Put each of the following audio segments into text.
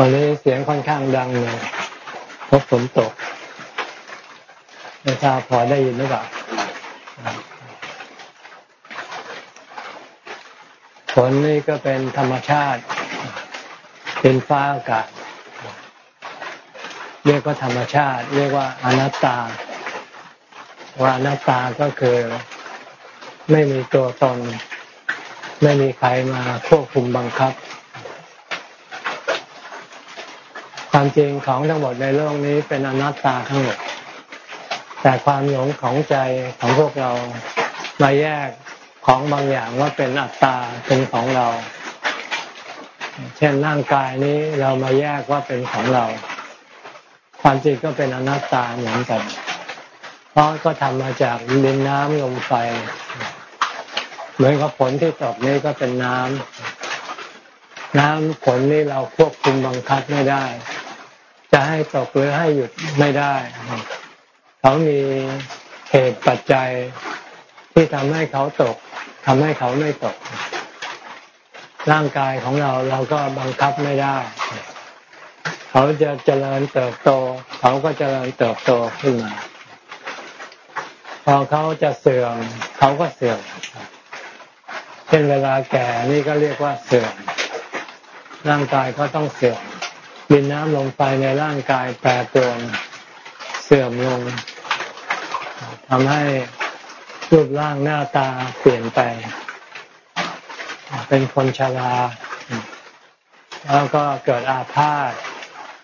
วันนี้เสียงค่อนข้างดังเลยเพราะฝนตกไม่ทราบพอได้ยินหรือเปล่าฝนนี่ก็เป็นธรรมชาติ เป็นฟ้าอากาศ เรียกว่าธรรมชาติ เรียกว่าอนัตตา ว่าอนัตตาก็คือไม่มีตัวตน ไม่มีใครมาควบคุมบังคับ ความจริงของทั้งหมดในโลกนี้เป็นอนัตตาทั้งหมด แต่ความหลงของใจของพวกเรามาแยกของบางอย่างว่าเป็นอัตตาเป็นของเรา เช่นร่างกายนี้เรามาแยกว่าเป็นของเรา ความจริงก็เป็นอนัตตาเหมือนกัน เพราะก็ทำมาจากดินน้ำลมไฟ เหมือนกับฝนที่ตกนี่ก็เป็นน้ำน้ำฝนนี่เราควบคุมบังคับไม่ได้ จะให้ตกหรือให้หยุดไม่ได้ เขามีเหตุปัจจัยที่ทำให้เขาตกทำให้เขาไม่ตก ร่างกายของเราเราก็บังคับไม่ได้ เขาจะเจริญเติบโต เขาก็เจริญเติบโตขึ้นมา พอเขาจะเสื่อมเขาก็เสื่อมเช่นเวลาแก่นี่ก็เรียกว่าเสื่อมร่างกายก็ต้องเสื่อม ดินน้ำลงไปในร่างกายแปรปรวนเสื่อมลงทำให้รูปร่างหน้าตาเปลี่ยนไป เป็นคนชรา แล้วก็เกิดอาพาธ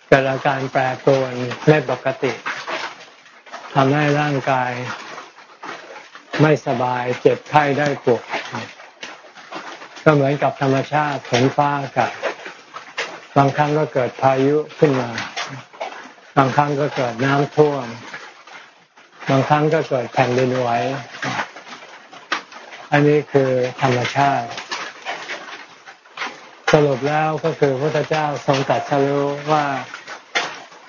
เกิดอาการแปรปรวนไม่ปกติทำให้ร่างกาย ไม่สบายเจ็บไข้ได้ปวดก็เหมือนกับธรรมชาติฝนฟ้าอากาศ บางครั้งก็เกิดพายุขึ้นมา บางครั้งก็เกิดน้ำท่วม บางครั้งก็เกิดแผ่นดินไหว อันนี้คือธรรมชาติ สรุปแล้วก็คือพระพุทธเจ้าทรงตรัสรู้ว่า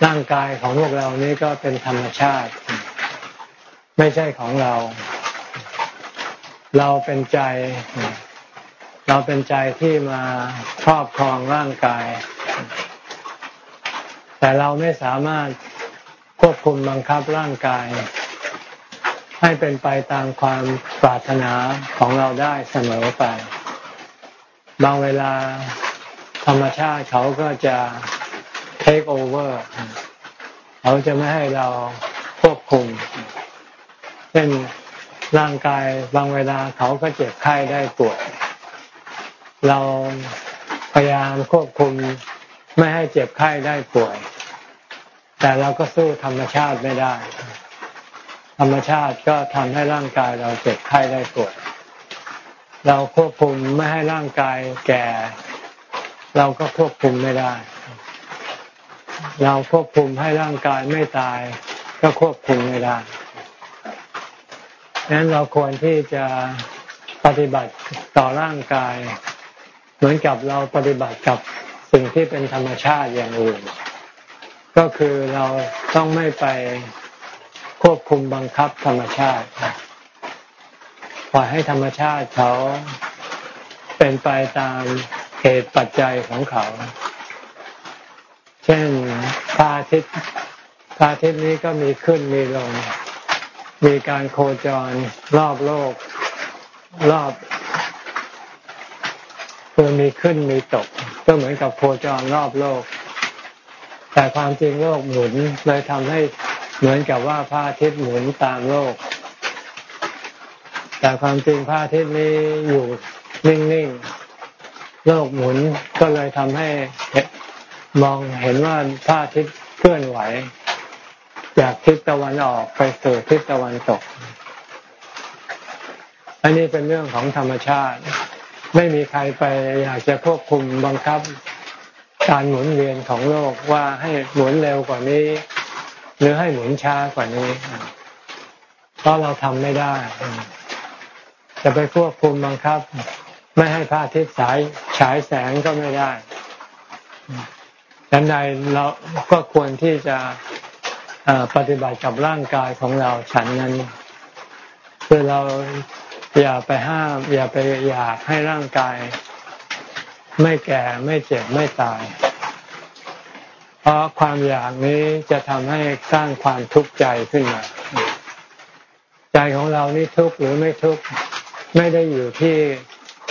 ร่างกายของพวกเรานี้ก็เป็นธรรมชาติ ไม่ใช่ของเรา เราเป็นใจ เราเป็นใจที่มาครอบครองร่างกาย แต่เราไม่สามารถควบคุมบังคับร่างกาย ให้เป็นไปตามความปรารถนาของเราได้เสมอไป บางเวลาธรรมชาติเขาก็จะ take over เขาจะไม่ให้เราควบคุม เช่นร่างกายบางเวลาเขาก็เจ็บไข้ได้ปวดเราพยายามควบคุมไม่ให้เจ็บไข้ได้ป่วย แต่เราก็สู้ธรรมชาติไม่ได้ ธรรมชาติก็ทำให้ร่างกายเราเจ็บไข้ได้ปวดเราควบคุมไม่ให้ร่างกายแก่ เราก็ควบคุมไม่ได้ เราควบคุมให้ร่างกายไม่ตาย ก็ควบคุมไม่ได้ดังนั้นเราควรที่จะปฏิบัติต่อร่างกาย เหมือนกับเราปฏิบัติกับสิ่งที่เป็นธรรมชาติอย่างอื่น ก็คือเราต้องไม่ไปควบคุมบังคับธรรมชาติปล่อยให้ธรรมชาติเขาเป็นไปตามเหตุปัจจัยของเขา เช่นพระอาทิตย์พระอาทิตย์นี้ก็มีขึ้นมีลง มีการโคจรรอบโลก รอบคือมีขึ้นมีตก ก็เหมือนกับโคจรรอบโลก แต่ความจริงโลกหมุนเลยทำให้เหมือนกับว่าพระอาทิตย์หมุนตามโลก แต่ความจริงพระอาทิตย์นี้อยู่นิ่งๆ โลกหมุนก็เลยทำให้มองเห็นว่าพระอาทิตย์เคลื่อนไหว จากทิศตะวันออกไปสู่ทิศตะวันตก อันนี้เป็นเรื่องของธรรมชาติ ไม่มีใครไปอยากจะควบคุมบังคับ การหมุนเวียนของโลกว่าให้หมุนเร็วกว่านี้ หรือให้หมุนช้ากว่านี้ เพราะเราทำไม่ได้ จะไปควบคุมบังคับ ไม่ให้พระอาทิตย์สายฉายแสงก็ไม่ได้ดังนั้นเราก็ควรที่จะปฏิบัติกับร่างกายของเราฉันนั้นคือเราอย่าไปห้าม อย่าไปอยากให้ร่างกาย ไม่แก่ไม่เจ็บไม่ตาย เพราะความอยากนี้จะทำให้สร้างความทุกข์ใจขึ้นมา ใจของเรานี่ทุกข์หรือไม่ทุกข์ไม่ได้อยู่ที่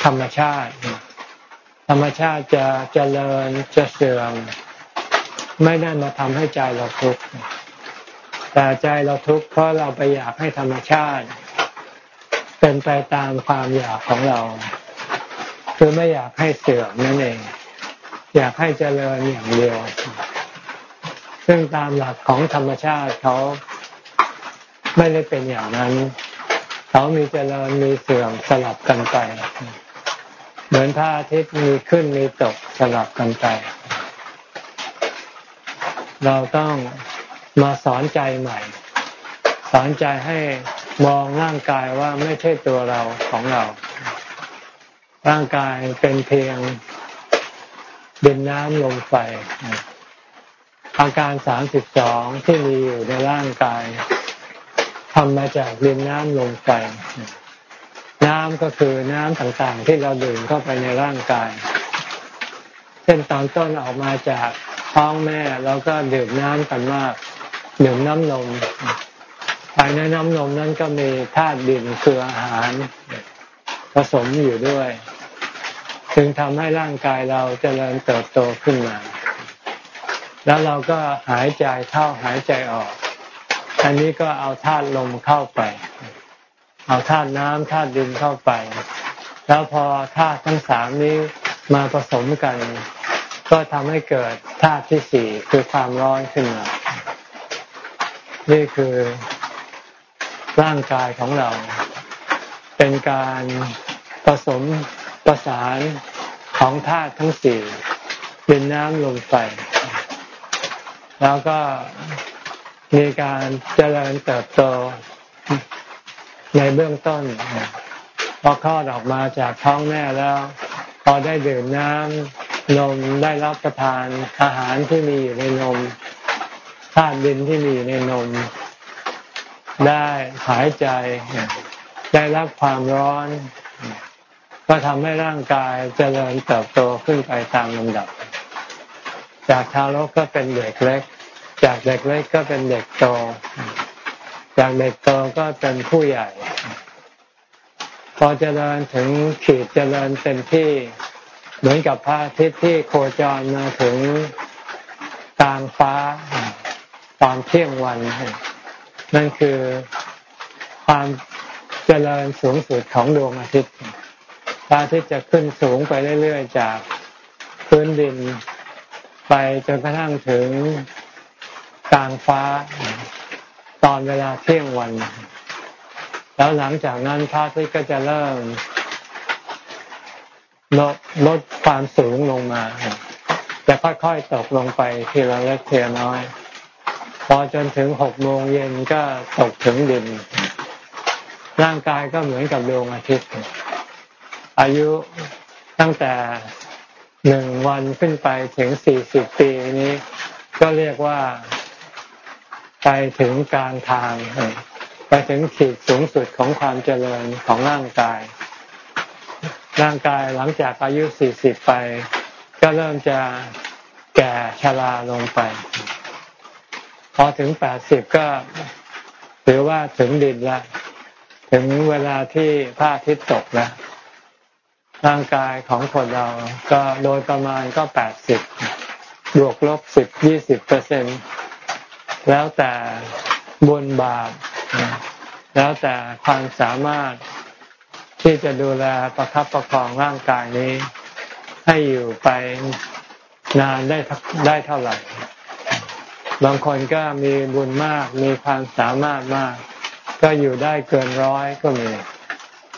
ธรรมชาติ ธรรมชาติจะจะเจริญจะเสื่อมไม่ได้มาทำให้ใจเราทุกข์แต่ใจเราทุกข์เพราะเราไปอยากให้ธรรมชาติ เป็นไปตามความอยากของเรา คือไม่อยากให้เสื่อมนั่นเอง อยากให้เจริญอย่างเดียว ซึ่งตามหลักของธรรมชาติเขาไม่ได้เป็นอย่างนั้นเขามีเจริญมีเสื่อมสลับกันไป เหมือนพระอาทิตย์มีขึ้นมีตกสลับกันไป เราต้องมาสอนใจใหม่ สอนใจให้มองร่างกายว่าไม่ใช่ตัวเราของเรา ร่างกายเป็นเพียงดินน้ำลมไฟอาการสามสิบสองที่มีอยู่ในร่างกายทำมาจากดินน้ำลมไฟ น้ำก็คือน้ำต่างๆ ที่เราดื่มเข้าไปในร่างกาย เช่นตอนต้นออกมาจากท้องแม่เราก็ดื่มน้ำกันมากดื่มน้ำนมภายในน้ำนมนั้นก็มีธาตุดินคืออาหารผสมอยู่ด้วย จึงทำให้ร่างกายเราจเจริญเติบโตขึ้นมา แล้วเราก็หายใจเข้าหายใจออก อันนี้ก็เอาธาตุลมเข้าไป เอาธาตุน้ำธาตุดินเข้าไป แล้วพอธาตุทั้งสามนี้มาผสมกัน ก็ทำให้เกิดธาตุที่สี่คือความร้อนขึ้นมา นี่คือร่างกายของเรา เป็นการผสม ประสานของธาตุทั้งสี่เป็นน้ำลมไฟ แล้วก็มีการเจริญเติบโตในเบื้องต้นพอคลอดออกมาจากท้องแม่แล้ว พอได้ดื่มน้ำนมได้รับประทานอาหารที่มีอยู่ในนมธาตุดินที่มีอยู่ในนม ได้หายใจได้รับความร้อน ก็ทำให้ร่างกายเจริญเติบโตขึ้นไปตามลำดับ จากทารกก็เป็นเด็กเล็ก จากเด็กเล็กก็เป็นเด็กโต จากเด็กโตก็เป็นผู้ใหญ่ พอเจริญถึงขีดเจริญเต็มที่เหมือนกับพระอาทิตย์ที่โคจรมาถึงกลางฟ้าตอนเที่ยงวัน นั่นคือความเจริญสูงสุดของดวงอาทิตย์ ระอาทิตย์จะขึ้นสูงไปเรื่อยๆ จากพื้นดิน ไปจนกระทั่งถึงกลางฟ้า ตอนเวลาเที่ยงวัน แล้วหลังจากนั้นพระอาทิตย์ก็จะเริ่มลดลดความสูงลงมา จะค่อยๆตกลงไปทีละเล็กทีละน้อย พอจนถึงหกโมงเย็นก็ตกถึงดิน ร่างกายก็เหมือนกับดวงอาทิตย์ อายุตั้งแต่หนึ่งวันขึ้นไปถึงสี่สิบปีนี้ ก็เรียกว่าไปถึงกลางทาง ไปถึงขีดสูงสุดของความเจริญของร่างกาย ร่างกายหลังจากอายุสี่สิบไป ก็เริ่มจะแก่ชราลงไป พอถึงแปดสิบก็ถือว่าถึงดินละ ถึงเวลาที่พระอาทิตย์ตกแล้ว ร่างกายของคนเราก็โดยประมาณก็แปดสิบบวกลบสิบยี่สิบเปอร์เซ็นแล้วแต่บุญบาปแล้วแต่ความสามารถที่จะดูแลประคับประคองร่างกายนี้ ให้อยู่ไปนานได้ได้เท่าไหร่ บางคนก็มีบุญมากมีความสามารถมาก ก็อยู่ได้เกินร้อยก็มี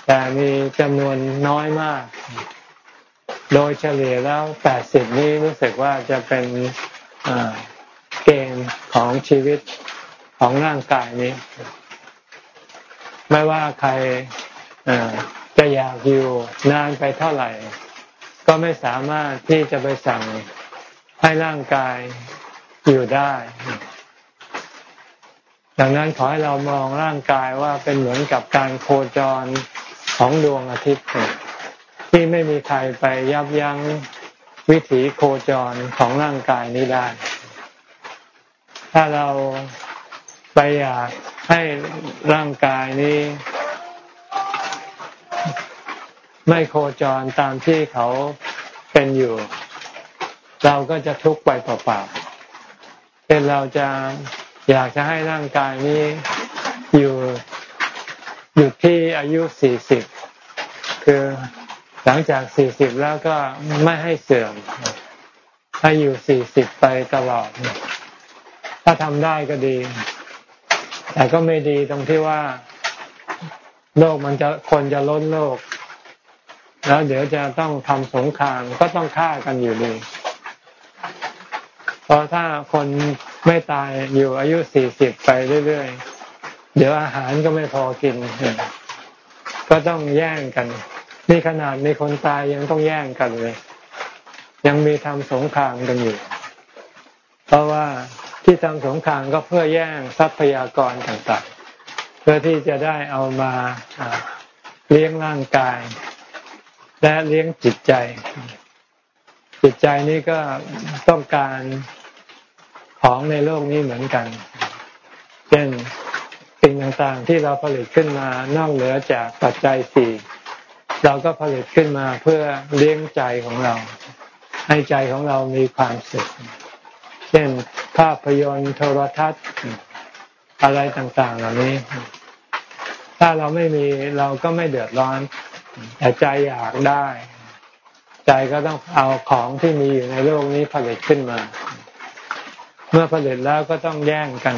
แต่มีจำนวนน้อยมาก โดยเฉลี่ยแล้วแปดสิบนี้รู้สึกว่าจะเป็นเกณฑ์ของชีวิตของร่างกายนี้ ไม่ว่าใครจะอยากอยู่นานไปเท่าไหร่ ก็ไม่สามารถที่จะไปสั่งให้ร่างกายอยู่ได้ ดังนั้นขอให้เรามองร่างกายว่าเป็นเหมือนกับการโคจร ของดวงอาทิตย์ที่ไม่มีใครไปยับยั้งวิถีโคจรของร่างกายนี้ได้ ถ้าเราไปอยากให้ร่างกายนี้ ไม่โคจรตามที่เขาเป็นอยู่ เราก็จะทุกข์ไปเปล่าๆเป็นเราจะอยากจะให้ร่างกายนี้อยู่ อยู่ที่อายุสี่สิบคือหลังจากสี่สิบแล้วก็ไม่ให้เสื่อม ให้อยู่สี่สิบไปตลอด ถ้าทำได้ก็ดี แต่ก็ไม่ดีตรงที่ว่า โลกมันจะคนจะล้นโลก แล้วเดี๋ยวจะต้องทำสงครามก็ต้องฆ่ากันอยู่ดีเพราะถ้าคนไม่ตายอยู่อายุสี่สิบไปเรื่อยๆ เดี๋ยวอาหารก็ไม่พอกิน ก็ต้องแย่งกันนี่ขนาดมีคนตายยังต้องแย่งกันเลย ยังมีทำสงครามกันอยู่ เพราะว่าที่ทำสงครามก็เพื่อแย่งทรัพยากรต่างๆ เพื่อที่จะได้เอามาเลี้ยงร่างกาย และเลี้ยงจิตใจ จิตใจนี้ก็ต้องการของในโลกนี้เหมือนกัน เช่น สิ่งต่างๆที่เราผลิตขึ้นมานอกเหนือจากปัจจัยสี่เราก็ผลิตขึ้นมาเพื่อเลี้ยงใจของเรา ให้ใจของเรามีความสุข เช่น ภาพยนตร์โทรทัศน์อะไรต่างๆ เหล่านี้ ถ้าเราไม่มีเราก็ไม่เดือดร้อนแต่ใจอยากได้ ใจก็ต้องเอาของที่มีอยู่ในโลกนี้ผลิตขึ้นมา เมื่อผลิตแล้วก็ต้องแย่งกัน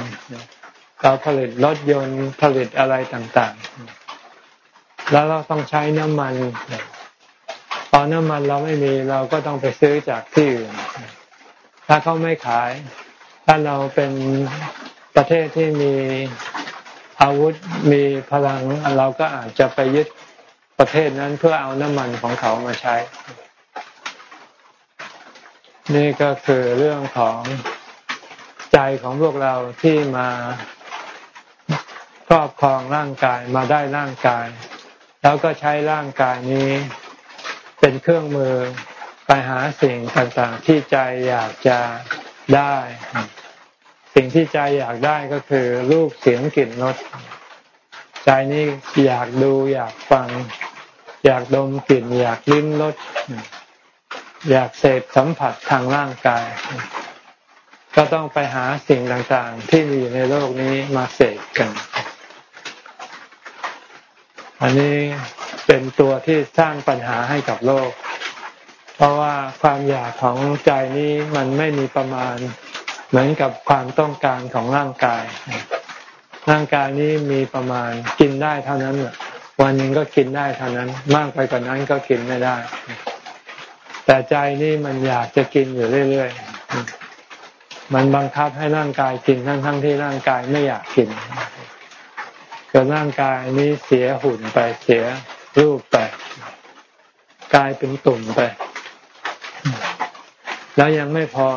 เราผลิตรถยนต์ผลิตอะไรต่างๆ แล้วเราต้องใช้น้ำมันพอน้ำมันเราไม่มีเราก็ต้องไปซื้อจากที่อื่น ถ้าเขาไม่ขาย ถ้าเราเป็นประเทศที่มีอาวุธมีพลังเราก็อาจจะไปยึดประเทศนั้นเพื่อเอาน้ำมันของเขามาใช้ นี่ก็คือเรื่องของใจของพวกเราที่มา ครอบครองร่างกายมาได้ร่างกาย แล้วก็ใช้ร่างกายนี้เป็นเครื่องมือไปหาสิ่งต่างๆ ที่ใจอยากจะได้ สิ่งที่ใจอยากได้ก็คือรูปเสียงกลิ่นรสใจนี้อยากดูอยากฟัง อยากดมกลิ่น อยากลิ้มรสอยากเสพสัมผัสทางร่างกาย ก็ต้องไปหาสิ่งต่างๆ ที่มีอยู่ในโลกนี้มาเสพกัน อันนี้เป็นตัวที่สร้างปัญหาให้กับโลก เพราะว่าความอยากของใจนี้มันไม่มีประมาณ เหมือนกับความต้องการของร่างกาย ร่างกายนี้มีประมาณกินได้เท่านั้นวันหนึ่งก็กินได้เท่านั้น มากไปกว่านั้นก็กินไม่ได้ แต่ใจนี่มันอยากจะกินอยู่เรื่อยๆมันบังคับให้ร่างกายกินทั้งๆที่ร่างกายไม่อยากกิน จนร่างกายนี้เสียหุ่นไปเสียรูปไปกลายเป็นตุ่มไป แล้วยังไม่พอ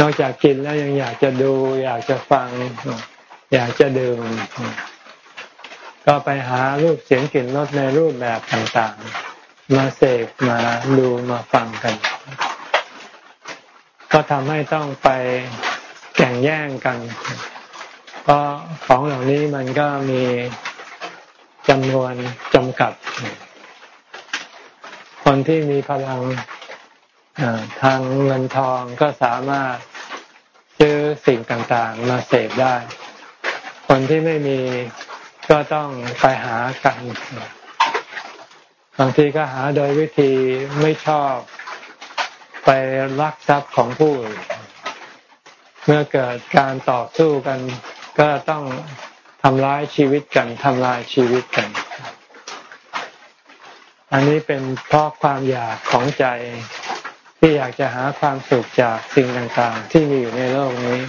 นอกจากกินแล้วยังอยากจะดู อยากจะฟัง อยากจะดื่มก็ไปหารูปเสียงกลิ่นรสในรูปแบบต่างๆ มาเสกมาดูมาฟังกัน ก็ทำให้ต้องไปแข่งแย่งกันเพราะของเหล่านี้มันก็มีจำนวนจำกัด คนที่มีพลังทางเงินทองก็สามารถซื้อสิ่งต่างๆ มาเสพได้ คนที่ไม่มีก็ต้องไปหากัน บางทีก็หาโดยวิธีไม่ชอบไปลักทรัพย์ของผู้อื่นเมื่อเกิดการต่อสู้กัน ก็ต้องทำร้ายชีวิตกันทำลายชีวิตกัน อันนี้เป็นเพราะความอยากของใจที่อยากจะหาความสุขจากสิ่งต่างๆ ที่มีอยู่ในโลกนี้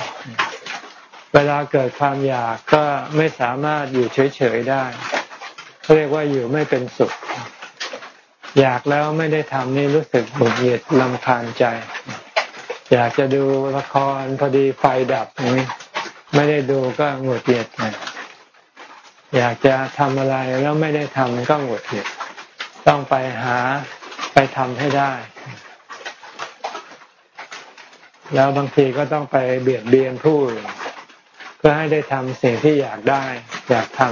เวลาเกิดความอยากก็ไม่สามารถอยู่เฉยๆได้เรียกว่าอยู่ไม่เป็นสุข อยากแล้วไม่ได้ทำนี่รู้สึกบุญเหยียดลำคาญใจ อยากจะดูละครพอดีไฟดับอย่างนี้ ไม่ได้ดูก็หงุดหงิดอยากจะทำอะไรแล้วไม่ได้ทำก็หงุดหงิดต้องไปหาไปทำให้ได้ แล้วบางทีก็ต้องไปเบียดเบียนผู้อื่นเพื่อให้ได้ทำสิ่งที่อยากได้ อยากทำ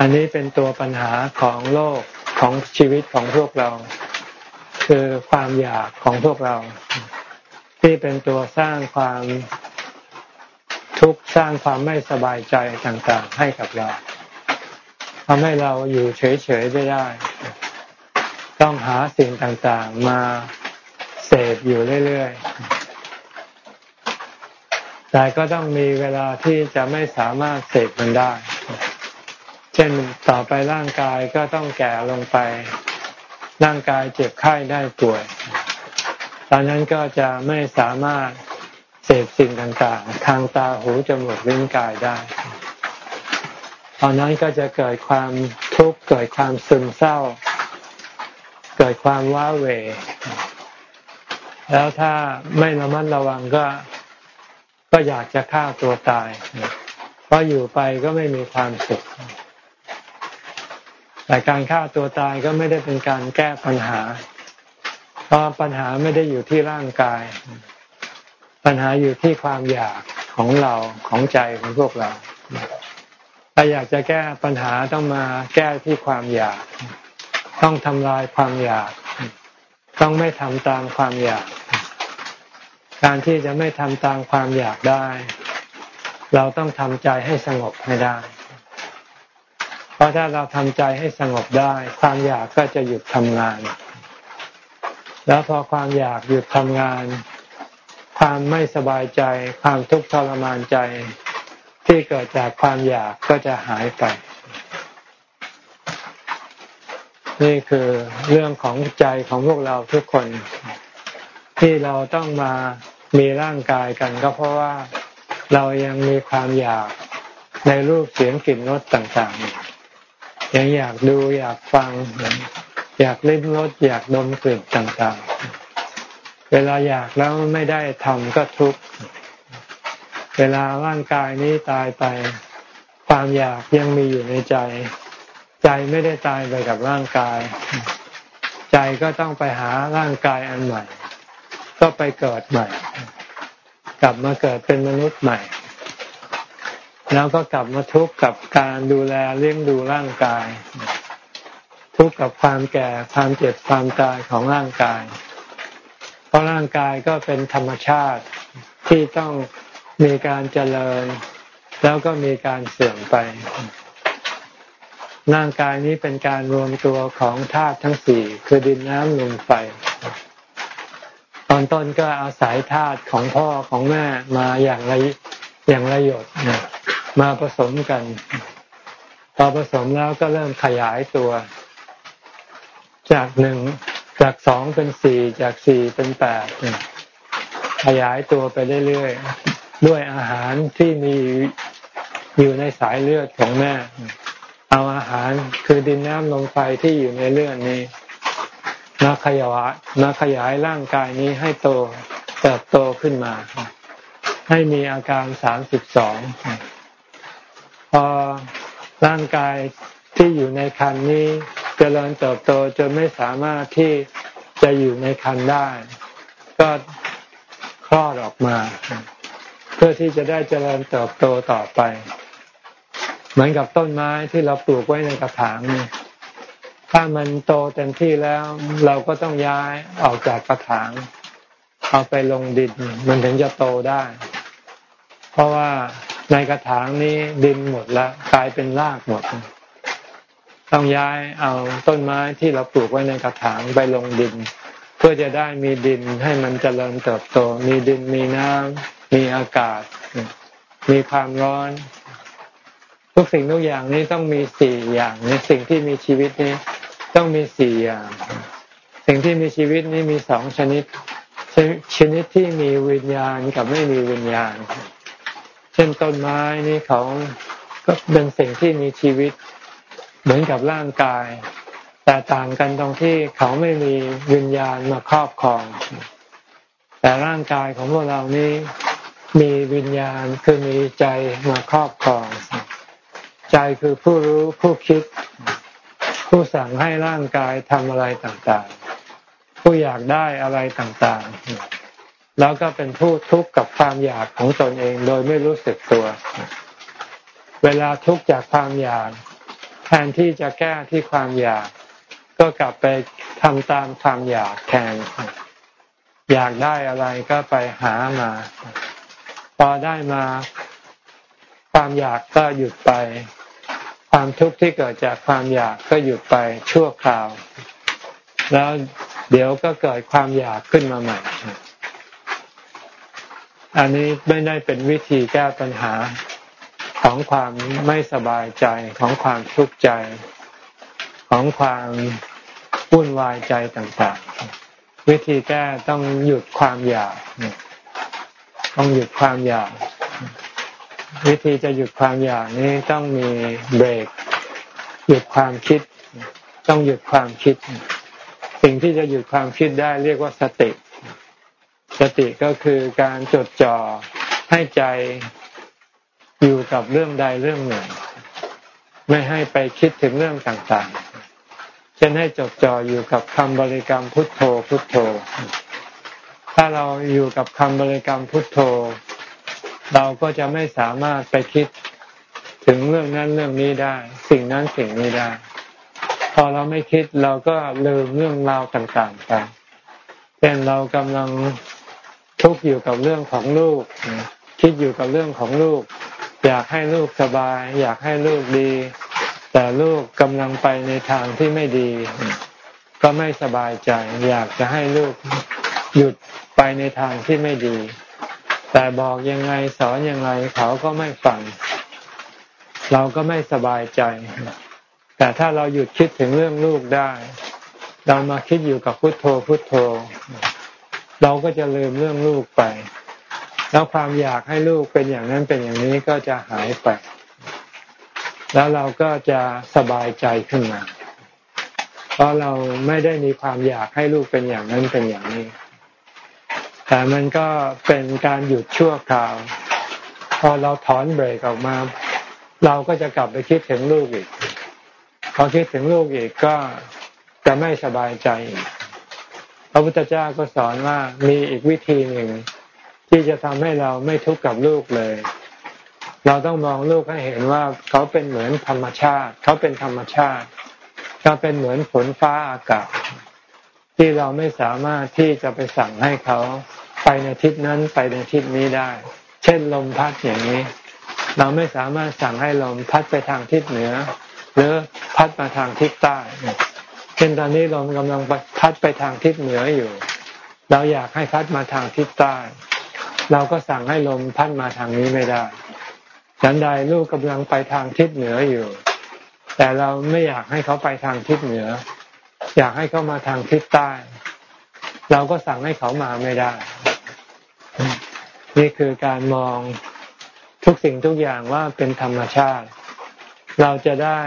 อันนี้เป็นตัวปัญหาของโลกของชีวิตของพวกเรา คือความอยากของพวกเรา ที่เป็นตัวสร้างความทุกข์สร้างความไม่สบายใจต่างๆ ให้กับเราทำให้เราอยู่เฉยๆไม่ได้ ต้องหาสิ่งต่างๆมาเสพอยู่เรื่อยๆ แต่ก็ต้องมีเวลาที่จะไม่สามารถเสพมันได้ เช่นต่อไปร่างกายก็ต้องแก่ลงไป ร่างกายเจ็บไข้ได้ป่วย ตอนนั้นก็จะไม่สามารถเสพสิ่งต่างๆ ทางตาหูจมูกลิ้นกายได้ ตอนนั้นก็จะเกิดความทุกข์เกิดความซึมเศร้า เกิดความว้าเหวแล้วถ้าไม่ระมัดระวังก็ก็อยากจะฆ่าตัวตาย เพราะอยู่ไปก็ไม่มีความสุข แต่การฆ่าตัวตายก็ไม่ได้เป็นการแก้ปัญหา เพราะปัญหาไม่ได้อยู่ที่ร่างกาย ปัญหาอยู่ที่ความอยากของเราของใจของพวกเรา ถ้าอยากจะแก้ปัญหาต้องมาแก้ที่ความอยาก ต้องทำลายความอยาก ต้องไม่ทำตามความอยาก การที่จะไม่ทำตามความอยากได้ เราต้องทำใจให้สงบให้ได้ เพราะถ้าเราทำใจให้สงบได้ ความอยากก็จะหยุดทำงาน แล้วพอความอยากหยุดทำงาน ความไม่สบายใจ ความทุกข์ทรมานใจ ที่เกิดจากความอยากก็จะหายไป นี่คือเรื่องของใจของพวกเราทุกคน ที่เราต้องมามีร่างกายกันก็เพราะว่าเรายังมีความอยากในรูปเสียงกลิ่นรสต่างๆ ยังอยากดูอยากฟัง อยากลิ้มรสอยากดมกลิ่นต่างๆ เวลาอยากแล้วไม่ได้ทำก็ทุกข์ เวลาร่างกายนี้ตายไป ความอยากยังมีอยู่ในใจ ใจไม่ได้ตายไปกับร่างกาย ใจก็ต้องไปหาร่างกายอันใหม่ ก็ไปเกิดใหม่ กลับมาเกิดเป็นมนุษย์ใหม่ แล้วก็กลับมาทุกข์กับการดูแลเลี้ยงดูร่างกาย ทุกข์กับความแก่ความเจ็บความตายของร่างกาย เพราะร่างกายก็เป็นธรรมชาติที่ต้องมีการเจริญ แล้วก็มีการเสื่อมไป ร่างกายนี้เป็นการรวมตัวของธาตุทั้งสี่คือดินน้ำลมไฟ ตอนต้นก็อาศัยธาตุของพ่อของแม่มาอย่างไรอย่างระยดมาผสมกันพอผสมแล้วก็เริ่มขยายตัว จากหนึ่งจากสองเป็นสี่จากสี่เป็นแปดขยายตัวไปเรื่อยๆด้วยอาหารที่มีอยู่ในสายเลือดของแม่ เอาอาหารคือดินน้ำลมไฟที่อยู่ในเลือดนี้มาขยายมาขยายร่างกายนี้ให้โตเติบโตขึ้นมา ให้มีอาการสามสิบสองพอร่างกายที่อยู่ในคันนี้ เจริญเติบโตจนไม่สามารถที่จะอยู่ในคันได้ ก็คลอดออกมา เพื่อที่จะได้เจริญเติบโตต่อไป เหมือนกับต้นไม้ที่เราปลูกไว้ในกระถางนี่ถ้ามันโตเต็มที่แล้วเราก็ต้องย้ายออกจากกระถาง เอาไปลงดินมันถึงจะโตได้ เพราะว่าในกระถางนี้ดินหมดแล้วกลายเป็นรากหมด ต้องย้ายเอาต้นไม้ที่เราปลูกไว้ในกระถางไปลงดิน เพื่อจะได้มีดินให้มันเจริญเติบโต มีดินมีน้ำมีอากาศ มีความร้อน ทุกสิ่งทุกอย่างนี้ต้องมีสี่อย่างในสิ่งที่มีชีวิตนี้ต้องมีสี่อย่าง สิ่งที่มีชีวิตนี้มีสองชนิด ชนิดที่มีวิญญาณกับไม่มีวิญญาณ เช่นต้นไม้นี่เขาก็เป็นสิ่งที่มีชีวิต เหมือนกับร่างกาย แต่ต่างกันตรงที่เขาไม่มีวิญญาณมาครอบครอง แต่ร่างกายของพวกเรานี้มีวิญญาณคือมีใจมาครอบครอง ใจคือผู้รู้ผู้คิด ผู้สั่งให้ร่างกายทำอะไรต่างๆ ผู้อยากได้อะไรต่างๆ แล้วก็เป็นผู้ทุกข์กับความอยากของตนเองโดยไม่รู้สึกตัว เวลาทุกข์จากความอยาก แทนที่จะแก้ที่ความอยาก ก็กลับไปทำตามความอยากแทน อยากได้อะไรก็ไปหามา พอได้มา ความอยากก็หยุดไป ความทุกข์ที่เกิดจากความอยากก็หยุดไปชั่วคราว แล้วเดี๋ยวก็เกิดความอยากขึ้นมาใหม่ อันนี้ไม่ได้เป็นวิธีแก้ปัญหา ของความไม่สบายใจของความทุกข์ใจ ของความวุ่นวายใจต่างๆ วิธีแก้ต้องหยุดความอยาก ต้องหยุดความอยาก วิธีจะหยุดความอยากนี้ต้องมีเบรก หยุดความคิด ต้องหยุดความคิด สิ่งที่จะหยุดความคิดได้เรียกว่าสติ สติก็คือการจดจ่อให้ใจ อยู่กับเรื่องใดเรื่องหนึ่ง ไม่ให้ไปคิดถึงเรื่องต่างๆ เช่นให้จดจ่ออยู่กับคำบริกรรมพุทโธพุทโธ ถ้าเราอยู่กับคำบริกรรมพุทโธ เราก็จะไม่สามารถไปคิดถึงเรื่องนั้นเรื่องนี้ได้ สิ่งนั้นสิ่งนี้ได้ พอเราไม่คิดเราก็ลืมเรื่องราวต่างๆไปเช่นเรากำลังทุกข์อยู่กับเรื่องของลูก คิดอยู่กับเรื่องของลูก อยากให้ลูกสบาย อยากให้ลูกดี แต่ลูกกำลังไปในทางที่ไม่ดี ก็ไม่สบายใจ อยากจะให้ลูกหยุดไปในทางที่ไม่ดี แต่บอกยังไงสอนยังไงเขาก็ไม่ฟัง เราก็ไม่สบายใจ แต่ถ้าเราหยุดคิดถึงเรื่องลูกได้ เรามาคิดอยู่กับพุทโธพุทโธ เราก็จะลืมเรื่องลูกไป แล้วความอยากให้ลูกเป็นอย่างนั้นเป็นอย่างนี้ก็จะหายไป แล้วเราก็จะสบายใจขึ้นมา เพราะเราไม่ได้มีความอยากให้ลูกเป็นอย่างนั้นเป็นอย่างนี้ แต่มันก็เป็นการหยุดชั่วคราว พอเราถอนเบรกออกมา เราก็จะกลับไปคิดถึงลูกอีก พอคิดถึงลูกอีกก็จะไม่สบายใจอีกพระพุทธเจ้าก็สอนว่ามีอีกวิธีหนึ่ง ที่จะทำให้เราไม่ทุกข์กับลูกเลย เราต้องมองลูกให้เห็นว่าเขาเป็นเหมือนธรรมชาติ เขาเป็นธรรมชาติเขาเป็นเหมือนฝนฟ้าอากาศ ที่เราไม่สามารถที่จะไปสั่งให้เขาไปในทิศนั้นไปในทิศนี้ได้ เช่นลมพัดอย่างนี้ เราไม่สามารถสั่งให้ลมพัดไปทางทิศเหนือ หรือพัดมาทางทิศใต้เช่นตอนนี้ลมกำลังพัดไปทางทิศเหนืออยู่ เราอยากให้พัดมาทางทิศใต้ เราก็สั่งให้ลมพัดมาทางนี้ไม่ได้ฉันใดลูกกำลังไปทางทิศเหนืออยู่ แต่เราไม่อยากให้เขาไปทางทิศเหนือ อยากให้เขามาทางทิศใต้ เราก็สั่งให้เขามาไม่ได้ นี่คือการมองทุกสิ่งทุกอย่างว่าเป็นธรรมชาติ เราจะได้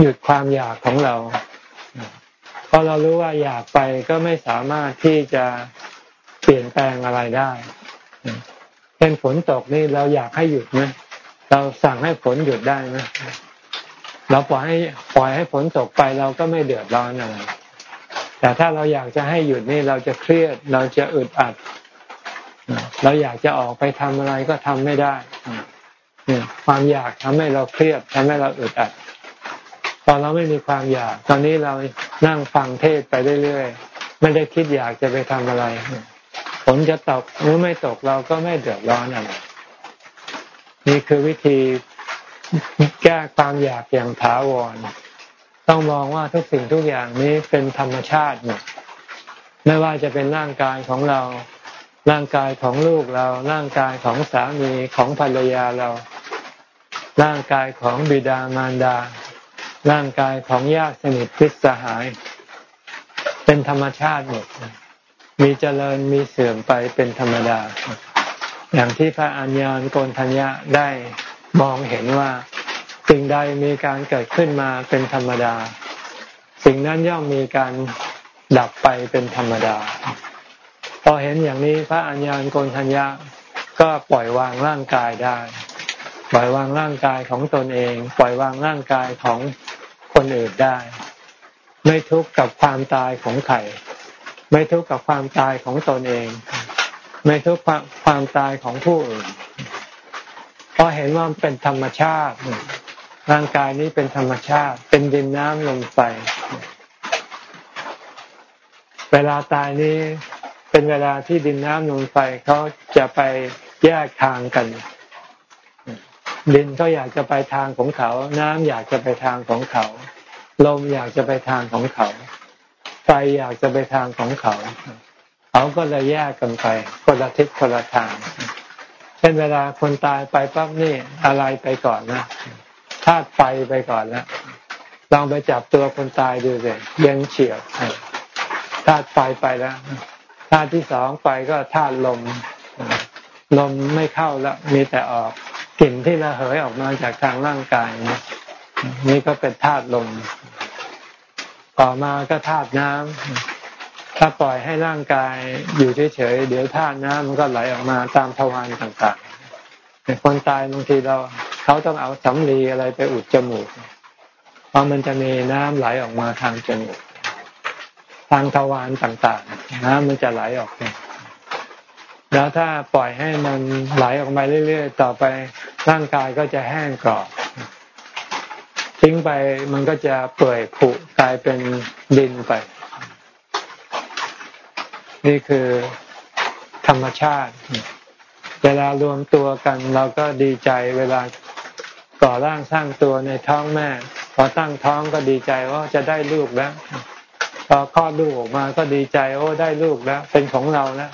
หยุดความอยากของเราเพราะเรารู้ว่าอยากไปก็ไม่สามารถที่จะเปลี่ยนแปลงอะไรได้ เป็นฝนตกนี่เราอยากให้หยุดไหมเราสั่งให้ฝนหยุดได้ไหมเราปล่อยให้ปล่อยให้ฝนตกไปเราก็ไม่เดือดร้อนอะไรแต่ถ้าเราอยากจะให้หยุดนี่เราจะเครียด เราจะอึดอัด เราอยากจะออกไปทำอะไรก็ทำไม่ได้ความอยากทำให้เราเครียดทำให้เราอึดอัดพอเราไม่มีความอยาก ตอนนี้เรานั่งฟังเทศไปเรื่อยๆไม่ได้คิดอยากจะไปทำอะไร นจะตกหรือไม่ตกเราก็ไม่เดือดร้อนอะไรนี่คือวิธีแก้ความอยากอย่างถาวร ต้องมองว่าทุกสิ่งทุกอย่างนี้เป็นธรรมชาติหมดไม่ว่าจะเป็นร่างกายของเรา ร่างกายของลูกเรา ร่างกายของสามีของภรรยาเรา ร่างกายของบิดามารดา ร่างกายของญาติสนิทพิษสหาย เป็นธรรมชาติหมด มีเจริญมีเสื่อมไปเป็นธรรมดา อย่างที่พระอัญญาณโกนทัญญะได้มองเห็นว่าสิ่งใดมีการเกิดขึ้นมาเป็นธรรมดา สิ่งนั้นย่อมมีการดับไปเป็นธรรมดา พอเห็นอย่างนี้พระอัญญาณโกนทัญญะก็ปล่อยวางร่างกายได้ ปล่อยวางร่างกายของตนเอง ปล่อยวางร่างกายของคนอื่นได้ ไม่ทุกข์กับความตายของใคร ไม่ทุกข์กับความตายของตนเอง ไม่ทุกข์ความตายของผู้อื่นเพราะเห็นว่ามันเป็นธรรมชาติ ร่างกายนี้เป็นธรรมชาติ เป็นดินน้ำลมไฟเวลาตายนี้เป็นเวลาที่ดินน้ำลมไฟเขาจะไปแยกทางกัน ดินก็อยากจะไปทางของเขา น้ำอยากจะไปทางของเขา ลมอยากจะไปทางของเขา ไฟอยากจะไปทางของเขา เขาก็เลยแยกกันไป คนละทิศคนละทาง เช่นเวลาคนตายไปปั๊บนี่อะไรไปก่อนนะธาตุไฟไปก่อนแล้วลองไปจับตัวคนตายดูเลยเย็นเฉียบธาตุไฟไปแล้วธาตุที่สองไปก็ธาตุลมลมไม่เข้าแล้วมีแต่ออกกลิ่นที่ระเหยออกมาจากทางร่างกายนี่นี่ก็เป็นธาตุลม ต่อมาก็ธาตุน้ำถ้าปล่อยให้ร่างกายอยู่เฉยๆเดี๋ยวธาตุน้ำมันก็ไหลออกมาตามทวารต่างๆคนตายบางทีเราเขาต้องเอาสำลีอะไรไปอุดจมูกเพราะมันจะมีน้ำไหลออกมาทางจมูกทางทวารต่างๆน้ำมันจะไหลออกไปแล้วถ้าปล่อยให้มันไหลออกมาเรื่อย ๆ ต่อไปร่างกายก็จะแห้งกรอบ ทิ้งไปมันก็จะเปื่อยผุกลายเป็นดินไป นี่คือธรรมชาติ เวลารวมตัวกันเราก็ดีใจเวลาก่อร่างสร้างตัวในท้องแม่ พอตั้งท้องก็ดีใจว่าจะได้ลูกแล้วพอคลอดลูกออกมาก็ดีใจโอ้ได้ลูกแล้วเป็นของเราแล้ว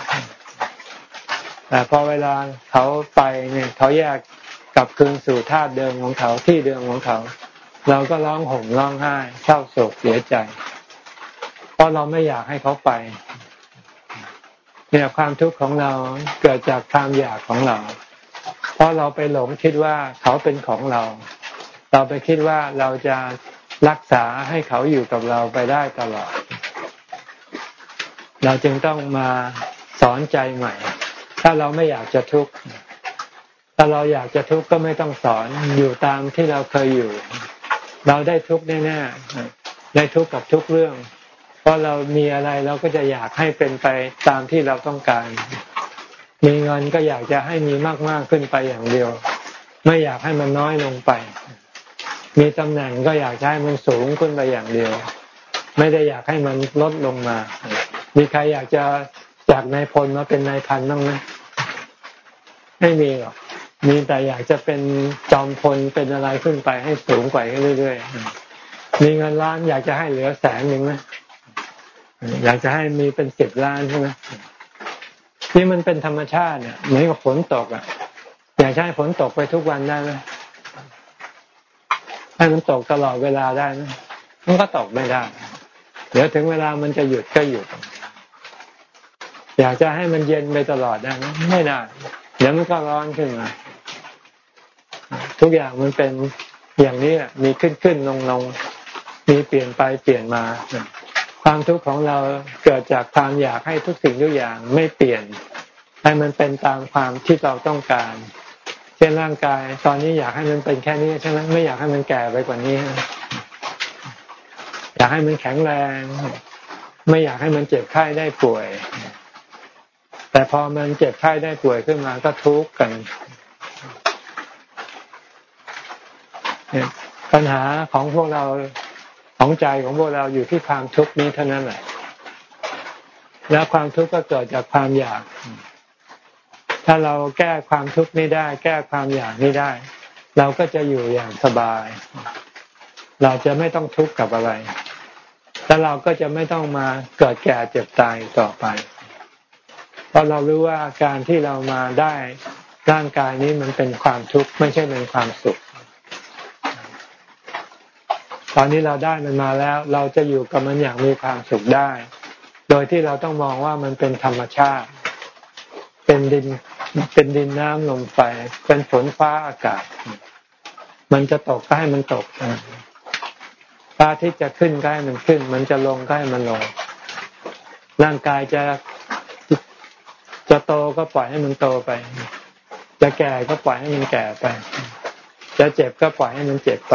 แต่พอเวลาเขาไปเนี่ยเขาแยกกลับคืนสู่ธาตุเดิมของเขาที่เดิมของเขา เราก็ร้องห่มร้องไห้เศร้าโศกเสียใจ เพราะเราไม่อยากให้เขาไปเนี่ยความทุกข์ของเราเกิดจากความอยากของเรา เพราะเราไปหลงคิดว่าเขาเป็นของเรา เราไปคิดว่าเราจะรักษาให้เขาอยู่กับเราไปได้ตลอด เราจึงต้องมาสอนใจใหม่ ถ้าเราไม่อยากจะทุกข์ถ้าเราอยากจะทุกข์ก็ไม่ต้องสอนอยู่ตามที่เราเคยอยู่ เราได้ทุกข์แน่ๆได้ทุกข์กับทุกเรื่อง เพราะเรามีอะไรเราก็จะอยากให้เป็นไปตามที่เราต้องการ มีเงินก็อยากจะให้มีมากๆขึ้นไปอย่างเดียว ไม่อยากให้มันน้อยลงไป มีตำแหน่งก็อยากให้มันสูงขึ้นไปอย่างเดียว ไม่ได้อยากให้มันลดลงมา มีใครอยากจะจากนายพลมาเป็นนายพันบ้างไหมไม่มีหรอก มีแต่อยากจะเป็นจอมพลเป็นอะไรขึ้นไปให้สูงกว่าเรื่อยๆมีเงินล้านอยากจะให้เหลือแสนหนึ่งไหมอยากจะให้มีเป็นสิบล้านใช่ไหมนี่มันเป็นธรรมชาติเนี่ยเหมือนกับฝนตกอะ อยากให้ฝนตกไปทุกวันได้ไหมให้มันตกตลอดเวลาได้ไหมมันก็ตกไม่ได้ เดี๋ยวถึงเวลามันจะหยุดก็หยุด อยากจะให้มันเย็นไปตลอดได้ไหมไม่ได้เดี๋ยวมันก็ร้อนขึ้นมา ทุกอย่างมันเป็นอย่างนี้มีขึ้นขึ้นลงลงมีเปลี่ยนไปเปลี่ยนมา ความทุกข์ของเราเกิดจากความอยากให้ทุกสิ่งทุกอย่างไม่เปลี่ยน ให้มันเป็นตามความที่เราต้องการ เช่นร่างกาย ตอนนี้อยากให้มันเป็นแค่นี้ใช่ไหมไม่อยากให้มันแก่ไปกว่านี้ อยากให้มันแข็งแรง ไม่อยากให้มันเจ็บไข้ได้ป่วย แต่พอมันเจ็บไข้ได้ป่วยขึ้นมาก็ทุกข์กัน ปัญหาของพวกเราของใจของพวกเราอยู่ที่ความทุกข์นี้เท่านั้นแหละ แล้วความทุกข์ก็เกิดจากความอยาก ถ้าเราแก้ความทุกข์นี้ได้ แก้ความอยากนี้ได้ เราก็จะอยู่อย่างสบาย เราจะไม่ต้องทุกข์กับอะไร แล้วเราก็จะไม่ต้องมาเกิดแก่เจ็บตายต่อไป เพราะเรารู้ว่าการที่เรามาได้ร่างกายนี้มันเป็นความทุกข์ไม่ใช่เป็นความสุข ตอนนี้เราได้มันมาแล้ว เราจะอยู่กับมันอย่างมีความสุขได้ โดยที่เราต้องมองว่ามันเป็นธรรมชาติ เป็นดิน เป็นดินน้ำลมไฟ เป็นฝนฟ้าอากาศ มันจะตกก็ให้มันตกพระอาทิตย์จะขึ้นก็ให้มันขึ้น มันจะลงก็ให้มันลง ร่างกายจะจะโตก็ปล่อยให้มันโตไป จะแก่ก็ปล่อยให้มันแก่ไป จะเจ็บก็ปล่อยให้มันเจ็บไป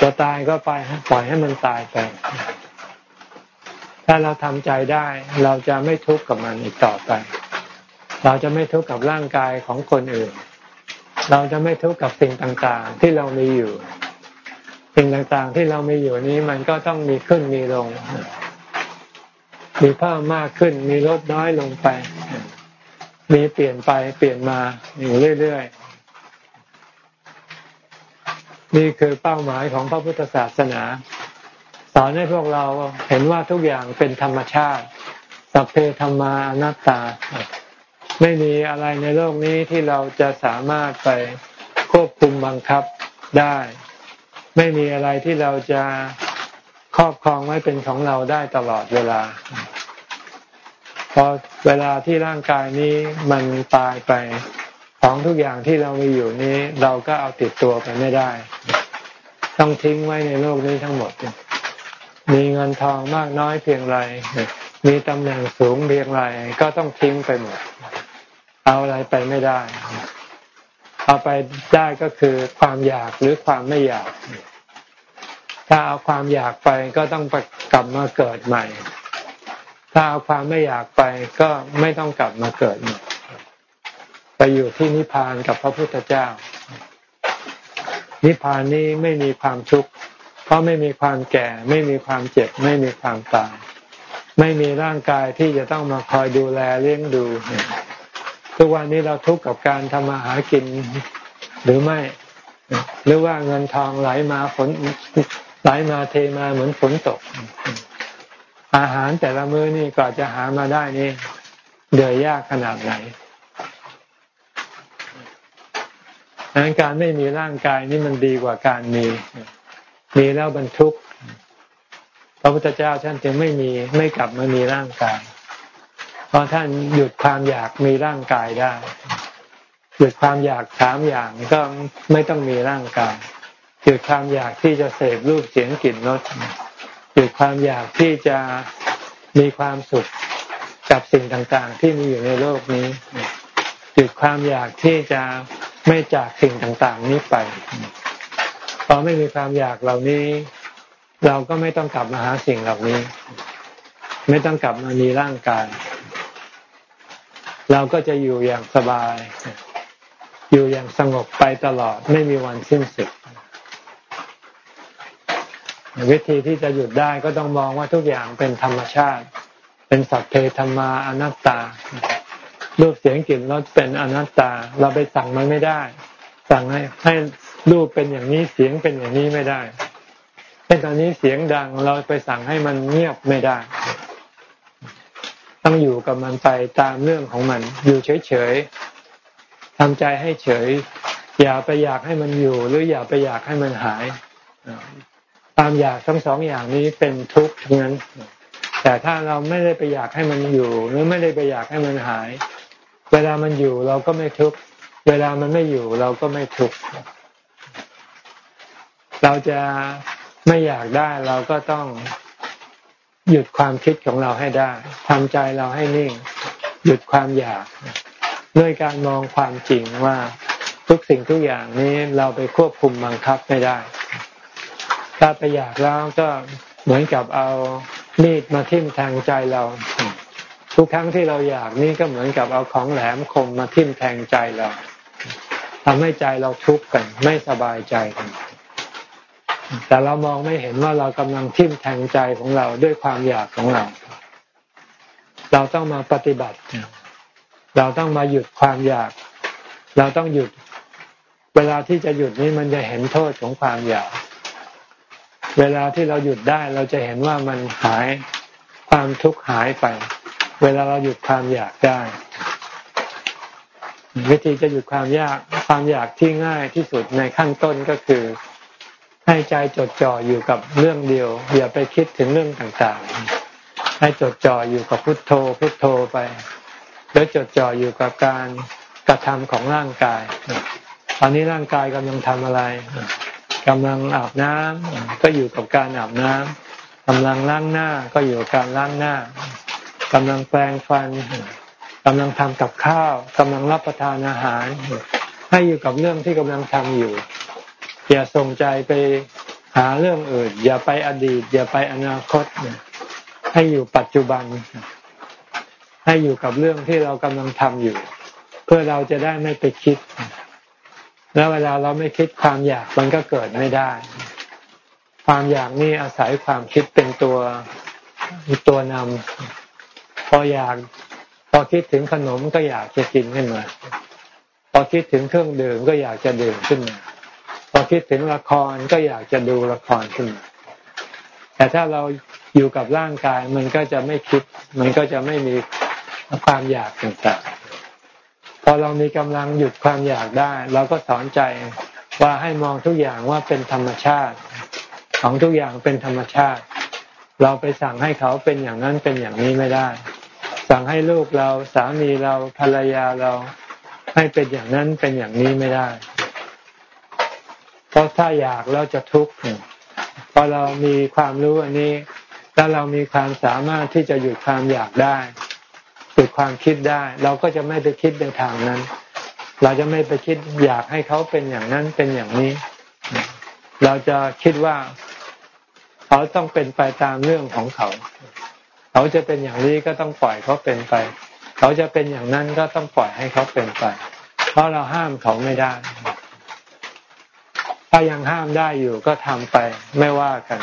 จะตายก็ไปปล่อยให้มันตายไปถ้าเราทำใจได้ เราจะไม่ทุกข์กับมันอีกต่อไป เราจะไม่ทุกข์กับร่างกายของคนอื่น เราจะไม่ทุกข์กับสิ่งต่างๆ ที่เรามีอยู่ สิ่งต่างๆที่เรามีอยู่นี้มันก็ต้องมีขึ้นมีลง มีเพิ่มมากขึ้น มีลดน้อยลงไป มีเปลี่ยนไปเปลี่ยนมาอยู่เรื่อยๆ นี่คือเป้าหมายของพระพุทธศาสนา สอนให้พวกเราเห็นว่าทุกอย่างเป็นธรรมชาติ สัพเพธรรมานัตตา ไม่มีอะไรในโลกนี้ที่เราจะสามารถไปควบคุมบังคับได้ ไม่มีอะไรที่เราจะครอบครองไว้เป็นของเราได้ตลอดเวลา พอเวลาที่ร่างกายนี้มันตายไป ของทุกอย่างที่เรามีอยู่นี้ เราก็เอาติดตัวไปไม่ได้ ต้องทิ้งไว้ในโลกนี้ทั้งหมด มีเงินทองมากน้อยเพียงไร มีตำแหน่งสูงเพียงไรก็ต้องทิ้งไปหมด เอาอะไรไปไม่ได้ เอาไปได้ก็คือความอยากหรือความไม่อยาก ถ้าเอาความอยากไปก็ต้องกลับมาเกิดใหม่ ถ้าเอาความไม่อยากไปก็ไม่ต้องกลับมาเกิดใหม่ ไปอยู่ที่นิพพานกับพระพุทธเจ้า นิพพานนี้ไม่มีความทุกข์เพราะไม่มีความแก่ ไม่มีความเจ็บ ไม่มีความตาย ไม่มีร่างกายที่จะต้องมาคอยดูแลเลี้ยงดู ทุกวันนี้เราทุกข์กับการทำมาหากินหรือไม่ หรือว่าเงินทองไหลมาฝนไหลมาเทมาเหมือนฝนตก อาหารแต่ละมื้อนี่ก่อนจะหามาได้นี่เดือยยากขนาดไหน ดังนั้นการไม่มีร่างกายนี่มันดีกว่าการมี มีแล้วบรรทุกพระพุทธเจ้าท่านจึงไม่มีไม่กลับมามีร่างกาย เพราะท่านหยุดความอยากมีร่างกายได้ หยุดความอยากสามอย่างก็ไม่ต้องมีร่างกาย หยุดความอยากที่จะเสพรูปเสียงกลิ่นรสหยุดความอยากที่จะมีความสุขกับสิ่งต่างๆ ที่มีอยู่ในโลกนี้ หยุดความอยากที่จะ ไม่จากสิ่งต่างๆ นี้ไปพอไม่มีความอยากเหล่านี้ เราก็ไม่ต้องกลับมาหาสิ่งเหล่านี้ ไม่ต้องกลับมามีร่างกาย เราก็จะอยู่อย่างสบาย อยู่อย่างสงบไปตลอด ไม่มีวันสิ้นสุดวิธีที่จะหยุดได้ก็ต้องมองว่าทุกอย่างเป็นธรรมชาติ เป็นสัพเพธรรมาอนัตตา รูปเสียงกลิ่นรสเป็นอนัตตา เราไปสั่งมันไม่ได้ สั่งให้ให้รูปเป็นอย่างนี้เสียงเป็นอย่างนี้ไม่ได้เช่นตอนนี้เสียงดังเราไปสั่งให้มันเงียบไม่ได้ ต้องอยู่กับมันไปตามเรื่องของมัน อยู่เฉยๆทำใจให้เฉย อย่าไปอยากให้มันอยู่ หรืออย่าไปอยากให้มันหายตามอยากทั้งสองอย่างนี้เป็นทุกข์ทั้งนั้น แต่ถ้าเราไม่ได้ไปอยากให้มันอยู่ หรือไม่ได้ไปอยากให้มันหาย เวลามันอยู่เราก็ไม่ทุกข์ เวลามันไม่อยู่เราก็ไม่ทุกข์ เราจะไม่อยากได้เราก็ต้องหยุดความคิดของเราให้ได้ทำใจเราให้นิ่ง หยุดความอยาก ด้วยการมองความจริงว่าทุกสิ่งทุกอย่างนี้เราไปควบคุมบังคับไม่ได้ ถ้าไปอยากแล้วก็เหมือนกับเอามีดมาทิ่มแทงใจเรา ทุกครั้งที่เราอยากนี่ก็เหมือนกับเอาของแหลมคมมาทิ่มแทงใจเราทำให้ใจเราทุกข์กัน ไม่สบายใจกันแต่เรามองไม่เห็นว่าเรากำลังทิ่มแทงใจของเราด้วยความอยากของเรา เราต้องมาปฏิบัติ เราต้องมาหยุดความอยาก เราต้องหยุด เวลาที่จะหยุดนี้มันจะเห็นโทษของความอยาก เวลาที่เราหยุดได้เราจะเห็นว่ามันหายความทุกข์หายไป เวลาเราหยุดความอยากได้ วิธีจะหยุดความยากความอยากที่ง่ายที่สุดในขั้นต้นก็คือ ให้ใจจดจ่ออยู่กับเรื่องเดียว อย่าไปคิดถึงเรื่องต่างๆ ให้จดจ่ออยู่กับพุทโธ พุทโธไป แล้วจดจ่ออยู่กับการกระทำของร่างกาย ตอนนี้ร่างกายกำลังทำอะไรกำลังอาบน้ำก็อยู่กับการอาบน้ำกำลังล้างหน้าก็อยู่กับการล้างหน้า กำลังแปรงฟันกำลังทำกับข้าวกำลังรับประทานอาหาร ให้อยู่กับเรื่องที่กำลังทำอยู่ อย่าส่งใจไปหาเรื่องอื่น อย่าไปอดีต อย่าไปอนาคต ให้อยู่ปัจจุบัน ให้อยู่กับเรื่องที่เรากำลังทำอยู่ เพื่อเราจะได้ไม่ไปคิด แล้วเวลาเราไม่คิดความอยากมันก็เกิดไม่ได้ ความอยากนี่อาศัยความคิดเป็นตัวตัวนำ พออยากพอคิดถึงขนมก็อยากจะกินขึ้นมา พอคิดถึงเครื่องดื่มก็อยากจะดื่มขึ้นมา พอคิดถึงละครก็อยากจะดูละครขึ้นมา แต่ถ้าเราอยู่กับร่างกายมันก็จะไม่คิด มันก็จะไม่มีความอยากต่างๆ พอเรามีกำลังหยุดความอยากได้ เราก็สอนใจว่าให้มองทุกอย่างว่าเป็นธรรมชาติ ของทุกอย่างเป็นธรรมชาติ เราไปสั่งให้เขาเป็นอย่างนั้นเป็นอย่างนี้ไม่ได้ สั่งให้ลูกเราสามีเราภรรยาเราให้เป็นอย่างนั้นเป็นอย่างนี้ไม่ได้ เพราะถ้าอยากเราจะทุกข์พอเรามีความรู้อันนี้ถ้าเรามีความสามารถที่จะหยุดความอยากได้หยุดความคิดได้ เราก็จะไม่ไปคิดในทางนั้น เราจะไม่ไปคิดอยากให้เขาเป็นอย่างนั้นเป็นอย่างนี้ เราจะคิดว่า เขาต้องเป็นไปตามเรื่องของเขา เขาจะเป็นอย่างนี้ก็ต้องปล่อยเขาเป็นไป เขาจะเป็นอย่างนั้นก็ต้องปล่อยให้เขาเป็นไป เพราะเราห้ามเขาไม่ได้ ถ้ายังห้ามได้อยู่ก็ทำไปไม่ว่ากัน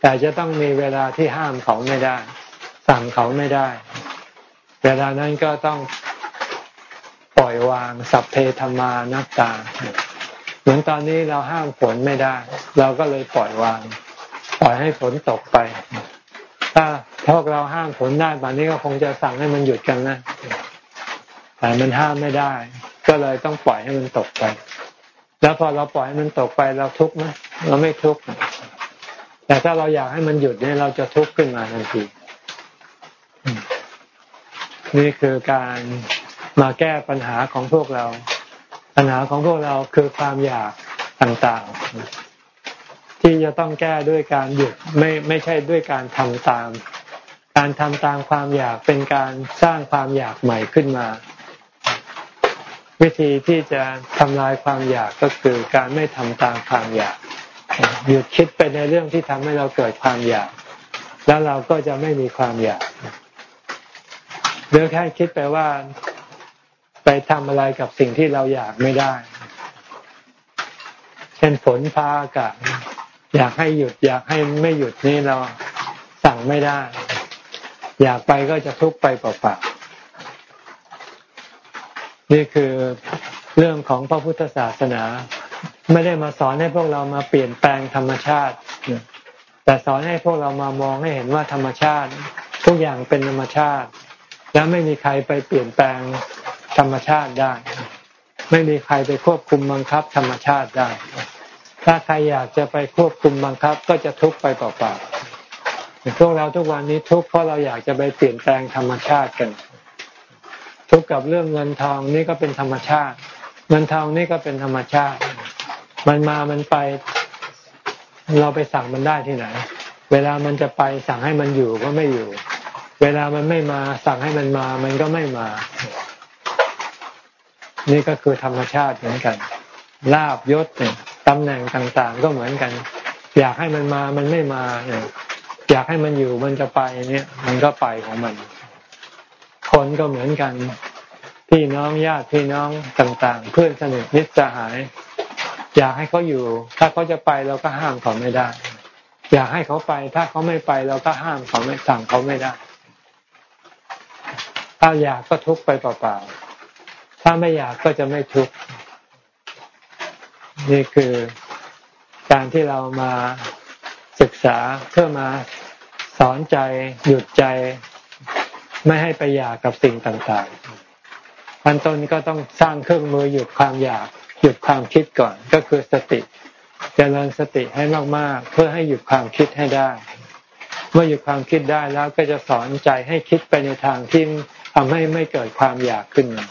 แต่จะต้องมีเวลาที่ห้ามเขาไม่ได้ สั่งเขาไม่ได้ เวลานั้นก็ต้องปล่อยวางสัพเพธรรมานัตตา เหมือนตอนนี้เราห้ามฝนไม่ได้ เราก็เลยปล่อยวาง ปล่อยให้ฝนตกไป ถ้า พวกเราห้ามฝนได้ตอนนี้ก็คงจะสั่งให้มันหยุดกันนะแต่มันห้ามไม่ได้ ก็เลยต้องปล่อยให้มันตกไป แล้วพอเราปล่อยให้มันตกไปเราทุกข์ไหมเราไม่ทุกข์แต่ถ้าเราอยากให้มันหยุดเนี่ยเราจะทุกข์ขึ้นมาทันทีนี่คือการมาแก้ปัญหาของพวกเรา ปัญหาของพวกเราคือความอยากต่างๆ ที่จะต้องแก้ด้วยการหยุดไม่ไม่ใช่ด้วยการทำตาม การทำตามความอยากเป็นการสร้างความอยากใหม่ขึ้นมา วิธีที่จะทำลายความอยากก็คือการไม่ทำตามความอยากหยุดคิดไปในเรื่องที่ทำให้เราเกิดความอยาก แล้วเราก็จะไม่มีความอยากเรือแค่คิดไปว่าไปทำอะไรกับสิ่งที่เราอยากไม่ได้ เช่นฝนพาอากาศอยากให้หยุด อยากให้ไม่หยุดนี่เราสั่งไม่ได้ อยากไปก็จะทุกข์ไปเปล่าๆนี่คือเรื่องของพระพุทธศาสนา ไม่ได้มาสอนให้พวกเรามาเปลี่ยนแปลงธรรมชาติ แต่สอนให้พวกเรามามองให้เห็นว่าธรรมชาติ ทุกอย่างเป็นธรรมชาติ และไม่มีใครไปเปลี่ยนแปลงธรรมชาติได้ ไม่มีใครไปควบคุมบังคับธรรมชาติได้ ถ้าใครอยากจะไปควบคุมบังคับก็จะทุกข์ไปเปล่าๆ พวกเราทุกวันนี้ทุกข์เพราะเราอยากจะไปเปลี่ยนแปลงธรรมชาติกัน ทุกข์กับเรื่องเงินทองนี่ก็เป็นธรรมชาติ เงินทองนี่ก็เป็นธรรมชาติ มันมามันไป เราไปสั่งมันได้ที่ไหน เวลามันจะไปสั่งให้มันอยู่ก็ไม่อยู่ เวลามันไม่มาสั่งให้มันมา มันก็ไม่มา นี่ก็คือธรรมชาติเหมือนกันลาบยศเนี่ยตำแหน่งต่างๆ ก็เหมือนกัน อยากให้มันมามันไม่มาเนี่ย อยากให้มันอยู่มันจะไปเนี่ย มันก็ไปของมัน คนก็เหมือนกัน พี่น้องญาติพี่น้องต่าง ๆ เพื่อนสนิทมิสหาย อยากให้เขาอยู่ ถ้าเขาจะไปเราก็ห้ามเขาไม่ได้ อยากให้เขาไป ถ้าเขาไม่ไปเราก็ห้ามเขาไม่สั่งเขาไม่ได้ ถ้าอยากก็ทุกไปเปล่าๆถ้าไม่อยากก็จะไม่ทุกนี่คือการที่เรามา ษาเพื่อมาสอนใจหยุดใจ ไม่ให้ไปอยากกับสิ่งต่างๆอันต้นก็ต้องสร้างเครื่องมือหยุดความอยากหยุดความคิดก่อนก็คือสติจเจริญสติให้มากๆ เพื่อให้หยุดความคิดให้ได้ เมื่อหยุดความคิดได้แล้วก็จะสอนใจให้คิดไปในทางที่ทำให้ไม่เกิดความอยากขึ้นมา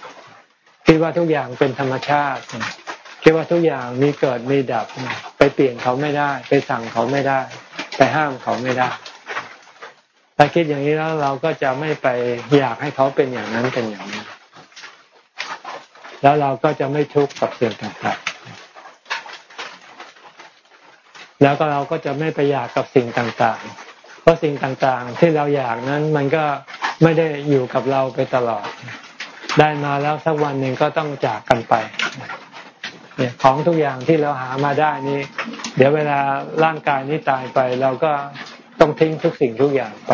คิดว่าทุกอย่างเป็นธรรมชาติคิดว่าทุกอย่างมีเกิดมีดับ ไปเปลี่ยนเขาไม่ได้ ไปสั่งเขาไม่ได้ ไปห้ามเขาไม่ได้ ถ้าคิดอย่างนี้แล้วเราก็จะไม่ไปอยากให้เขาเป็นอย่างนั้นเป็นอย่างนี้ แล้วเราก็จะไม่ทุกข์กับสิ่งต่างๆ แล้วก็เราก็จะไม่ไปอยากกับสิ่งต่างๆ เพราะสิ่งต่างๆ ที่เราอยากนั้นมันก็ไม่ได้อยู่กับเราไปตลอด ได้มาแล้วสักวันหนึ่งก็ต้องจากกันไปเนี่ยของทุกอย่างที่เราหามาได้นี้ เดี๋ยวเวลาร่างกายนี้ตายไป เราก็ต้องทิ้งทุกสิ่งทุกอย่างไป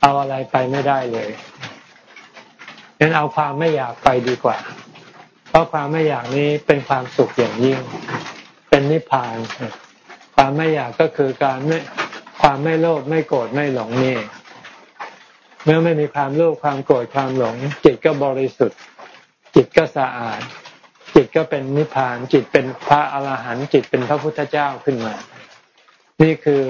เอาอะไรไปไม่ได้เลยงั้นเอาความไม่อยากไปดีกว่า เพราะความไม่อยากนี้เป็นความสุขอย่างยิ่ง เป็นนิพพาน ความไม่อยากก็คือการไม่ความไม่โลภไม่โกรธไม่หลงนี่ เมื่อไม่มีความโลภความโกรธความหลง จิตก็บริสุทธิ์ จิตก็สะอาด จิตก็เป็นนิพพาน จิตเป็นพระอรหันต์จิตเป็นพระพุทธเจ้าขึ้นมา นี่คือ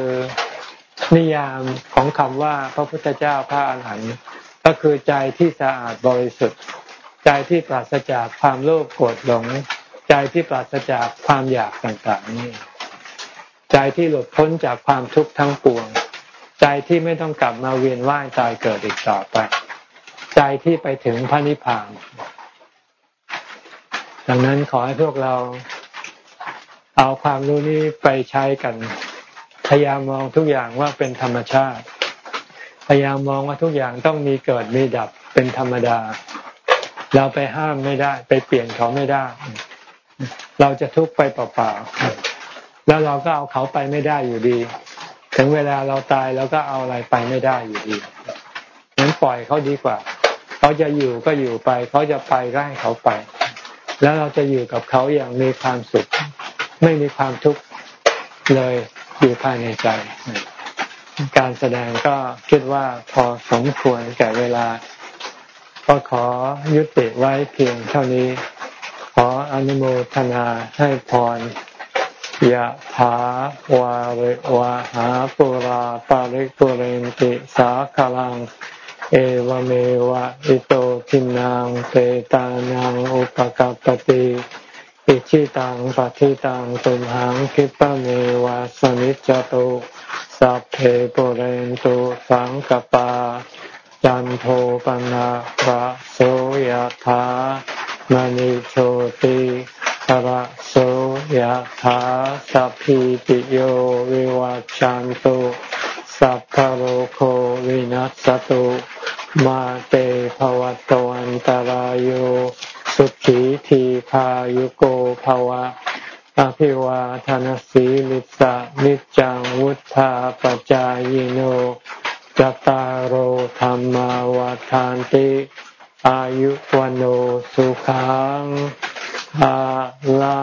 นิยามของคำว่าพระพุทธเจ้าพระอรหันต์ก็คือใจที่สะอาดบริสุทธิ์ ใจที่ปราศจากความโลภโกรธหลง ใจที่ปราศจากความอยากต่างๆนี่ใจที่หลุดพ้นจากความทุกข์ทั้งปวง ใจที่ไม่ต้องกลับมาเวียนว่ายตายเกิดอีกต่อไป ใจที่ไปถึงพระนิพพาน ดังนั้นขอให้พวกเราเอาความรู้นี้ไปใช้กัน พยายามมองทุกอย่างว่าเป็นธรรมชาติ พยายามมองว่าทุกอย่างต้องมีเกิดมีดับเป็นธรรมดา เราไปห้ามไม่ได้ ไปเปลี่ยนเขาไม่ได้ เราจะทุกข์ไปเปล่าๆ แล้วเราก็เอาเขาไปไม่ได้อยู่ดี ถึงเวลาเราตายเราก็เอาอะไรไปไม่ได้อยู่ดีงั้นปล่อยเขาดีกว่า เขาจะอยู่ก็อยู่ไป เขาจะไปก็ให้เขาไป แล้วเราจะอยู่กับเขาอย่างมีความสุข ไม่มีความทุกข์เลยอยู่ภายในใจ การแสดงก็คิดว่าพอสมควรแก่เวลา ก็ขอยุติไว้เพียงเท่านี้ ขออนุโมทนาให้พรยะถาวาริวะหาปุราปาริกุเรนติสาคลัง เอวเมวะอิโตทินังเปตานังอุปกัปติอิชิตังปฏิตังตุมหังคิปะเมวะสมิจจตุสัพเพปเรนตุสังกปาจันโทปนะระโสยะถามณิโชติระโสยถาสัพพิติโยวิวัจจันตุ สัพพโรโควินัสตุมาเตภวัตวันตารโยสุขีทีขายุโกภวะอภิวาทานสีลิสะนิจังวุธาปจายโนจตารโหธรรมวาทานติอายุวันโอสุขังอาลา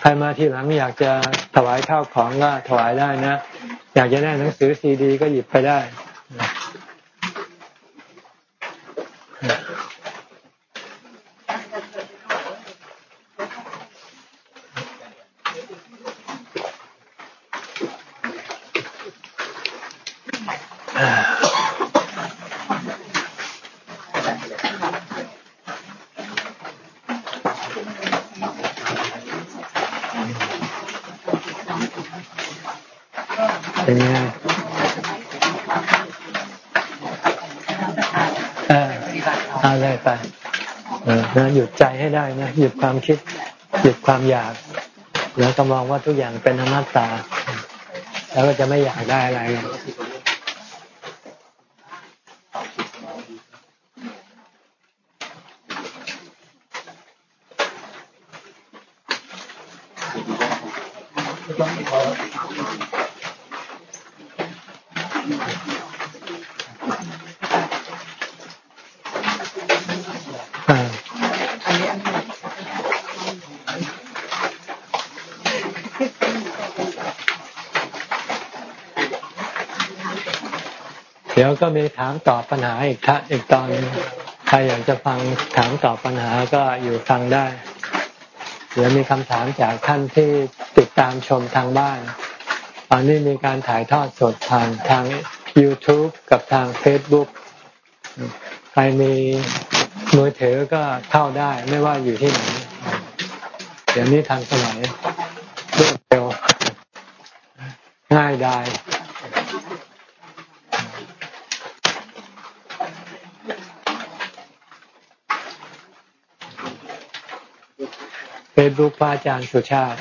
ใครมาที่หลังอยากจะถวายข้าวของก็ถวายได้นะ อยากจะได้หนังสือซีดี ก็หยิบไปได้นะหยุดใจให้ ได้นะหยุดความคิด หยุดความอยาก แล้วก็มองว่าทุกอย่างเป็นอนัตตา แล้วก็จะไม่อยากได้อะไร ก็มีถามตอบปัญหาอีกท่าอีกตอนใครอยากจะฟังถามตอบปัญหาก็อยู่ฟังได้เดี๋ยวมีคำถามจากท่านที่ติดตามชมทางบ้านตอนนี้มีการถ่ายทอดสดผ่านทาง YouTube กับทาง Facebook ใครมีมือถือก็เข้าได้ไม่ว่าอยู่ที่ไหน เดี๋ยวนี้ทันสมัยรวดเร็วง่ายได้ ซบุ๊กพระอาจารย์สุชาติ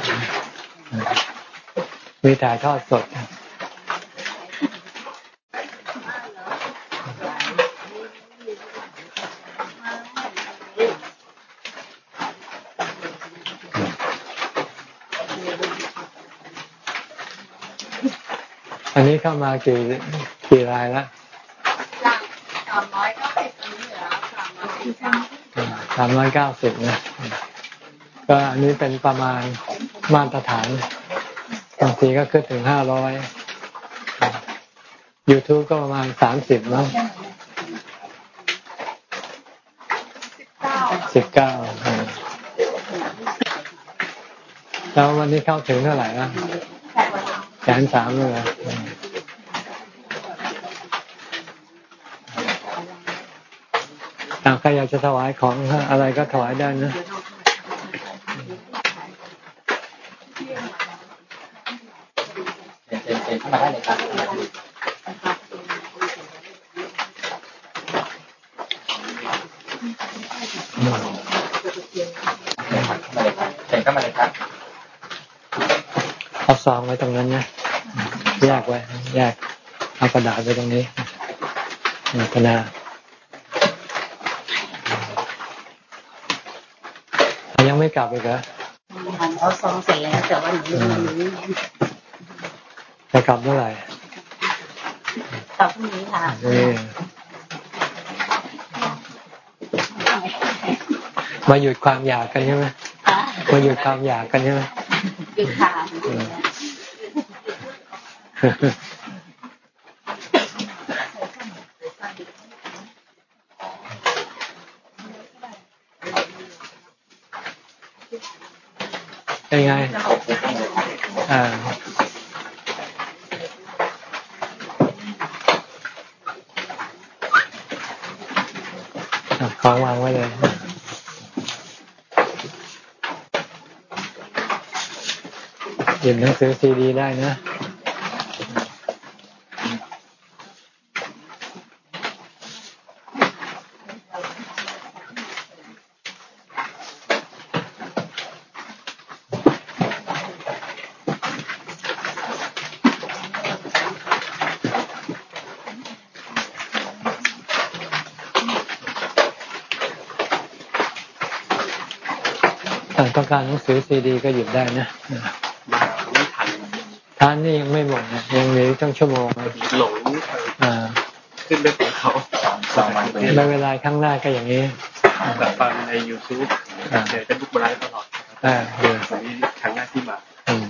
มีถ่ายทอดสด อันนี้เข้ามากี่กี่รายแล้วสามร้อยเก้าสิบนี่ะ ก็อันนี้เป็นประมาณมาตรฐานบางทีก็ขึ้นถึงห้าร้อย YouTube ก็ประมาณสามสิบมั้งเก้าสิบเก้าแล้ววันนี้เข้าถึงเท่าไหร่ละแสนสามเลยอ่าใครอยากจะถวายของอะไรก็ถวายได้นะ เชิญเชิญเชิญเข้า มาได้เลยครับเชิญเข้ามาเลยครับเอาซองไว้ตรงนั้นนะแยกไว้แยกเอากระดาษไว้ตรงนี้นัตนายังไม่กลับอีกเหรอเอาซองเสร็จแล้วแต่ว่าหนูลืมวันนี้ กลับเมื่อไหร่ต่อพรุ่งนี้ค่ะนี่มาหยุดความอยากกันใช่ไหมค่ะมาหยุดความอยากกันใช่ไหมจุดค่ะเป็นไง อ่า ของวางไว้เลยหยิบหนังสือซีดีได้นะ การหนังสือซีดีก็หยิบได้นะไม่ทันทานนี่ยังไม่หมดนะยังเหลือต้องชั่วโมงนะหลงอ่าขึ้นไปของเขาสองวันไม่เวลาข้างหน้าก็อย่างนี้แบบฟังใน YouTube เจอเป็นบุกไลฟ์ตลอดอ่าเดี๋ยววันนี้ครั้งแรกที่มา อืม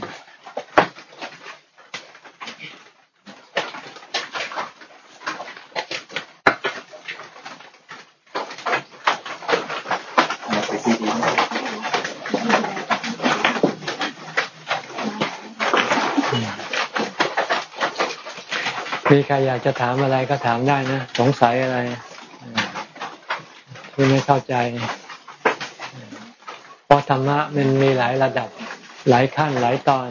ไปซีดี มีใครอยากจะถามอะไรก็ถามได้นะ สงสัยอะไรที่ไม่เข้าใจ เพราะธรรมะมันมีหลายระดับ หลายขั้น หลายตอน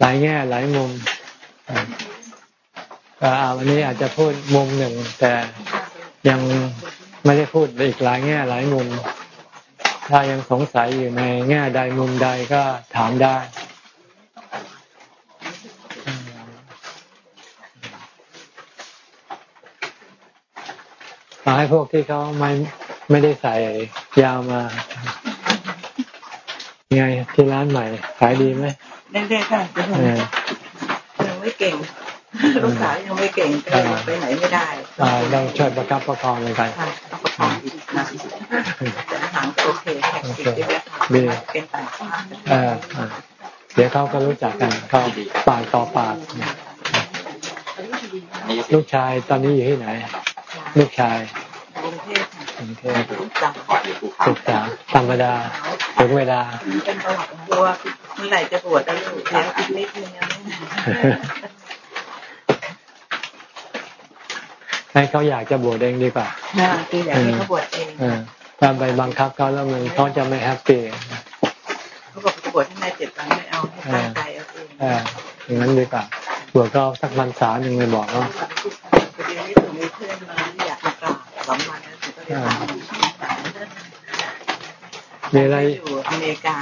หลายแง่ หลายมุมก็อ่าวันนี้อาจจะพูดมุมหนึ่ง แต่ยังไม่ได้พูดอีกหลายแง่ หลายมุม ถ้ายังสงสัยอยู่ในแง่ใดมุมใดก็ถามได้ ให้พวกที่เขาไม่ไม่ได้ใส่ยาวมาไงที่ร้านใหม่ขายดีไหมเรื่อยๆค่ะเออยังไม่เก่งลูกสาวยังไม่เก่งก็เลยไปไหนไม่ได้อ่าต้องช่วยประคับประคองเลยกันค่ะต้องประคองอีกนะแต่อาหารก็โอเคแขกติดเยอะค่ะดีเป็นต่างชาติเออเออเดี๋ยวเขาก็รู้จักกันเขาปากต่อปากลูกชายตอนนี้อยู่ที่ไหน ลูกชาย ศึกษาธรรมดาถึงเวลาเป็นประวัติกลัวเมื่อไหร่จะบวชได้ลูกเลี้ยงอีกนิดนึงยังไม่ให้เขาอยากจะบวชเองดีกว่าน่าคืออยากให้เขาบวชเองเออถ้าไปบังคับเขาแล้วมันเขาจะไม่แฮปปี้เขาบอกจะบวชให้นายเจ็ดวันไม่เอาให้ตั้งใจเอาเองเอออย่างนั้นดีกว่าบวชก็สักพรรษาหนึ่งเลยบอกเนาะพอดีนี้ผมมีเพื่อนมาที่อยากมากราบสองวันแล้วถึงก็เลยถา มมีอะไรอยู่อเมริกา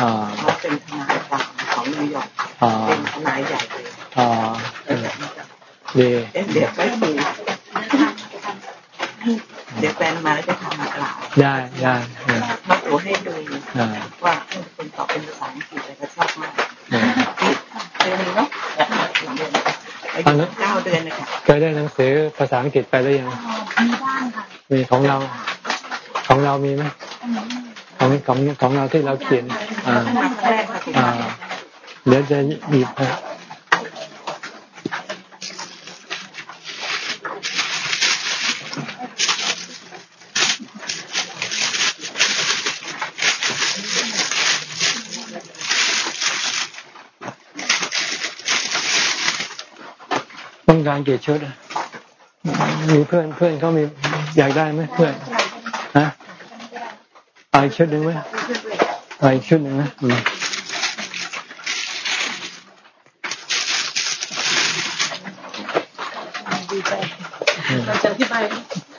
อ่าเขาเป็นทนายความของนิวยอร์กอ่าเป็นทนายใหญ่เลยอ่าเออดีเอ๊ะเดี๋ยวไปคุยเดี๋ยวแฟนมาแล้วจะทำมากล่าวได้ได้เออมาตัวให้ดูอ่าว่าคนตอบเป็นภาษาอังกฤษแต่ก็ชอบมากเดือนหนึงเนาะอายุเก้าเดือนเลยค่ะเคยได้หนังสือภาษาอังกฤษไปหรือยังมีบ้างค่ะมีของเรา ของเรามีไหม ของของเราที่เราเขียน อ่าอ่าเดี๋ยวจะหยิบให้ต้องการเกี่ชุดอะมีเพื่อนเพื่อนเขามีอยากได้ไหมเพื่อน อาอีกชุดหนึ่งไหมเอาอีกชุดหนึ่งนะอืมเราจะอธิบาย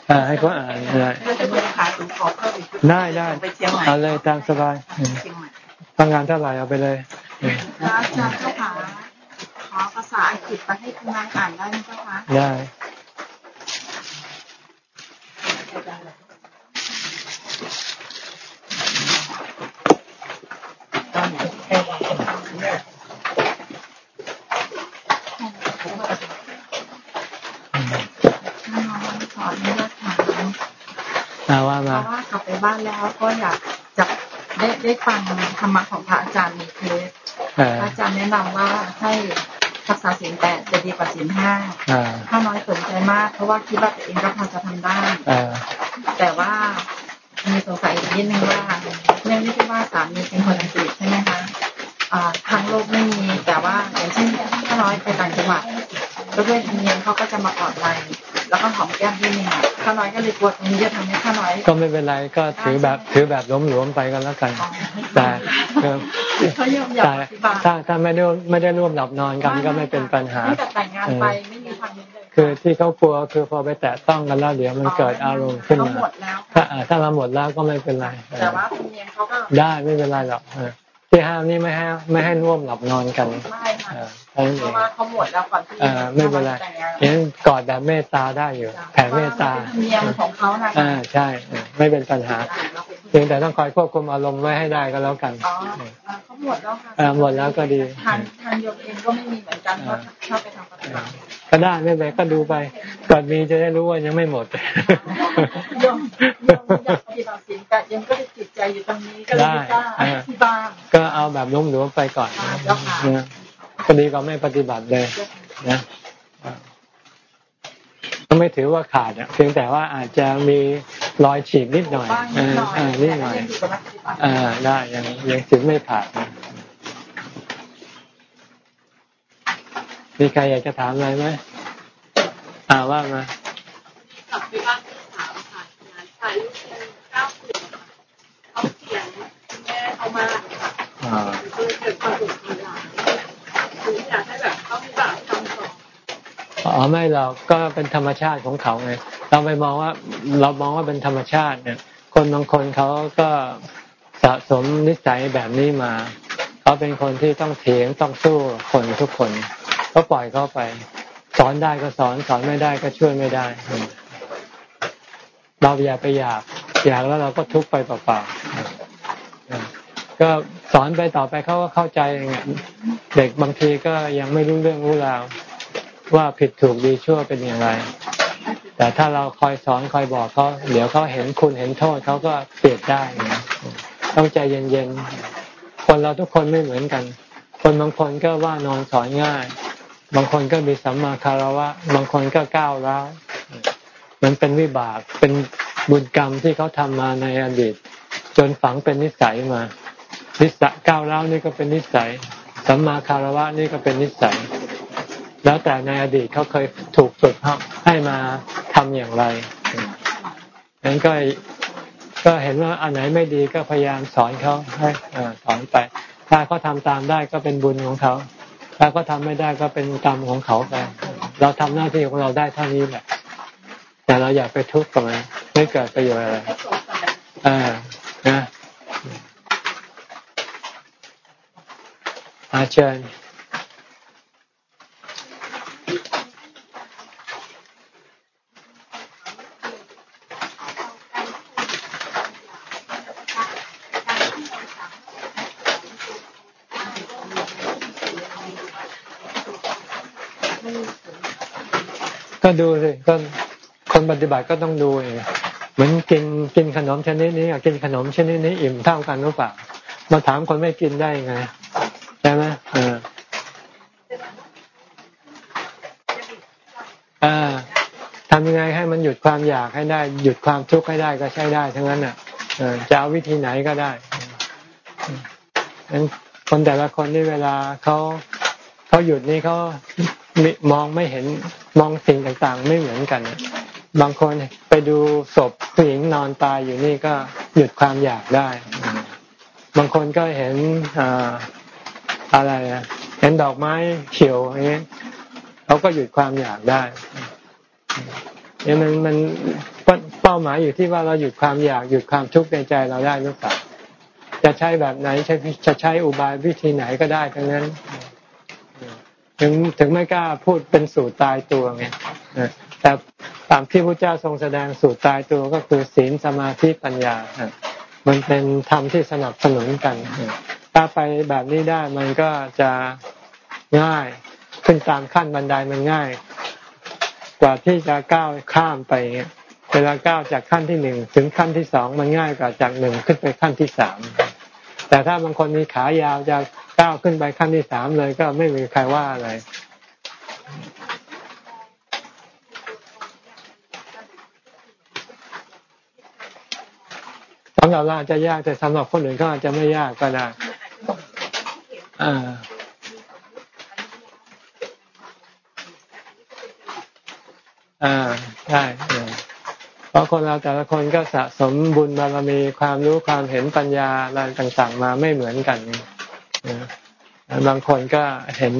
อ่าให้เขาอ่านได้ถ้าจะมีขาสูงขอเพิ่มอีกได้ได้ไปเชียงใหม่เอาเลยตามสบายอืมเชียงใหม่ต้องงานเท่าไหร่เอาไปเลยอาจารย์เจ้าค่ะขอภาษาอังกฤษไปให้คุณนายอ่านได้ไหมเจ้าคะได้ ตอนนี้เออ น้องๆขออนุญาตถาม อาว่า เพ มา ราะว่ากลั บไปบ้านแล้ว ก็อยากจะได้ได้ฟังธรรมะของพระอาจารย์ในเทสเออพระอาจารย์แนะนำว่าให้รักษาศีลแปดจะดีกว่าศีลห้าอ่าข้าน้อยสนใจมาก เพราะว่าคิดว่าตัวเองก็พอจะทำได้เออแต่ว่ามีสงสัยอีกนิดนึงว่าเนื่องด้วยที่ว่าสามีเป็นคนอังกฤษใช่ไหมคะอ่าทางโลกไม่มีแต่ว่าอย่างเช่นข้าน้อยไปต่างจังหวัดแล้วเพื่อนเนียนเขาก็จะมากอดไหล่ แล้วก็หอมแก้มด้วยเนี่ยข้าน้อยก็เลยกลัวตรงนี้จะทำให้ข้าน้อย ก็ไม่เป็นไรก็ถือแบบถือแบบล้มหลวมๆไปก็แล้วกัน แต่ก็เขายอมอยากแต่ปฏิบัติถ้าถ้าไม่ได้ไม่ได้ร่วมหลับนอนกันก็ไม่เป็นปัญหาตั้งแต่แต่งงานไปไม่มีทางนี้เลยคือที่เขากลัวคือพอไปแตะต้องกันแล้วเดี๋ยวมันเกิดอารมณ์ขึ้นเขามาหมดแล้วถ้าอ่าถ้าเราหมดแล้วก็ไม่เป็นไรเออแต่ว่าคุณเนียนเขาก็ได้ไม่เป็นไรหรอกเออที่ห้ามนี่ไม่ให้ไม่ให้ร่วมหลับนอนกันไม่ค่ะ เออเท่านั้นเพเอราะงว่าเขาหมดแล้วก่อนที่เออไม่เป็นไรแต่งงานเห็นกอดแบบเมตตาได้อยู่ แผ่เมตตาธรรมเนียมของเขานะอ่าใช่เออไม่เป็นปัญหาเพียงแต่ต้องคอยควบคุมอารมณ์ไว้ให้ได้ก็แล้วกันอ๋อเขาหมดแล้วค่ะเออหมดแล้วก็ดีทางทางโยมเองก็ไม่มีเหมือนกันเพราะชอบไปทำปฏิบัติก็ได้ไม่เป็นไรก็ดูไปก่อนมีจะได้รู้ว่ายังไม่หมดโยมโยมอยากปฏิบัติศีลแต่ยังก็เลยจิตใจอยู่ตรงนี้ก็เลยไม่กล้าอธิบายก็เอาแบบล้มหลวมๆไปก่อนอ่าเจ้าค่ะนะ ก็ดีกว่าไม่ปฏิบัติเลยนะก็ไม่ถือว่าขาดอะเพียงแต่ว่าอาจจะมีรอยฉีกนิดหน่อยบ้างนิดหน่อยเออนิดหน่อยแต่ก็ยังอยู่กับนักปฏิบัติอ่าได้ยังยังถึงไม่ผ่านนะมีใครอยากจะถามอะไรไหมอ่าว่ามากลับไปบ้านที่สามค่ะงานชายลูกเป็นเก้าขวบเขาเขียนแม่เขามาค่ะอ่าก็เลยเกิดความสุขในหลาน ออยากให้แบบเขามีแบบทำต่ออ๋อไม่เราก็เป็นธรรมชาติของเขาไงเราไปมองว่าเรามองว่าเป็นธรรมชาติเนี่ย คนบางคนเขาก็สะสมนิสัยแบบนี้มาเขาเป็นคนที่ต้องเถียงต้องสู้คนทุกคน ก็ปล่อยเขาไป สอนได้ก็สอนสอนไม่ได้ก็ช่วยไม่ได้ เราอย่าไปอยาก อยากแล้วเราก็ทุกข์ไปเปล่าๆก็สอนไปต่อไปเขาก็เข้าใจเองอะ เด็กบางทีก็ยังไม่รู้เรื่องรู้ราวว่าผิดถูกดีชั่วเป็นอย่างไร แต่ถ้าเราคอยสอนคอยบอกเขาเดี๋ยวเขาเห็นคุณเห็นโทษเขาก็เปลี่ยนได้นะต้องใจเย็นๆ คนเราทุกคนไม่เหมือนกัน คนบางคนก็ว่านอนสอนง่าย บางคนก็มีสัมมาคารวะ บางคนก็ก้าวร้าวมันเป็นวิบากเป็นบุญกรรมที่เขาทำมาในอดีต จนฝังเป็นนิสัยมา นิสัยก้าวร้าวนี่ก็เป็นนิสัย สัมมาคารวะนี่ก็เป็นนิสัย แล้วแต่ในอดีตเขาเคยถูกฝึกให้มาทำอย่างไรนั้นก็ก็เห็นว่าอันไหนไม่ดีก็พยายามสอนเขาให้อสอนไป ถ้าเขาทำตามได้ก็เป็นบุญของเขา ถ้าเขาทำไม่ได้ก็เป็นกรรมของเขาไป เราทำหน้าที่ของเราได้เท่านี้แหละ แต่เราอย่าไปทุกข์กับมันไม่เกิดประโยชน์อะไรอ่า เชิญก็ดูสิก็คนปฏิบัติก็ต้องดูเองเหมือนกินกินขนมชนิดนี้กับกินขนมชนิดนี้อิ่มเท่ากันหรือเปล่ามาถามคนไม่กินได้ไงำยังไงให้มันหยุดความอยากให้ได้ หยุดความทุกข์ให้ได้ก็ใช้ได้ ทั้งนั้นอะจะเอาวิธีไหนก็ได้คนแต่ละคนนี่เวลาเขาเขาหยุดนี่เขามองไม่เห็นมองสิ่งต่างๆ ไม่เหมือนกัน บางคนไปดูศพผู้หญิงนอนตายอยู่นี่ก็หยุดความอยากได้ บางคนก็เห็นอะไรอะเห็นดอกไม้เขียวอย่างนี้เขาก็หยุดความอยากได้ เนี่ยมันมันเป้าหมายอยู่ที่ว่าเราหยุดความอยากหยุดความทุกข์ในใจเราได้หรือเปล่าจะใช้แบบไหนใช้จะใช้อุบายวิธีไหนก็ได้ทั้งนั้น ถึงถึงไม่กล้าพูดเป็นสูตรตายตัวไงแต่ตามที่พระเจ้าทรงแสดงสูตรตายตัวก็คือศีลสมาธิปัญญามันเป็นธรรมที่สนับสนุนกันถ้าไปแบบนี้ได้มันก็จะง่าย ขึ้นตามขั้นบันไดมันง่าย กว่าที่จะก้าวข้ามไปเวลาก้าวจากขั้นที่หนึ่งถึงขั้นที่สองมันง่ายกว่าจากหนึ่งขึ้นไปขั้นที่สามแต่ถ้าบางคนมีขายาวจะก้าวขึ้นไปขั้นที่สามเลยก็ไม่มีใครว่าอะไรสำหรับเราจะยากแต่สำหรับคนอื่นก็อาจจะไม่ยากก็ได้อ่า อ่าใช่เพราะคนเราแต่ละคนก็สะสมบุญบารมีความรู้ความเห็นปัญญาอะไรต่าง ๆ มาไม่เหมือนกันบางคนก็เห็น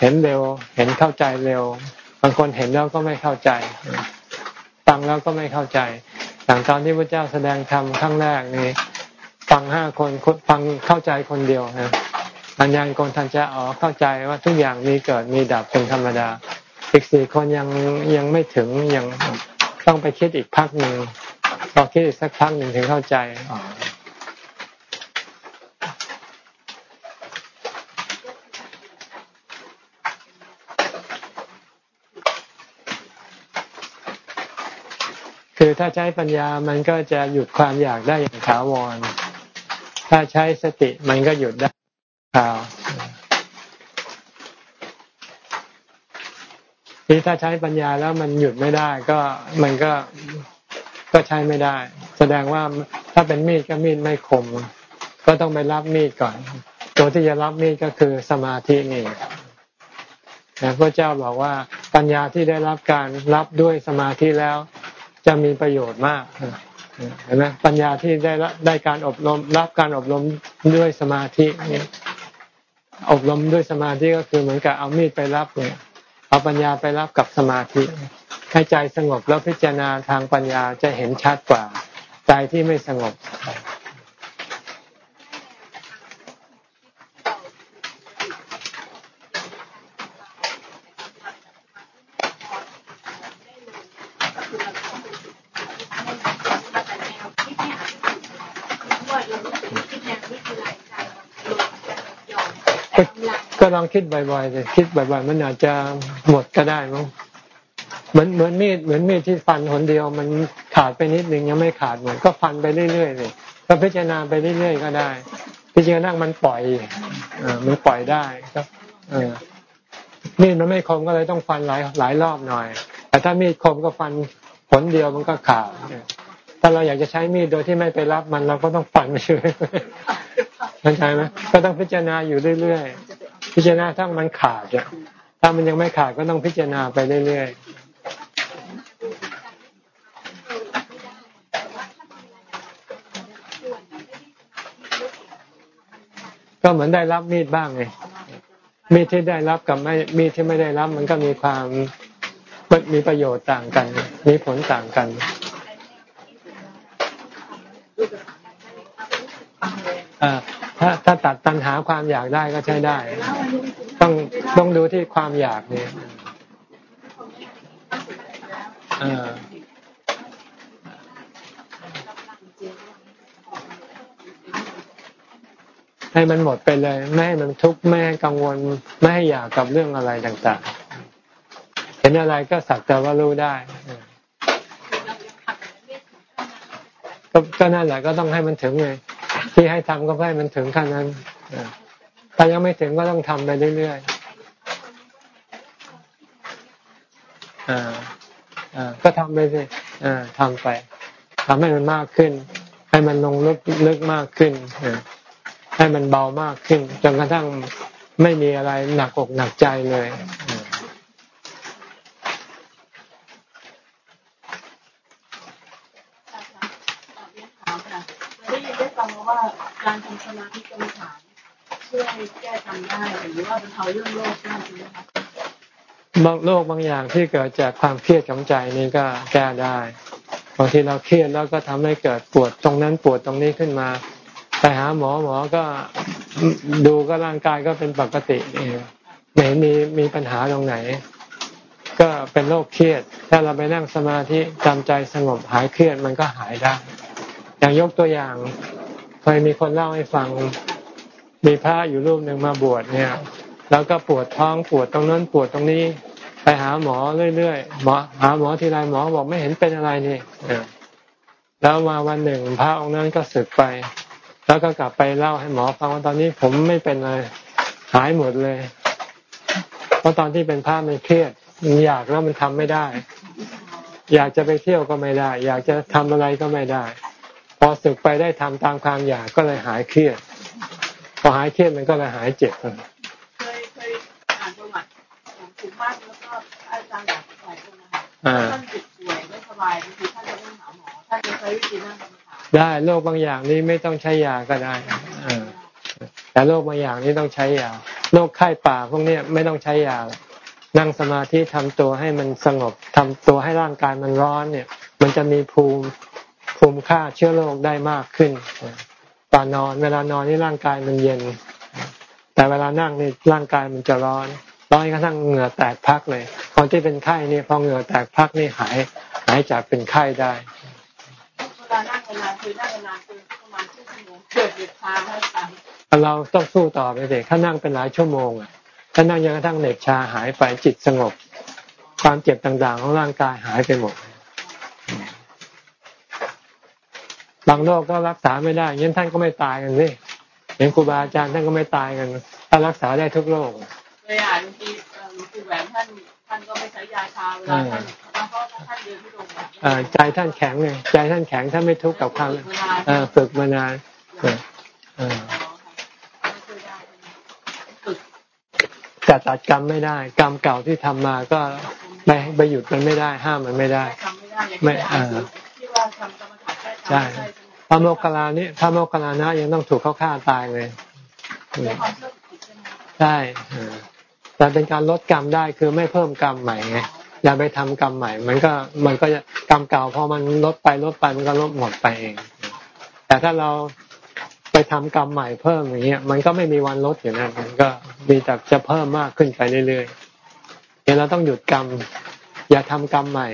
เห็นเร็ว เห็นเข้าใจเร็ว บางคนเห็นแล้วก็ไม่เข้าใจฟังแล้วก็ไม่เข้าใจอย่างตอนที่พระเจ้าแสดงธรรมครั้งแรกนี่ฟังห้าคนฟังเข้าใจคนเดียวนะปัญญาคนทันจะอ๋อเข้าใจว่าทุกอย่างมีเกิดมีดับเป็นธรรมดา อีกสี่คนยังยังไม่ถึงยังต้องไปคิดอีกพักหนึ่งพอคิดอีกสักพักหนึ่งถึงเข้าใจคือถ้าใช้ปัญญามันก็จะหยุดความอยากได้อย่างถาวร ถ้าใช้สติมันก็หยุดได้ข่าว ที่ถ้าใช้ปัญญาแล้วมันหยุดไม่ได้ก็มันก็ก็ใช้ไม่ได้ แสดงว่าถ้าเป็นมีดก็มีดไม่คม ก็ต้องไปรับมีดก่อน ตัวที่จะรับมีดก็คือสมาธินี่พระเจ้าบอกว่าปัญญาที่ได้รับการรับด้วยสมาธิแล้ว จะมีประโยชน์มากเห็นไหมปัญญาที่ได้ได้การอบรมรับการอบรมด้วยสมาธินี่อบรมด้วยสมาธิก็คือเหมือนกับเอามีดไปรับเนี่ย เอาปัญญาไปรับกับสมาธิให้ใจสงบแล้วพิจารณาทางปัญญาจะเห็นชัดกว่า ใจที่ไม่สงบก็ ลองคิดบ่อยๆเลยคิดบ่อยๆ มันอาจจะหมดก็ได้มั้งเหมือนเหมือนมีดเหมือนมีดที่ฟันหนเดียวมันขาดไปนิดนึงยังไม่ขาดหมือนก็ฟันไปเรื่อยๆเลยก็พิจารณาไปเรื่อยๆก็ได้ พิจารณามันปล่อยอมันปล่อยได้ครับเออมีดมันไม่คมก็เลยต้องฟันหลายหลายรอบหน่อย แต่ถ้ามีดคมก็ฟันผลเดียวมันก็ขาดถ้าเราอยากจะใช้มีดโดยที่ไม่ไปรับมันเราก็ต้องฟันไปเช่วยเข้าใจไหมก็ต้องพิจารณาอยู่เรื่อยๆ พิจารณาถ้ามันขาดถ้ามันยังไม่ขาดก็ต้องพิจารณาไปเรื่อยๆก็เหมือนได้รับมีดบ้างไงมีดที่ได้รับกับไม่มีดที่ไม่ได้รับ มันก็มีความมีประโยชน์ต่างกัน มีผลต่างกัน ถ้าถ้าตัดตัณหาความอยากได้ก็ใช้ได้ ต้องต้องดูที่ความอยากเนี่ยให้มันหมดไปเลย ไม่ให้มันทุกข์ไม่ให้กังวล ไม่ให้อยากกับเรื่องอะไรต่างๆ เห็นอะไรก็สักแต่ว่ารู้ได้ ก็ก็นั่นแหละก็ต้องให้มันถึงเลย ที่ให้ทำก็ให้มันถึงขั้นนั้นถ้ายังไม่ถึงก็ต้องทำไปเรื่อยๆอ่าอ่าก็ทำไปสิอ่าทำไปทำให้มันมากขึ้น ให้มันลงลึกลึกมากขึ้นให้มันเบามากขึ้น จนกระทั่งไม่มีอะไรหนักอกหนักใจเลยได้ยินได้ฟังว่า การทำสมาธิกรรมฐานช่วยแก้ทำได้หรือว่าบรรเทาเรื่องโรคได้ใช่ไหมคะบางโรคบางอย่างที่เกิดจากความเครียดของใจนี่ก็แก้ได้บางทีเราเครียดแล้วก็ทำให้เกิดปวดตรงนั้นปวดตรงนี้ขึ้นมาไปหาหมอหมอก็ดูก็ร่างกายก็เป็นปกติไม่เห็นมีมีปัญหาตรงไหน ก็เป็นโรคเครียด ถ้าเราไปนั่งสมาธิจำใจสงบหายเครียดมันก็หายได้ อย่างยกตัวอย่าง เคยมีคนเล่าให้ฟัง มีพระอยู่รูปหนึ่งมาบวชเนี่ย แล้วก็ปวดท้องปวดตรงนั้นปวดตรงนี้ ไปหาหมอเรื่อยๆหมอหาหมอทีไรหมอบอกไม่เห็นเป็นอะไรนี่แล้วมาวันหนึ่งพระองค์นั้นก็สึกไป แล้วก็กลับไปเล่าให้หมอฟังว่าตอนนี้ผมไม่เป็นเลยหายหมดเลย เพราะตอนที่เป็นพระมันเครียดมันอยากแล้วมันทำไม่ได้ อยากจะไปเที่ยวก็ไม่ได้ อยากจะทำอะไรก็ไม่ได้ อสึกไปได้ทำตามความอยากก็เลยหายเครียด พอหายเครียดมันก็เลยหายเจ็บเคยเคยอ่านประวัติของคุณบ้านแล้วก็อาจารย์หลายคนนะคะท่านจิตป่วยไม่สบายบางทีท่านจะไม่หาหมอท่านจะใช้วิธีนั่งได้โรคบางอย่างนี้ไม่ต้องใช้ยาก็ได้แต่โรคบางอย่างนี้ต้องใช้ยาโรคไข้ป่าพวกนี้ไม่ต้องใช้ยานั่งสมาธิทำตัวให้มันสงบทำตัวให้ร่างกายมันร้อนเนี่ย มันจะมีภูมิภู มิค่าเชื้อโรคได้มากขึ้นตอนนอน เวลานอนนี่ร่างกายมันเย็น แต่เวลานั่งนี่ร่างกายมันจะร้อนร้อนกระทั่งเหงื่อแตกพักเลยคนที่เป็นไข้นี่พอเหงื่อแตกพักนี่หายหายจากเป็นไข้ได้านั่งนานคือนั่งนานคือประมาณชั่วโมงเกิดเหตุการณ์ให้ฟังเราต้องสู้ต่อไปเด็กถ้านั่งเป็นหลายชั่วโมงอะถ้านั่งยังกระทั่งเหน็บชาหายไปจิตสงบ ความเจ็บต่างๆของร่างกายหายไปหมด บางโรคก็รักษาไม่ได้งั้นท่านก็ไม่ตายกันสิเห็นครูบาอาจารย์ท่านก็ไม่ตายกันถ้ารักษาได้ทุกโรคเลยอ่านบางทีหลวงปู่แหวนท่านท่านก็ไม่ใช้ยาชาเวลาท่านใจท่านแข็งไงใจท่านแข็งท่านไม่ทุกข์กับความฝึกมานานจะตัดกรรมไม่ได้ กรรมเก่าที่ทำมาก็ไม่ไปหยุดมันไม่ได้ ห้ามมันไม่ได้ ไม่อ่า ใช่พระโมกขลานี่พระโมกขลานะยังต้องถูกเขาฆ่าตายเลยใช่แต่เป็นการลดกรรมได้คือไม่เพิ่มกรรมใหม่ไงอย่าไปทำกรรมใหม่ มันก็มันก็จะกรรมเก่าพอมันลดไปลดไปมันก็ลดหมดไปเอง แต่ถ้าเราไปทำกรรมใหม่เพิ่มอย่างเงี้ยมันก็ไม่มีวันลดอยู่นั้นมันก็มีแต่จะเพิ่มมากขึ้นไปเรื่อยๆเดี๋ยวเราต้องหยุดกรรม อย่าทำกรรมใหม่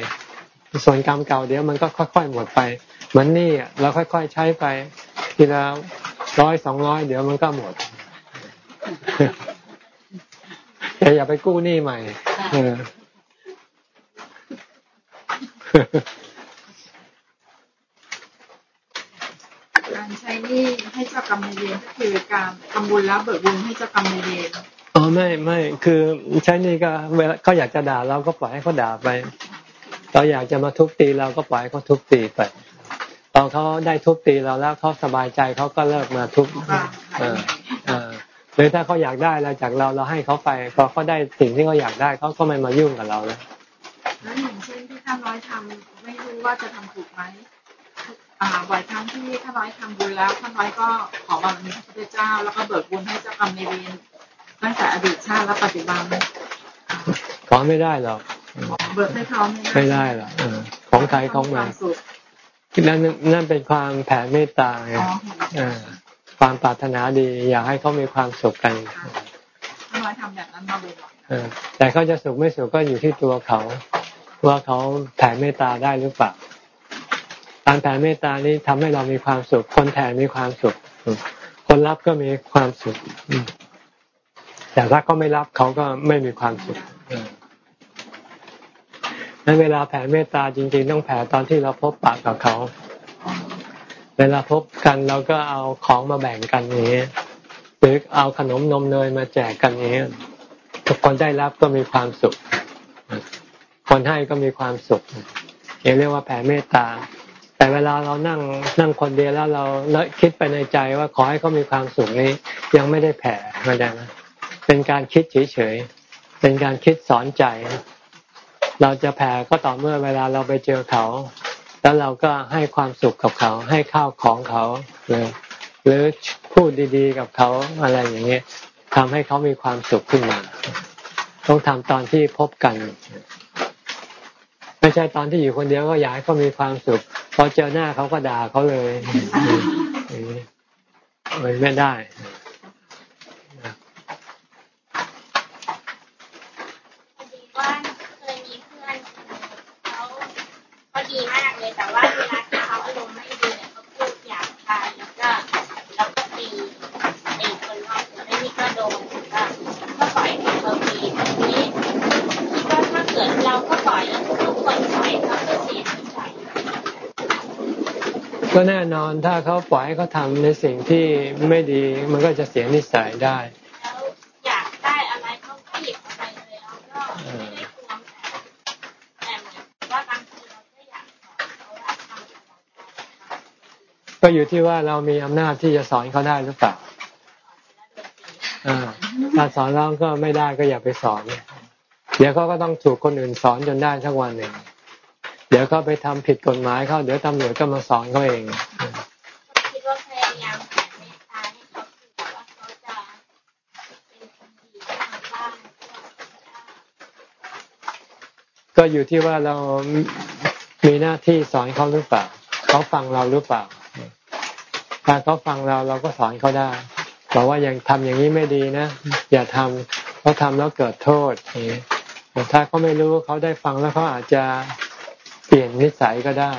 ส่วนกรรมเก่าเดี๋ยวมันก็ค่อยๆหมดไป มือนนี่เราค่อยๆใช้ไป ทีละร้อยสองร้อยเดี๋ยวมันก็หมดแต่อย่าไปกู้หนี้ใหม่การใช้นี่ให้เจ้ากรรมนายเวรก็คือการทำบุญแล้วเบิกบุญให้เจ้ากรรมนายเวรอ๋อไม่ไม่คือใช้นี่ก็เวลาเขาอยากจะด่าเราก็ปล่อยให้เขาด่าไป เราอยากจะมาทุบตีเราก็ปล่อยให้เขาทุบตีไป ตอนเขาได้ทุบตีเราแล้วเขาสบายใจเขาก็เลิกมาทุบเออเออหรือถ้าเขาอยากได้อะไรจากเราเราให้เขาไปพอเขาได้สิ่งที่เขาอยากได้เขาก็ไม่มายุ่งกับเราแล้วแล้วอย่างเช่นที่ข้าน้อยทำไม่รู้ว่าจะทำถูกไหมอ่าบ่อยครั้งที่ข้าน้อยทำบุญแล้วข้าน้อยก็ขอบารมีพระพุทธเจ้า แล้วก็เบิกบุญให้เจ้ากรรมในเวรตั้งแต่อดีตชาติและปัจจุบันขอไม่ได้หรอกเบิกให้เขาไม่ได้หรอกของใครของมัน นั่นนั่นเป็นความแผ่เมตตาไงความปรารถนาดี อยากให้เขามีความสุขกันข้าน้อยทำแบบนั้นมาบ่อยแต่เขาจะสุขไม่สุขก็อยู่ที่ตัวเขา ว่าเขาแผ่เมตตาได้หรือเปล่าการแผ่เมตตานี้ทำให้เรามีความสุข คนแผ่มีความสุข คนรับก็มีความสุขแต่ถ้าเขาไม่รับเขาก็ไม่มีความสุข นั้นเวลาแผ่เมตตาจริง ๆ ต้องแผ่ตอนที่เราพบปะกับเขา เวลาพบกันเราก็เอาของมาแบ่งกันอย่างนี้หรือเอาขนมนมเนยมาแจกกันอย่างนี้ทุกคนได้รับก็มีความสุข คนให้ก็มีความสุขเรียกว่าแผ่เมตตา แต่เวลาเรานั่งนั่งคนเดียวแล้วเราคิดไปในใจว่าขอให้เขามีความสุขนี้ ยังไม่ได้แผ่เข้าใจไหมเป็นการคิดเฉยๆเป็นการคิดสอนใจ เราจะแผ่ก็ต่อเมื่อเวลาเราไปเจอเขา แล้วเราก็ให้ความสุขกับเขา ให้ข้าวของเขาหรือหรือพูดดีๆกับเขาอะไรอย่างเงี้ยทำให้เขามีความสุขขึ้นมา ต้องทำตอนที่พบกัน ไม่ใช่ตอนที่อยู่คนเดียวก็อยากให้เขามีความสุขพอเจอหน้าเขาก็ด่าเขาเลย ไม่ได้มากเลยแต่ว่าเวลาที่เขาอารมณ์ไม่ดีเนี่ยเขาพูดหยาบคายแล้วก็แล้วก็ตีตีคนรอบตัวไอ้นี่ก็โดนก็ก็ปล่อยให้เขาตีตรงนี้ก็ถ้าเกิดเราก็ปล่อยแล้วทุกคนปล่อยเขาก็เสียนิสัย ก็แน่นอนถ้าเขาปล่อยให้เขาทำในสิ่งที่ไม่ดีมันก็จะเสียนิสัยได้ก็อยู่ที่ว่าเรามีอำนาจที่จะสอนเขาได้หรือเปล่าถ้าสอนเราก็ไม่ได้ก็อย่าไปสอน เดี๋ยวเขาก็ต้องถูกคนอื่นสอนจนได้สักวันหนึ่ง เดี๋ยวเขาไปทำผิดกฎหมายเขาเดี๋ยวตำรวจก็มาสอนเขาเองคิดว่าพยายามแผ่เมตตาให้เขาคือว่าเขาจะเป็นคนดีบ้านก็อยู่ที่ว่าเรามีหน้าที่สอนเขาหรือเปล่าเขาฟังเราหรือเปล่าถ้าเขาฟังเราเราก็สอนเขาได้บอกว่าอย่างทำอย่างนี้ไม่ดีนะ อย่าทำเขาทำแล้วเกิดโทษแต่ถ้าเขาไม่รู้เขาได้ฟังแล้วเขาอาจจะ เปลี่ยนนิสัยก็ได้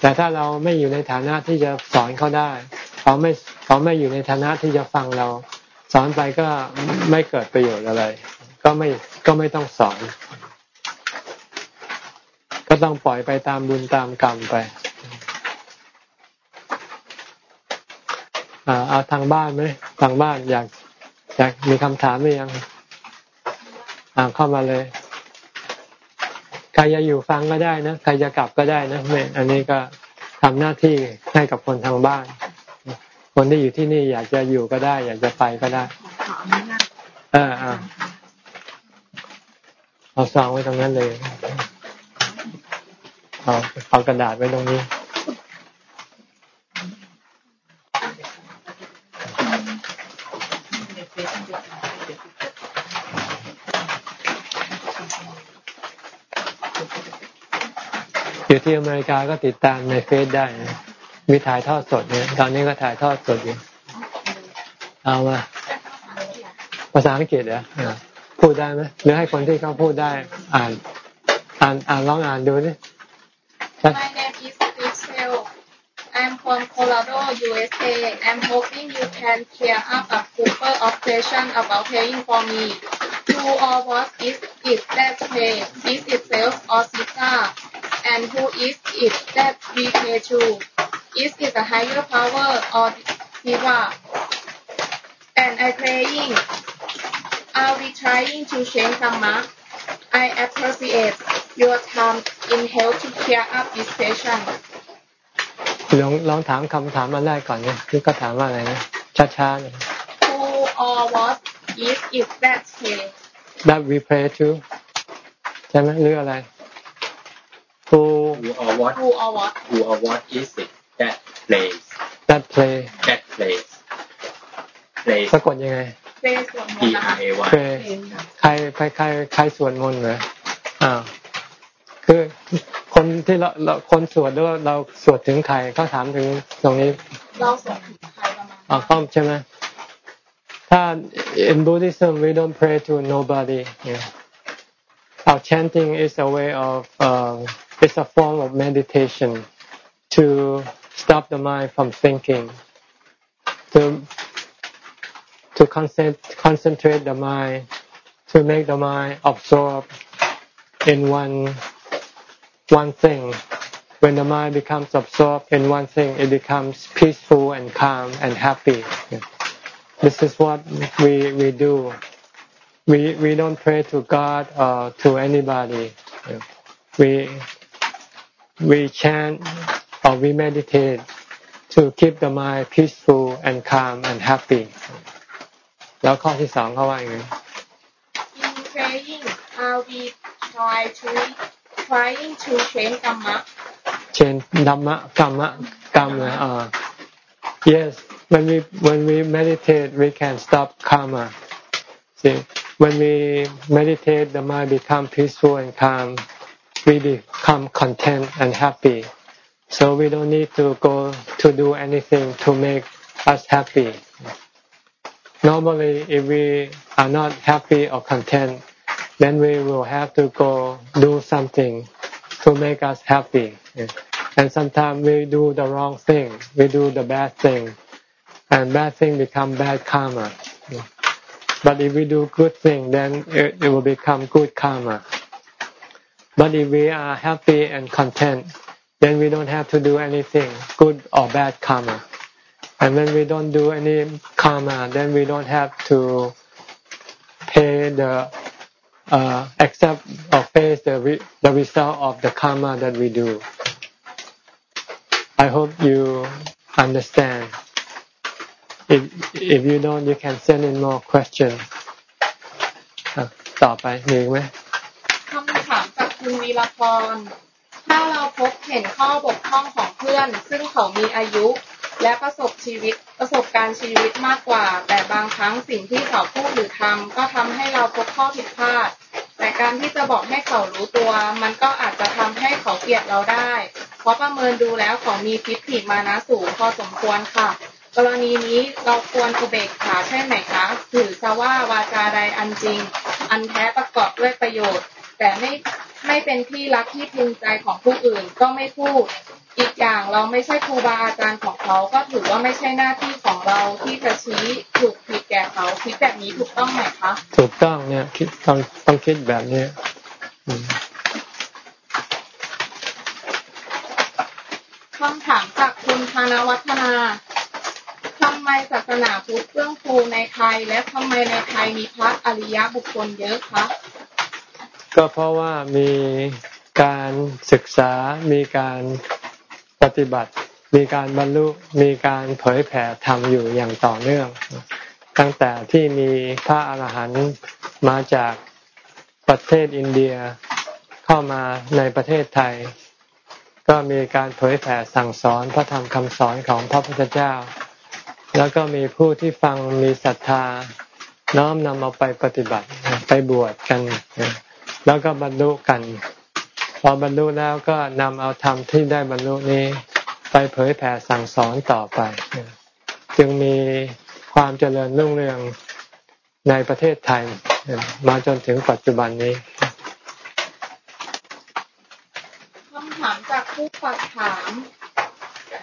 แต่ถ้าเราไม่อยู่ในฐานะที่จะสอนเขาได้เขาไม่เขาไม่อยู่ในฐานะที่จะฟังเรา สอนไปก็ไม่เกิดประโยชน์อะไร ก็ไม่ก็ไม่ต้องสอน ก็ต้องปล่อยไปตามบุญตามกรรมไปเอาทางบ้านไหมทางบ้านอยากอยากมีคำถามหรือยัง อ่าเข้ามาเลย รจะอยู่ฟังก็ได้นะใครจะกลับก็ได้นะแม่อันนี้ก็ทำหน้าที่ให้กับคนทางบ้าน คนที่อยู่ที่นี่อยากจะอยู่ก็ได้ อยากจะไปก็ได้เออเอาเอาซองไว้ตรงนั้นเลยเอาเอากระดาษไว้ตรงนี้ ที่อเมริกาก็ติดตามในเฟซได้มีถ่ายทอดสดเนี่ย ตอนนี้ก็ถ่ายทอดสดอยู่ เอามา ภาษาอังกฤษเหรอพูดได้ไหมหรือให้คนที่เขาพูดได้ อ่าน อ่านอ่านลองอ่านดูดิ My name is Rachel I'm from Colorado USA I'm hoping you can clear up a super obsession about paying for me who or what is it that pay is it sales or Sika and who is it that we pay to? Is it a higher power or Shiva? And I praying, are we trying to change Dhamma? I appreciate your time in help to clear up this question. ลองลองถามคำถามมาได้ก่อนเนี่ยคือก็ถามว่าอะไรนะช้าๆเนี่ย Who or what is it that pay that we pray to ใช่ไหมหรืออะไร who who or what who or what who or what is it that plays that play that plays plays สะกดยังไง play สวดมนต์ P นะคะ R A Y play ใครใครใครใครสวดมนต์เหรออ้าวคือคนที่เราเราคนสวดแล้วเราสวดถึงใครเขาถามถึงตรงนี้เราสวดถึงใครประมาณอ๋อก็ใช่ไหมถ้า in Buddhism we don't pray to nobody yeah. our chanting is a way of uh, it's a form of meditation to stop the mind from thinking, to to concentrate concentrate the mind, to make the mind absorb in one one thing. When the mind becomes absorbed in one thing, it becomes peaceful and calm and happy. This is what we we do. We we don't pray to God or to anybody. We we chant or we meditate to keep the mind peaceful and calm and happy. แล้วข้อที่สองเขาว่าอย่างไง In praying, are we try to trying to change dhamma? Change dhamma, kamma, kamma. Uh, yes, when we when we meditate, we can stop karma. See, when we meditate, the mind become peaceful and calm. We become content and happy. So we don't need to go to do anything to make us happy. Normally, if we are not happy or content, then we will have to go do something to make us happy. And sometimes we do the wrong thing, we do the bad thing, and bad thing become bad karma. But if we do good thing, then it, it will become good karma. But if we are happy and content, then we don't have to do anything, good or bad karma. And when we don't do any karma, then we don't have to pay the uh, accept or face the re the result of the karma that we do. I hope you understand. If if you don't, you can send in more questions. ต่อไปมีไหมคำถามจาก คุณวีรพร ถ้าเราพบเห็นข้อบกพร่องของเพื่อน ซึ่งเขามีอายุ และประสบชีวิตประสบการณ์ชีวิตมากกว่า แต่บางครั้งสิ่งที่เขาพูดหรือทำก็ทำให้เราพบข้อผิดพลาด แต่การที่จะบอกให้เขารู้ตัว มันก็อาจจะทำให้เขาเกลียดเราได้ เพราะประเมินดูแล้วเขามีทิฏฐิมานะสูงพอสมควรค่ะกรณีนี้เราควรอุเบกขาใช่ไหมคะถือซะว่าวาจาใดอันจริง อันแท้ประกอบด้วยประโยชน์ แต่ไม่ ไม่เป็นที่รักที่พึงใจของผู้อื่นก็ไม่พูด อีกอย่างเราไม่ใช่ครูบาอาจารย์ของเขาก็ถือว่าไม่ใช่หน้าที่ของเราที่จะชี้ถูกผิดแก่เขาคิดแบบนี้ถูกต้องไหมคะถูกต้องเนี่ยคิดต้องต้องคิดแบบนี้คำถามจากคุณธนวัฒนาทำไมศาสนาพุทธเรื่องครูในไทย และทำไมในไทยมีพระอริยบุคคลเยอะคะ ก็เพราะว่ามีการศึกษา มีการปฏิบัติ มีการบรรลุ มีการเผยแผ่ธรรมอยู่อย่างต่อเนื่อง ตั้งแต่ที่มีพระอาหารหันต์มาจากประเทศอินเดียเข้ามาในประเทศไทย ก็มีการเผยแผ่สั่งสอนพระธรรมคำสอนของพระพุทธเจ้า แล้วก็มีผู้ที่ฟังมีศรัทธาน้อมนำเอาไปปฏิบัติไปบวชกัน แล้วก็บรรลุกัน พอบรรลุแล้วก็นำเอาธรรมที่ได้บรรลุนี้ ไปเผยแผ่สั่งสอนต่อไป จึงมีความเจริญรุ่งเรืองในประเทศไทยมาจนถึงปัจจุบันนี้คำถามจากผู้ฝากถาม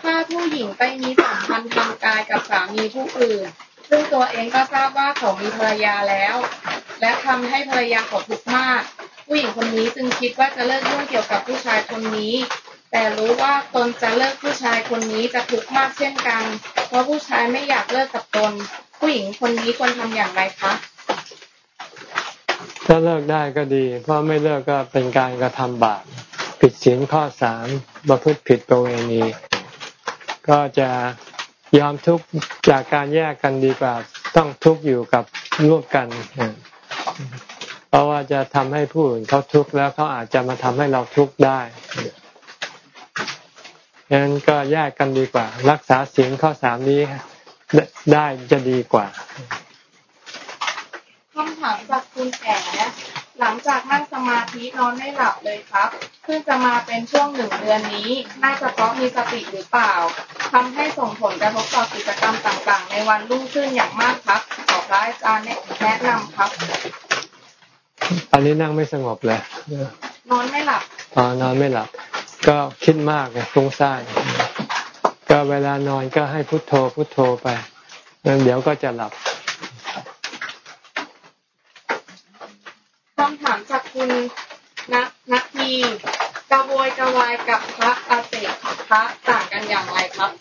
ถ้าผู้หญิงไปมีสัมพันธ์ทางกายกับสามีผู้อื่น ซึ่งตัวเองก็ทราบว่าเขามีภรรยาแล้ว และทำให้ภรรยาเขาทุกข์มาก ผู้หญิงคนนี้จึงคิดว่าจะเลิกเรื่องเกี่ยวกับผู้ชายคนนี้ แต่รู้ว่าตนจะเลิกผู้ชายคนนี้จะทุกข์มากเช่นกัน เพราะผู้ชายไม่อยากเลิกกับตน ผู้หญิงคนนี้ควรทำอย่างไรคะถ้าเลิกได้ก็ดี เพราะไม่เลิกก็เป็นการกระทำบาปผิดศีลข้อสามประพฤติผิดประเวณี ก็จะยอมทุกข์จากการแยกกันดีกว่า ต้องทุกข์อยู่กับร่วมกัน เพราะว่าจะทำให้ผู้อื่นเขาทุกข์แล้วเขาอาจจะมาทำให้เราทุกข์ได้ฉะนั้นก็แยกกันดีกว่า รักษาศีลข้อสามนี้ได้จะดีกว่าคำถามจากคุณแอ๋หลังจากนั่งสมาธินอนไม่หลับเลยครับเพิ่งจะมาเป็นช่วงหนึ่งเดือนนี้ น่าจะเพราะมีสติหรือเปล่าทำให้ส่งผลกระทบต่อกิจกรรมต่างๆ ในวันรุ่งขึ้นอย่างมากครับ ขอพระอาจารย์แนะนำครับ อนนี้นั่งไม่สงบเลยนอนไม่หลับอ๋อนอนไม่หลับ ก็คิดมากไงฟุ้งซ่านก็เวลานอนก็ให้พุโทโธพุโทโธไปงั้นเดี๋ยวก็จะหลับคำถามจากคุณนักนักทีกระโวยกระวายกับพระอาเสกพระต่างกันอย่างไรครับ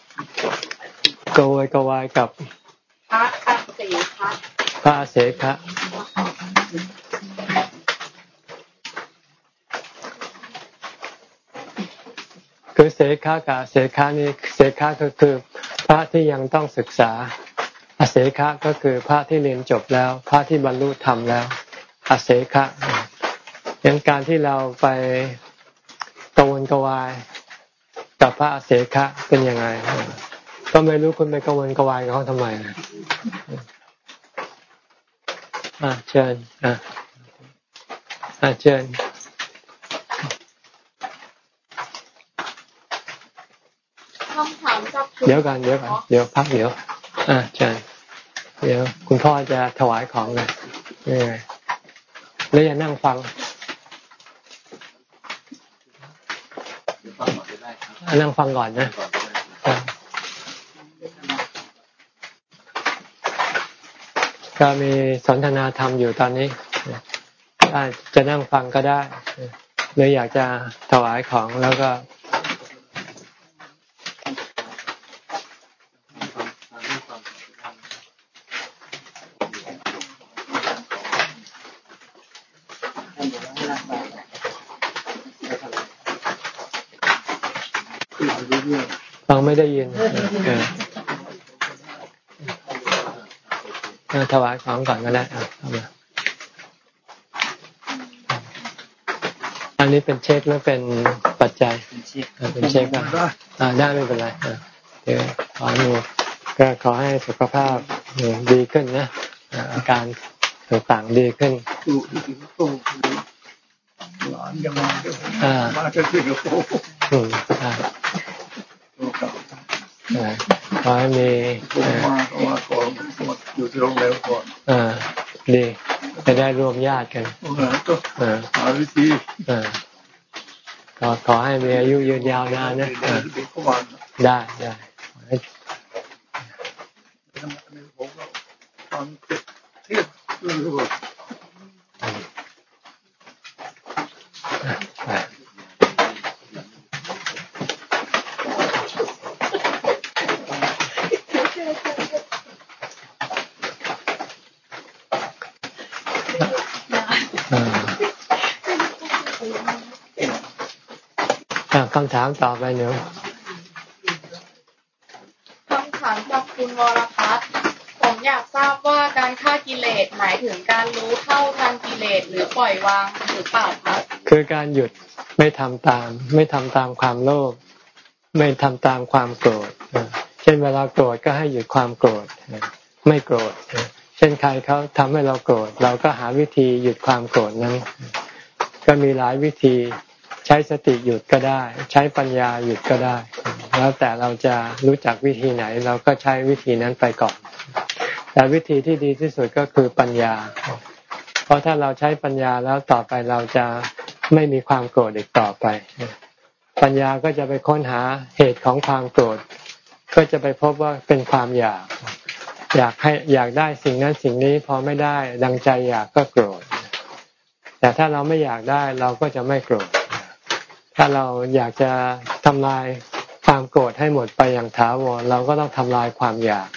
กระโวยกระวายกับพระอาเสกพระอาเสกคือ เสขากับเสขานี่เสขาก็คือพระที่ยังต้องศึกษาอาเสขะก็คือพระที่เรียนจบแล้ว พระที่บรรลุธรรมแล้วอาเสขะยังการที่เราไปกวนกวายกับพระอาเสขะเป็นยังไง ก็ไม่รู้คุณไปกวนกวายกับเขาทำไมอ่าเชิญอ่าเชิญ เดี๋ยวกันเดี๋ยวกันเดี๋ยวพักเดี๋ยว อ่าใช่เดี๋ยว คุณพ่อจะถวายของเลยนี่ไงแล้วอย่านั่งฟังนั่งฟังก่อนนะก็มีสนทนาธรรมอยู่ตอนนี้จะนั่งฟังก็ได้เลยอยากจะถวายของแล้วก็ฟัง ไม่ได้ยินถวายของก่อนก็ได้เอามาอันนี้เป็นเช็คแล้วเป็นปัจจัยเป็นเช็คก็ได้ไม่เป็นไรเดี๋ยวขอดูก็ขอให้สุขภาพดีขึ้นนะอาการต่างๆดีขึ้นหลานยังมาด้วยมาจะสิงคโปร์ ขอให้มีมามาก่อนอยู่ที่โรงแรมก่อนอ่าดีจะได้รวมญาติกันอ่าหาวิธีอ่าขอขอให้มีอายุยืนยาวนานนะได้ได้เำถามต่อไปหนูคำถามจากคุณวรพัฒน์ผมอยากทราบว่าการฆ่ากิเลสหมายถึงการรู้เท่าทันกิเลสหรือปล่อยวางหรือเปล่าครับคือการหยุดไม่ทำตาม ไม่ทำตามความโลภไม่ทำตามความโกรธเช่นเวลาโกรธก็ให้หยุดความโกรธไม่โกรธเช่นใครเขาทำให้เราโกรธเราก็หาวิธีหยุดความโกรธนั้น ก็มีหลายวิธี ใช้สติหยุดก็ได้ ใช้ปัญญาหยุดก็ได้ แล้วแต่เราจะรู้จักวิธีไหน เราก็ใช้วิธีนั้นไปก่อน แต่วิธีที่ดีที่สุดก็คือปัญญา เพราะถ้าเราใช้ปัญญาแล้วต่อไปเราจะไม่มีความโกรธอีกต่อไป ปัญญาก็จะไปค้นหาเหตุของความโกรธ ก็จะไปพบว่าเป็นความอยาก อยากให้อยากได้สิ่งนั้นสิ่งนี้พอไม่ได้ดังใจอยากก็โกรธ แต่ถ้าเราไม่อยากได้เราก็จะไม่โกรธ ถ้าเราอยากจะทำลายความโกรธให้หมดไปอย่างถาวรเราก็ต้องทำลายความอยาก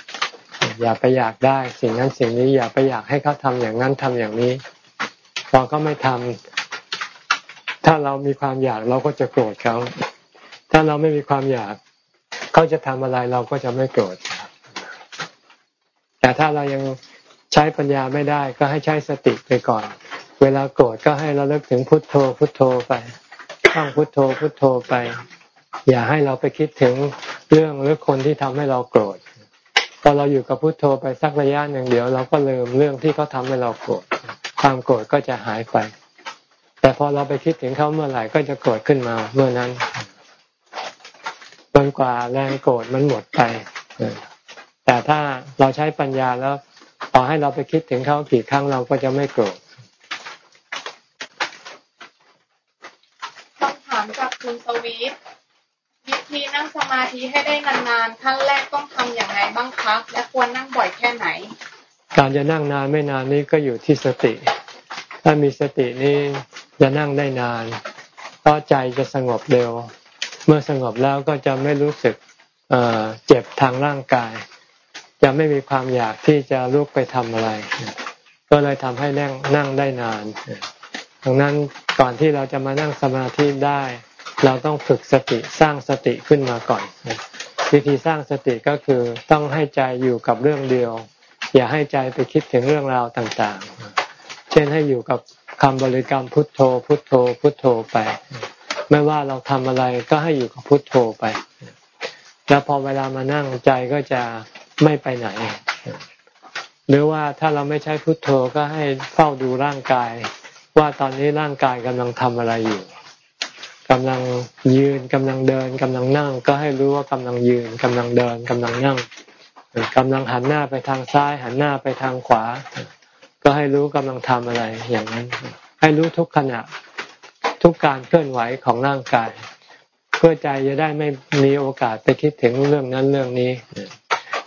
อย่าไปอยากได้ สิ่งนั้นสิ่งนี้อย่าไปอยากให้เขาทำอย่างนั้นทำอย่างนี้พอเขาไม่ทำถ้าเรามีความอยากเราก็จะโกรธเขาถ้าเราไม่มีความอยากเขาจะทำอะไรเราก็จะไม่โกรธแต่ถ้าเรายังใช้ปัญญาไม่ได้ก็ให้ใช้สติไปก่อน เวลาโกรธก็ให้เราเลิกถึงพุทโธพุทโธไป ท่องพุทโธพุทโธไป อย่าให้เราไปคิดถึงเรื่องหรือคนที่ทำให้เราโกรธพอเราอยู่กับพุทโธไปสักระยะหนึ่งเดี๋ยว เราก็ลืมเรื่องที่เขาทาให้เราโกรธความโกรธก็จะหายไป แต่พอเราไปคิดถึงเขาเมื่อไหร่ก็จะโกรธขึ้นมาเมื่อนั้นจนกว่าแรงโกรธมันหมดไปแต่ถ้าเราใช้ปัญญาแล้วต่อให้เราไปคิดถึงเขากี่ครั้งเราก็จะไม่โกรธคุณสวีทวิธีนั่งสมาธิให้ได้นานๆขั้นแรกต้องทำอย่างไรบ้างคะและควรนั่งบ่อยแค่ไหน การจะนั่งนานไม่นานนี้ก็อยู่ที่สติ ถ้ามีสตินี่จะนั่งได้นานเพราะใจจะสงบเร็ว เมื่อสงบแล้วก็จะไม่รู้สึกเจ็บทางร่างกาย จะไม่มีความอยากที่จะลุกไปทำอะไร ก็เลยทำให้นั่งนั่งได้นานดังนั้นก่อนที่เราจะมานั่งสมาธิได้ เราต้องฝึกสติสร้างสติขึ้นมาก่อน วิธีสร้างสติก็คือต้องให้ใจอยู่กับเรื่องเดียว อย่าให้ใจไปคิดถึงเรื่องราวต่างๆ เช่นให้อยู่กับคำบริกรรมพุทโธ พุทโธ พุทโธไป ไม่ว่าเราทำอะไรก็ให้อยู่กับพุทโธไป แล้วพอเวลามานั่งใจก็จะไม่ไปไหน หรือว่าถ้าเราไม่ใช้พุทโธก็ให้เฝ้าดูร่างกาย ว่าตอนนี้ร่างกายกำลังทำอะไรอยู่ กำลังยืนกำลังเดินกำลังนั่ง ก็ให้รู้ว่ากำลังยืนกำลังเดินกำลังนั่งกำลังหันหน้าไปทางซ้าย หันหน้าไปทางขวา ก็ให้รู้กำลังทำอะไรอย่างนั้น ให้รู้ทุกขณะทุกการเคลื่อนไหวของร่างกาย เพื่อใจจะได้ไม่มีโอกาสไปคิดถึงเรื่องนั้นเรื่องนี้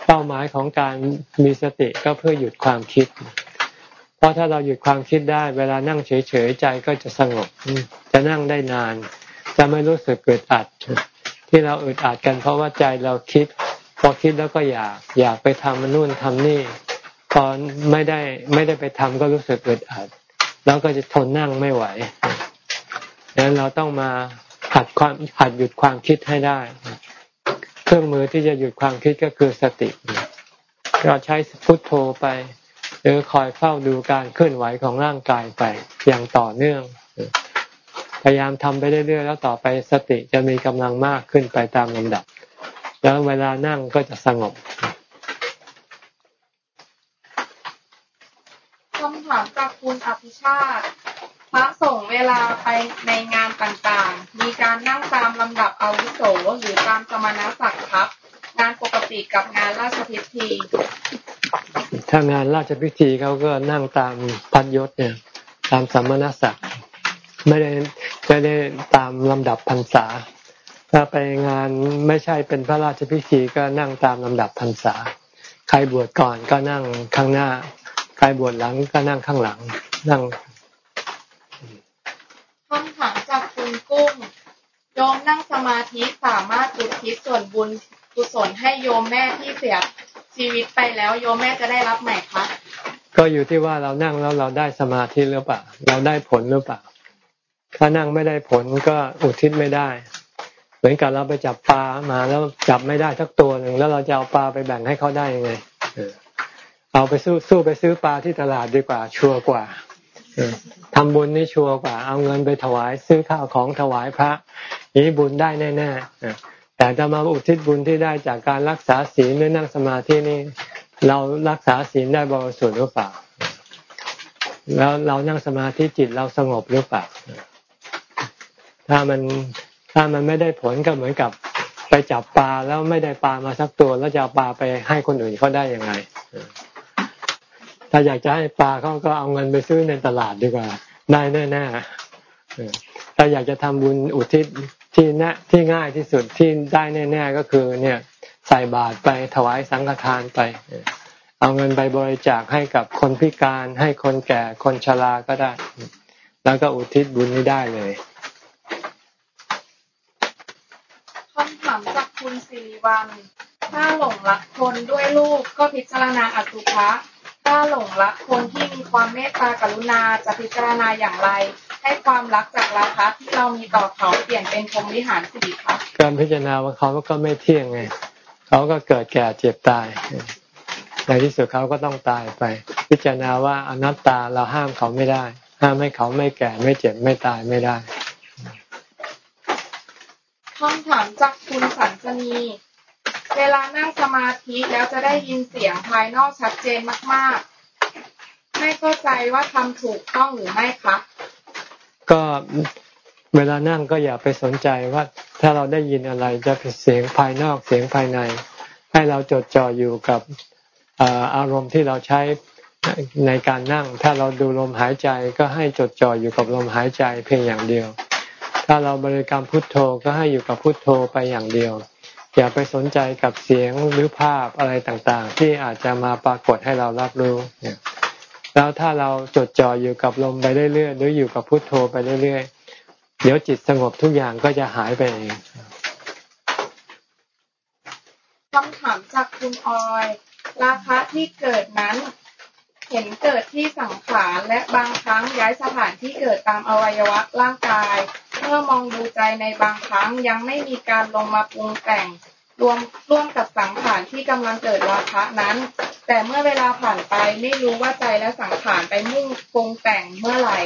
เป้าหมายของการมีสติก็เพื่อหยุดความคิด เพราะถ้าเราหยุดความคิดได้ เวลานั่งเฉยๆใจก็จะสงบจะนั่งได้นาน จะไม่รู้สึกเกิดอัด ที่เราอึดอัดกันเพราะว่าใจเราคิด พอคิดแล้วก็อยากอยากไปทำนนู่นทำนี่ พอไม่ได้ไม่ได้ไปทำก็รู้สึกเกิดอัด แล้วก็จะทนนั่งไม่ไหวดังนั้นเราต้องมาหัดความหัดหยุดความคิดให้ได้ เครื่องมือที่จะหยุดความคิดก็คือสติเราใช้พุทโธไปหรือคอยเฝ้าดูการเคลื่อนไหวของร่างกายไปอย่างต่อเนื่อง พยายามทำไปเรื่อยๆแล้วต่อไปสติจะมีกำลังมากขึ้นไปตามลำดับ แล้วเวลานั่งก็จะสงบคำถามจากคุณอภิชาติพระสงฆ์เวลาไปในงานต่างๆ มีการนั่งตามลำดับอาวุโสหรือตามสมณศักดิ์ครับงานปกติกับงานราชพิธี ถ้างานราชพิธีเขาก็นั่งตามพันยศเนี่ย ตามสมณศักดิ์ไม่ได้ ไม่ได้ตามลำดับพรรษา ถ้าไปงานไม่ใช่เป็นพระราชพิธีก็นั่งตามลำดับพรรษา ใครบวชก่อนก็นั่งข้างหน้า ใครบวชหลังก็นั่งข้างหลัง นั่งคำถามจากคุณกุ้งโยมนั่งสมาธิสามารถอุทิศส่วนบุญกุศลให้โยมแม่ที่เสียชีวิตไปแล้วโยมแม่จะได้รับไหมคะก็อยู่ที่ว่าเรานั่งแล้วเราได้สมาธิหรือเปล่า เราได้ผลหรือเปล่า ถ้านั่งไม่ได้ผลก็อุทิศไม่ได้ เหมือนกับเราไปจับปลามาแล้วจับไม่ได้สักตัวหนึ่งแล้วเราจะเอาปลาไปแบ่งให้เขาได้ยังไงเอาไปสู้สู้ไปซื้อปลาที่ตลาดดีกว่า ชัวร์กว่าทำบุญนี่ชัวร์กว่า เอาเงินไปถวายซื้อข้าวของถวายพระนี้บุญได้แน่ๆแต่จะมาอุทิศบุญที่ได้จากการรักษาศีลหรือนั่งสมาธินี่เรารักษาศีลได้บริสุทธิ์หรือเปล่า แล้วเรานั่งสมาธิจิตเราสงบหรือเปล่า ถ้ามันถ้ามันไม่ได้ผลก็เหมือนกับไปจับปลาแล้วไม่ได้ปลามาสักตัว แล้วจะเอาปลาไปให้คนอื่นเขาได้ยังไง ถ้าอยากจะให้ปลาเขาก็เอาเงินไปซื้อในตลาดดีกว่า ได้แน่ๆถ้าอยากจะทำบุญอุทิศที่แน่ที่ง่ายที่สุดที่ได้แน่ๆก็คือ เนี่ยใส่บาตรไปถวายสังฆทานไป เอาเงินไปบริจาคให้กับคนพิการให้คนแก่คนชราก็ได้ แล้วก็อุทิศบุญนี้ได้เลยคำถามจากคุณ สิริวัลถ้าหลงรักคนด้วยลูกก็พิจารณาอสุภะ ถ้าหลงรักคนที่มีความเมตตากรุณาจะพิจารณาอย่างไร ให้ความรักจากราคะที่เรามีต่อเขาเปลี่ยนเป็นพรมวิหารสิริคะการพิจารณาว่าเขาก็ไม่เที่ยงไง เขาก็เกิดแก่เจ็บตายในที่สุดเขาก็ต้องตายไป พิจารณาว่าอนัตตาเราห้ามเขาไม่ได้ ห้ามให้เขาไม่แก่ไม่เจ็บไม่ตายไม่ได้ำถามจากคุณสันจนี เวลานั่งสมาธิแล้วจะได้ยินเสียงภายนอกชัดเจนมาก ๆ ไม่เข้าใจว่าทำถูกต้องหรือไม่คะก็เวลานั่งก็อย่าไปสนใจว่าถ้าเราได้ยินอะไรจะเป็นเสียงภายนอกเสียงภายใน ให้เราจดจ่ออยู่กับอารมณ์ที่เราใช้ในการนั่ง ถ้าเราดูลมหายใจก็ให้จดจ่ออยู่กับลมหายใจเพียงอย่างเดียว ถ้าเราบริกรรมพุทโธก็ให้อยู่กับพุทโธไปอย่างเดียว อย่าไปสนใจกับเสียงหรือภาพอะไรต่างๆ ที่อาจจะมาปรากฏให้เรารับรู้แล้วถ้าเราจดจ่ออยู่กับลมไปเรื่อยๆหรืออยู่กับพุทโธไปเรื่อยๆเดี๋ยวจิตสงบทุกอย่างก็จะหายไปเองคำถามจากคุณออย ราคะที่เกิดนั้น เห็นเกิดที่สังขารและบางครั้งย้ายสถานที่เกิดตามอวัยวะร่างกายเมื่อมองดูใจในบางครั้งยังไม่มีการลงมาปรุงแต่งรวมร่วมกับสังขารที่กำลังเกิดราคะนั้น แต่เมื่อเวลาผ่านไปไม่รู้ว่าใจและสังขารไปมุ่งปรุงแต่งเมื่อไหร่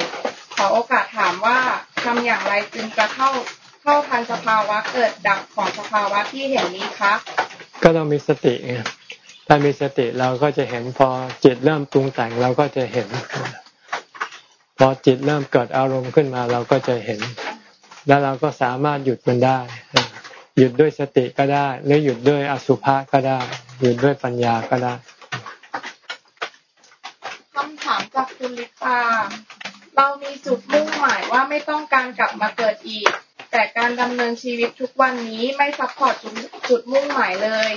ขอโอกาสถามว่าทำอย่างไรจึงจะเข้าเข้าทันสภาวะเกิดดับของสภาวะที่เห็นนี้คะ ก็ต้องมีสติถ้ามีสติเราก็จะเห็นพอจิตเริ่มปรุงแต่งเราก็จะเห็น พอจิตเริ่มเกิดอารมณ์ขึ้นมาเราก็จะเห็น แล้วเราก็สามารถหยุดมันได้ หยุดด้วยสติก็ได้หรือหยุดด้วยอสุภะก็ได้ หยุดด้วยปัญญาก็ได้คำถามจากคุณลิตาเรามีจุดมุ่งหมายว่าไม่ต้องการกลับมาเกิดอีก แต่การดำเนินชีวิตทุกวันนี้ไม่ support จุดมุ่งหมายเลย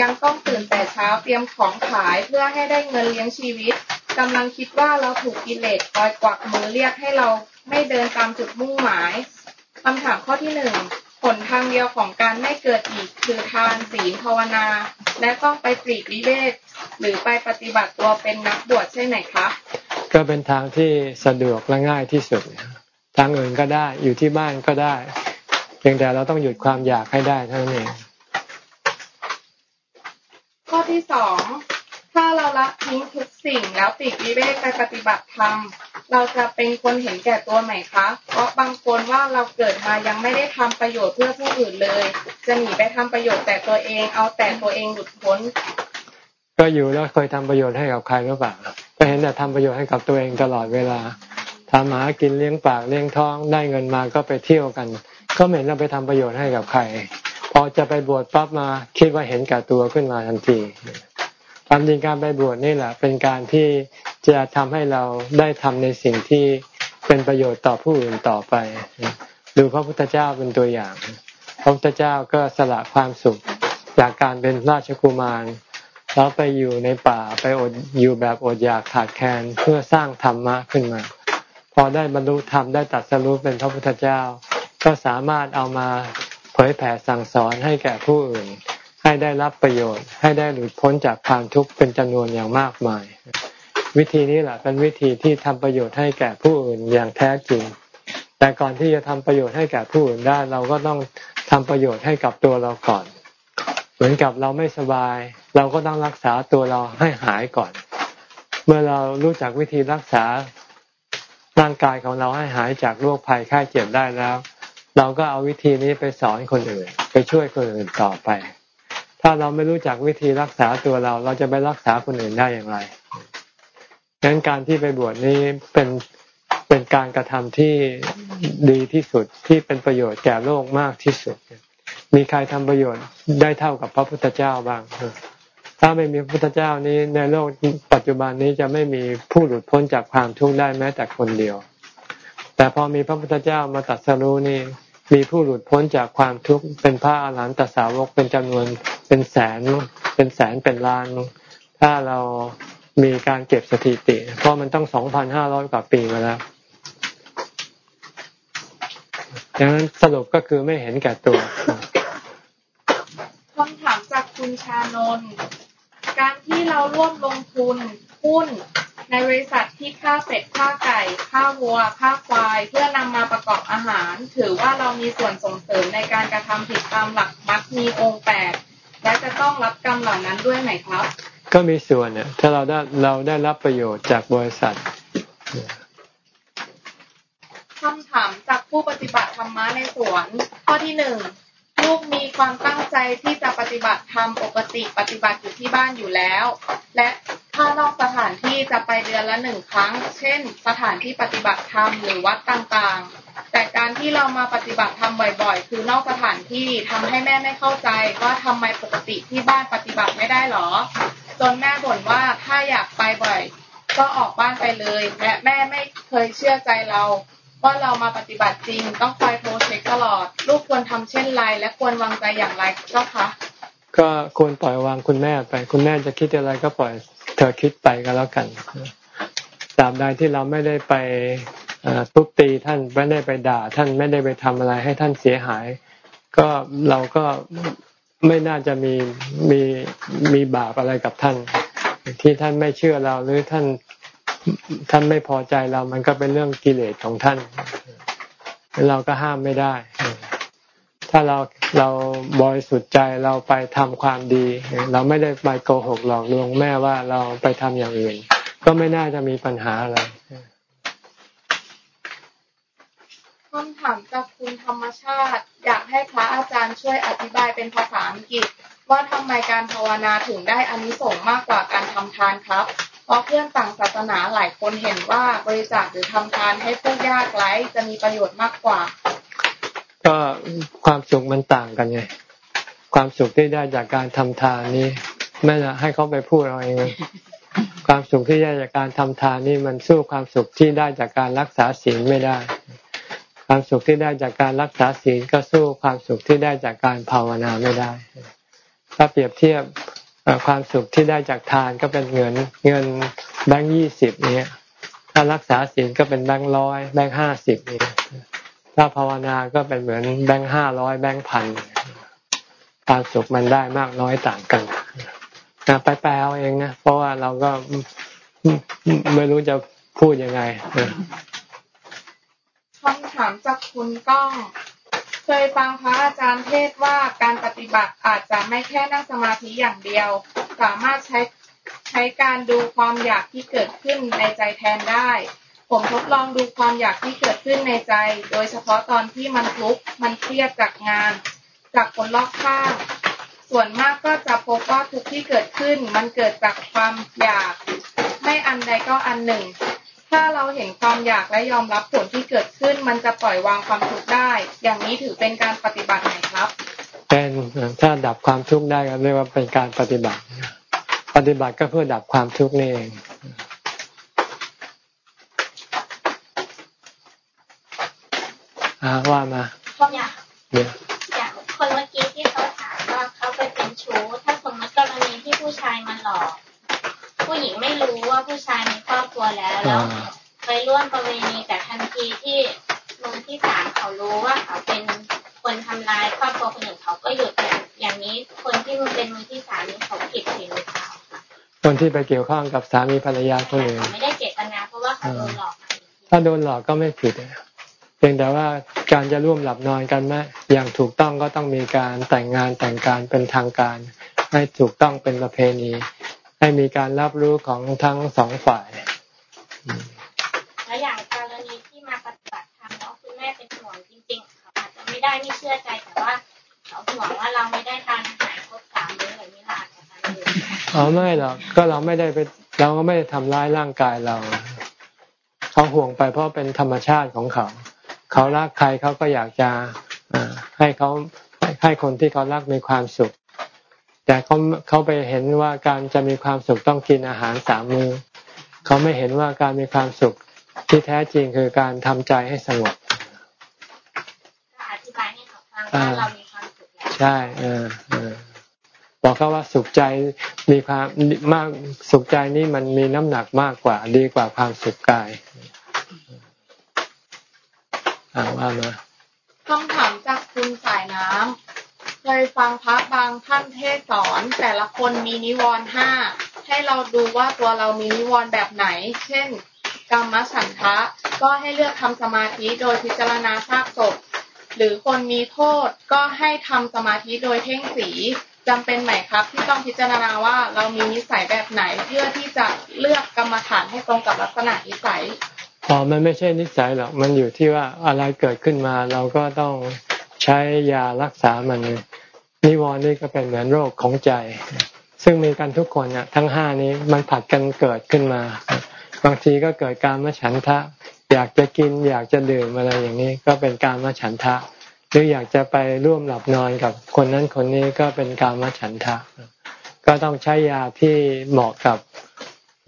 ยังต้องตื่นแต่เช้าเตรียมของขายเพื่อให้ได้เงินเลี้ยงชีวิตกำลังคิดว่าเราถูกกิเลสคอยกวักมือเรียกให้เราไม่เดินตามจุดมุ่งหมาย คำถามข้อที่หนึ่งผลทางเดียวของการไม่เกิดอีกคือทานศีลภาวนา และต้องไปปลีกวิเวกหรือไปปฏิบัติตัวเป็นนักบวชใช่ไหมคะก็เป็นทางที่สะดวกและง่ายที่สุด ทางอื่นก็ได้อยู่ที่บ้านก็ได้เพียงแต่เราต้องหยุดความอยากให้ได้เท่านั้นเองข้อที่สอง ถ้าเราละทิ้งทุกสิ่งแล้วปีกวิเวกไปปฏิบัติธรรมเราจะเป็นคนเห็นแก่ตัวไหมคะ เพราะบางคนว่าเราเกิดมายังไม่ได้ทำประโยชน์เพื่อผู้อื่นเลย จะหนีไปทำประโยชน์แต่ตัวเอง เอาแต่ตัวเองหลุดพ้น ก็อยู่แล้วเคยทำประโยชน์ให้กับใครหรือเปล่าก็เห็นแต่ทำประโยชน์ให้กับตัวเองตลอดเวลาทำหากินเลี้ยงปากเลี้ยงท้องได้เงินมาก็ไปเที่ยวกัน ก็เหม็นเราไปทำประโยชน์ให้กับใครพอจะไปบวชปั๊บมาคิดว่าเห็นแก่ตัวขึ้นมาทันที ความจริงการไปบวชนี่แหละ เป็นการที่จะทำให้เราได้ทำในสิ่งที่เป็นประโยชน์ต่อผู้อื่นต่อไป ดูพระพุทธเจ้าเป็นตัวอย่าง พระพุทธเจ้าก็สละความสุขจากการเป็นราชกุมาร แล้วไปอยู่ในป่าไปอดอยู่แบบอดอยากขาดแคลนเพื่อสร้างธรรมะขึ้นมา พอได้บรรลุธรรมได้ตัดสรุปเป็นพระพุทธเจ้า ก็สามารถเอามาเผยแผ่สั่งสอนให้แก่ผู้อื่น ให้ได้รับประโยชน์ ให้ได้หลุดพ้นจากความทุกข์เป็นจำนวนอย่างมากมาย วิธีนี้แหละเป็นวิธีที่ทำประโยชน์ให้แก่ผู้อื่นอย่างแท้จริง แต่ก่อนที่จะทำประโยชน์ให้แก่ผู้อื่นได้ เราก็ต้องทำประโยชน์ให้กับตัวเราก่อน เหมือนกับเราไม่สบาย เราก็ต้องรักษาตัวเราให้หายก่อน เมื่อเรารู้จักวิธีรักษาร่างกายของเราให้หายจากโรคภัยไข้เจ็บได้แล้ว เราก็เอาวิธีนี้ไปสอนคนอื่น ไปช่วยคนอื่นต่อไป ถ้าเราไม่รู้จักวิธีรักษาตัวเรา เราจะไปรักษาคนอื่นได้อย่างไรดังนั้นการที่ไปบวชนี้เป็นเป็นการกระทำที่ดีที่สุดที่เป็นประโยชน์แก่โลกมากที่สุด มีใครทำประโยชน์ได้เท่ากับพระพุทธเจ้าบ้าง ถ้าไม่มีพระพุทธเจ้านี้ในโลกปัจจุบันนี้จะไม่มีผู้หลุดพ้นจากความทุกข์ได้แม้แต่คนเดียว แต่พอมีพระพุทธเจ้ามาตัดสรู้นี่ มีผู้หลุดพ้นจากความทุกข์เป็นพระอรหันตสาวกเป็นจำนวนเป็นแสนเป็นแสนเป็นล้าน ถ้าเรามีการเก็บสถิติ เพราะมันต้องสองพันห้าร้อยกว่าปีมาแล้วดังนั้นสรุปก็คือไม่เห็นแก่ตัวคำถามจากคุณชานนท์การที่เราร่วมลงทุนหุ้น ในบริษัทที่ฆ่าเป็ดฆ่าไก่ฆ่าวัวฆ่าควาย เพื่อนำมาประกอบอาหาร ถือว่าเรามีส่วนส่งเสริมในการกระทำผิดตามหลักมัดมีองค์แปดและจะต้องรับกรรมเหล่านั้นด้วยไหมครับ ก็มีส่วนเนี่ยถ้าเราได้เราได้รับประโยชน์จากบริษัทคำถามจากผู้ปฏิบัติธรรมะในสวน ข้อที่หนึ่งลูกมีความตั้งใจที่จะปฏิบัติธรรมปกติปฏิบัติอยู่ที่บ้านอยู่แล้ว และ ถ้านอกสถานที่จะไปเดือนละหนึ่งครั้ง เช่น สถานที่ปฏิบัติธรรมหรือวัดต่างๆ แต่การที่เรามาปฏิบัติธรรมบ่อยๆ คือนอกสถานที่ทำให้แม่ไม่เข้าใจว่าทำไมปกติที่บ้านปฏิบัติไม่ได้หรอ จนแม่บ่นว่าถ้าอยากไปบ่อย ก็ออกบ้านไปเลยและแม่ไม่เคยเชื่อใจเราว่าเรามาปฏิบัติจริงต้องคอยโทรเช็คตลอด ลูกควรทำเช่นไร และควรวางใจอย่างไรเจ้าคะก็ควรปล่อยวางคุณแม่ไป คุณแม่จะคิดอะไรก็ปล่อย เธอคิดไปก็แล้วกันตาบใดที่เราไม่ได้ไปทุบตีท่านไม่ได้ไปด่า ท่านไม่ได้ไปทำอะไรให้ท่านเสียหาย ก็เราก็ไม่น่าจะมีมีมีบาปอะไรกับท่าน ที่ท่านไม่เชื่อเราหรือท่านท่านไม่พอใจเรามันก็เป็นเรื่องกิเลสของท่าน เราก็ห้ามไม่ได้ ถ้าเรา เราบริสุทธิ์ใจเราไปทำความดี เราไม่ได้ไปโกหกหลอกลวงแม่ว่าเราไปทำอย่างอื่น ก็ไม่น่าจะมีปัญหาอะไรคำถามจากคุณธรรมชาติ อยากให้พระอาจารย์ช่วยอธิบายเป็นภาษาอังกฤษ ว่าทำไมการภาวนาถึงได้อานิสงส์มากกว่าการทำทานครับ เพราะเพื่อนต่างศาสนาหลายคนเห็นว่าบริจาคหรือทำทานให้ผู้ยากไร้จะมีประโยชน์มากกว่า ก็ความสุขมันต่างกันไง ความสุขที่ได้จากการทำทานนี้ไม่ละให้เขาไปพูดเอาเองความสุขที่ได้จากการทำทานนี่มันสู้ความสุขที่ได้จากการรักษาศีลไม่ได้ ความสุขที่ได้จากการรักษาศีลก็สู้ความสุขที่ได้จากการภาวนาไม่ได้ ถ้าเปรียบเทียบความสุขที่ได้จากทานก็เป็นเงินเงินแบงค์ยี่สิบนี้ถ้ารักษาศีลก็เป็นแบงค์ร้อยแบงค์ห้าสิบนี้ ถ้าภาวนาก็เป็นเหมือนแบงค์ห้าร้อยแบงค์พันความสุขมันได้มากน้อยต่างกันนะไปแปลเอาเองนะเพราะว่าเราก็ไม่รู้จะพูดยังไงคำถามจากคุณก้องเคยฟังพระอาจารย์เทศว่าการปฏิบัติอาจจะไม่แค่นั่งสมาธิอย่างเดียว สามารถใช้ใช้การดูความอยากที่เกิดขึ้นในใจแทนได้ ผมทดลองดูความอยากที่เกิดขึ้นในใจ โดยเฉพาะตอนที่มันทุกข์มันเครียดจากงาน จากคนรอบข้าง ส่วนมากก็จะพบว่าทุกที่เกิดขึ้น มันเกิดจากความอยาก ไม่อันใดก็อันหนึ่ง ถ้าเราเห็นความอยากและยอมรับผลที่เกิดขึ้น มันจะปล่อยวางความทุกข์ได้ อย่างนี้ถือเป็นการปฏิบัติไหมครับเป็นถ้าดับความทุกข์ได้ก็เรียกว่าเป็นการปฏิบัติ ปฏิบัติก็เพื่อดับความทุกข์นี่เอง อาว่ามาอยากเดี๋ยวอยากคนเมื่อกี้ที่เขาถามว่าเขาไปเป็นชู้ ถ้าสมมติกรณีที่ผู้ชายมาหลอก ผู้หญิงไม่รู้ว่าผู้ชายมีครอบครัวแล้วแล้วไปร่วมประเวณีแต่ทันทีที่มือที่สามเขารู้ว่าเขาเป็นคนทำลายครอบครัวคนอื่นเขาก็หยุดอย่างอย่างนี้คนที่มันเป็นมือที่สามนี้เขาผิดหรือเปล่าคนที่ไปเกี่ยวข้องกับสามีภรรยาคนอื่นไม่ได้เจตนาเพราะว่าเขาโดนหลอกถ้าโดนหลอกก็ไม่ผิด เพียงแต่ว่าการจะร่วมหลับนอนกันไหมอย่างถูกต้องก็ต้องมีการแต่งงานแต่งการเป็นทางการ ให้ถูกต้องเป็นประเพณี ให้มีการรับรู้ของทั้งสองฝ่ายแล้วอย่างกรณีที่มาปฏิบัติธรรมแล้วคุณแม่เป็นห่วงจริงๆเขาอาจจะไม่ได้ไม่เชื่อใจแต่ว่าเขาห่วงว่าเราไม่ได้ทานอาหารครบสามมื้อแบบนี้เราอาจจะทานอยู่อ๋อไม่หรอกก็เราไม่ได้ไปเราก็ไม่ได้ทำร้ายร่างกายเราเขาห่วงไปเพราะเป็นธรรมชาติของเขา เขารักใครเขาก็อยากจะให้เขาให้คนที่เขารักมีความสุข แต่เขาเขาไปเห็นว่าการจะมีความสุขต้องกินอาหารสามมือเขาไม่เห็นว่าการมีความสุขที่แท้จริงคือการทำใจให้สงบอธิบายให้เขาฟังว่าเรามีความสุขใช่เออเออบอกเขาว่าสุขใจมีความมากสุขใจนี่มันมีน้ำหนักมากกว่า ดีกว่าความสุขกาย อ่าว่ามาคำถามจากคุณสายน้ำเคยฟังพระบางท่านเทศสอนแต่ละคนมีนิวรณ์ห้าให้เราดูว่าตัวเรามีนิวรณ์แบบไหน เช่น กรรมฉันทะก็ให้เลือกทำสมาธิโดยพิจารณาซากศพหรือคนมีโทษก็ให้ทำสมาธิโดยเพ่งสีจำเป็นไหมครับ ที่ต้องพิจารณาว่าเรามีนิสัยแบบไหนเพื่อที่จะเลือกกรรมฐานให้ตรงกับลักษณะนิสัย อ๋อมันไม่ใช่นิสัยหรอก มันอยู่ที่ว่าอะไรเกิดขึ้นมา เราก็ต้องใช้ยารักษามันนิวรณ์นี่ก็เป็นเหมือนโรคของใจ ซึ่งมีกันทุกคนอะทั้งห้านี้มันผัดกันเกิดขึ้นมา บางทีก็เกิดการมฉันทะ อยากจะกินอยากจะดื่มอะไรอย่างนี้ ก็เป็นการมฉันทะ หรืออยากจะไปร่วมหลับนอนกับคนนั้นคนนี้ก็เป็นการมฉันทะ ก็ต้องใช้ยาที่เหมาะกับ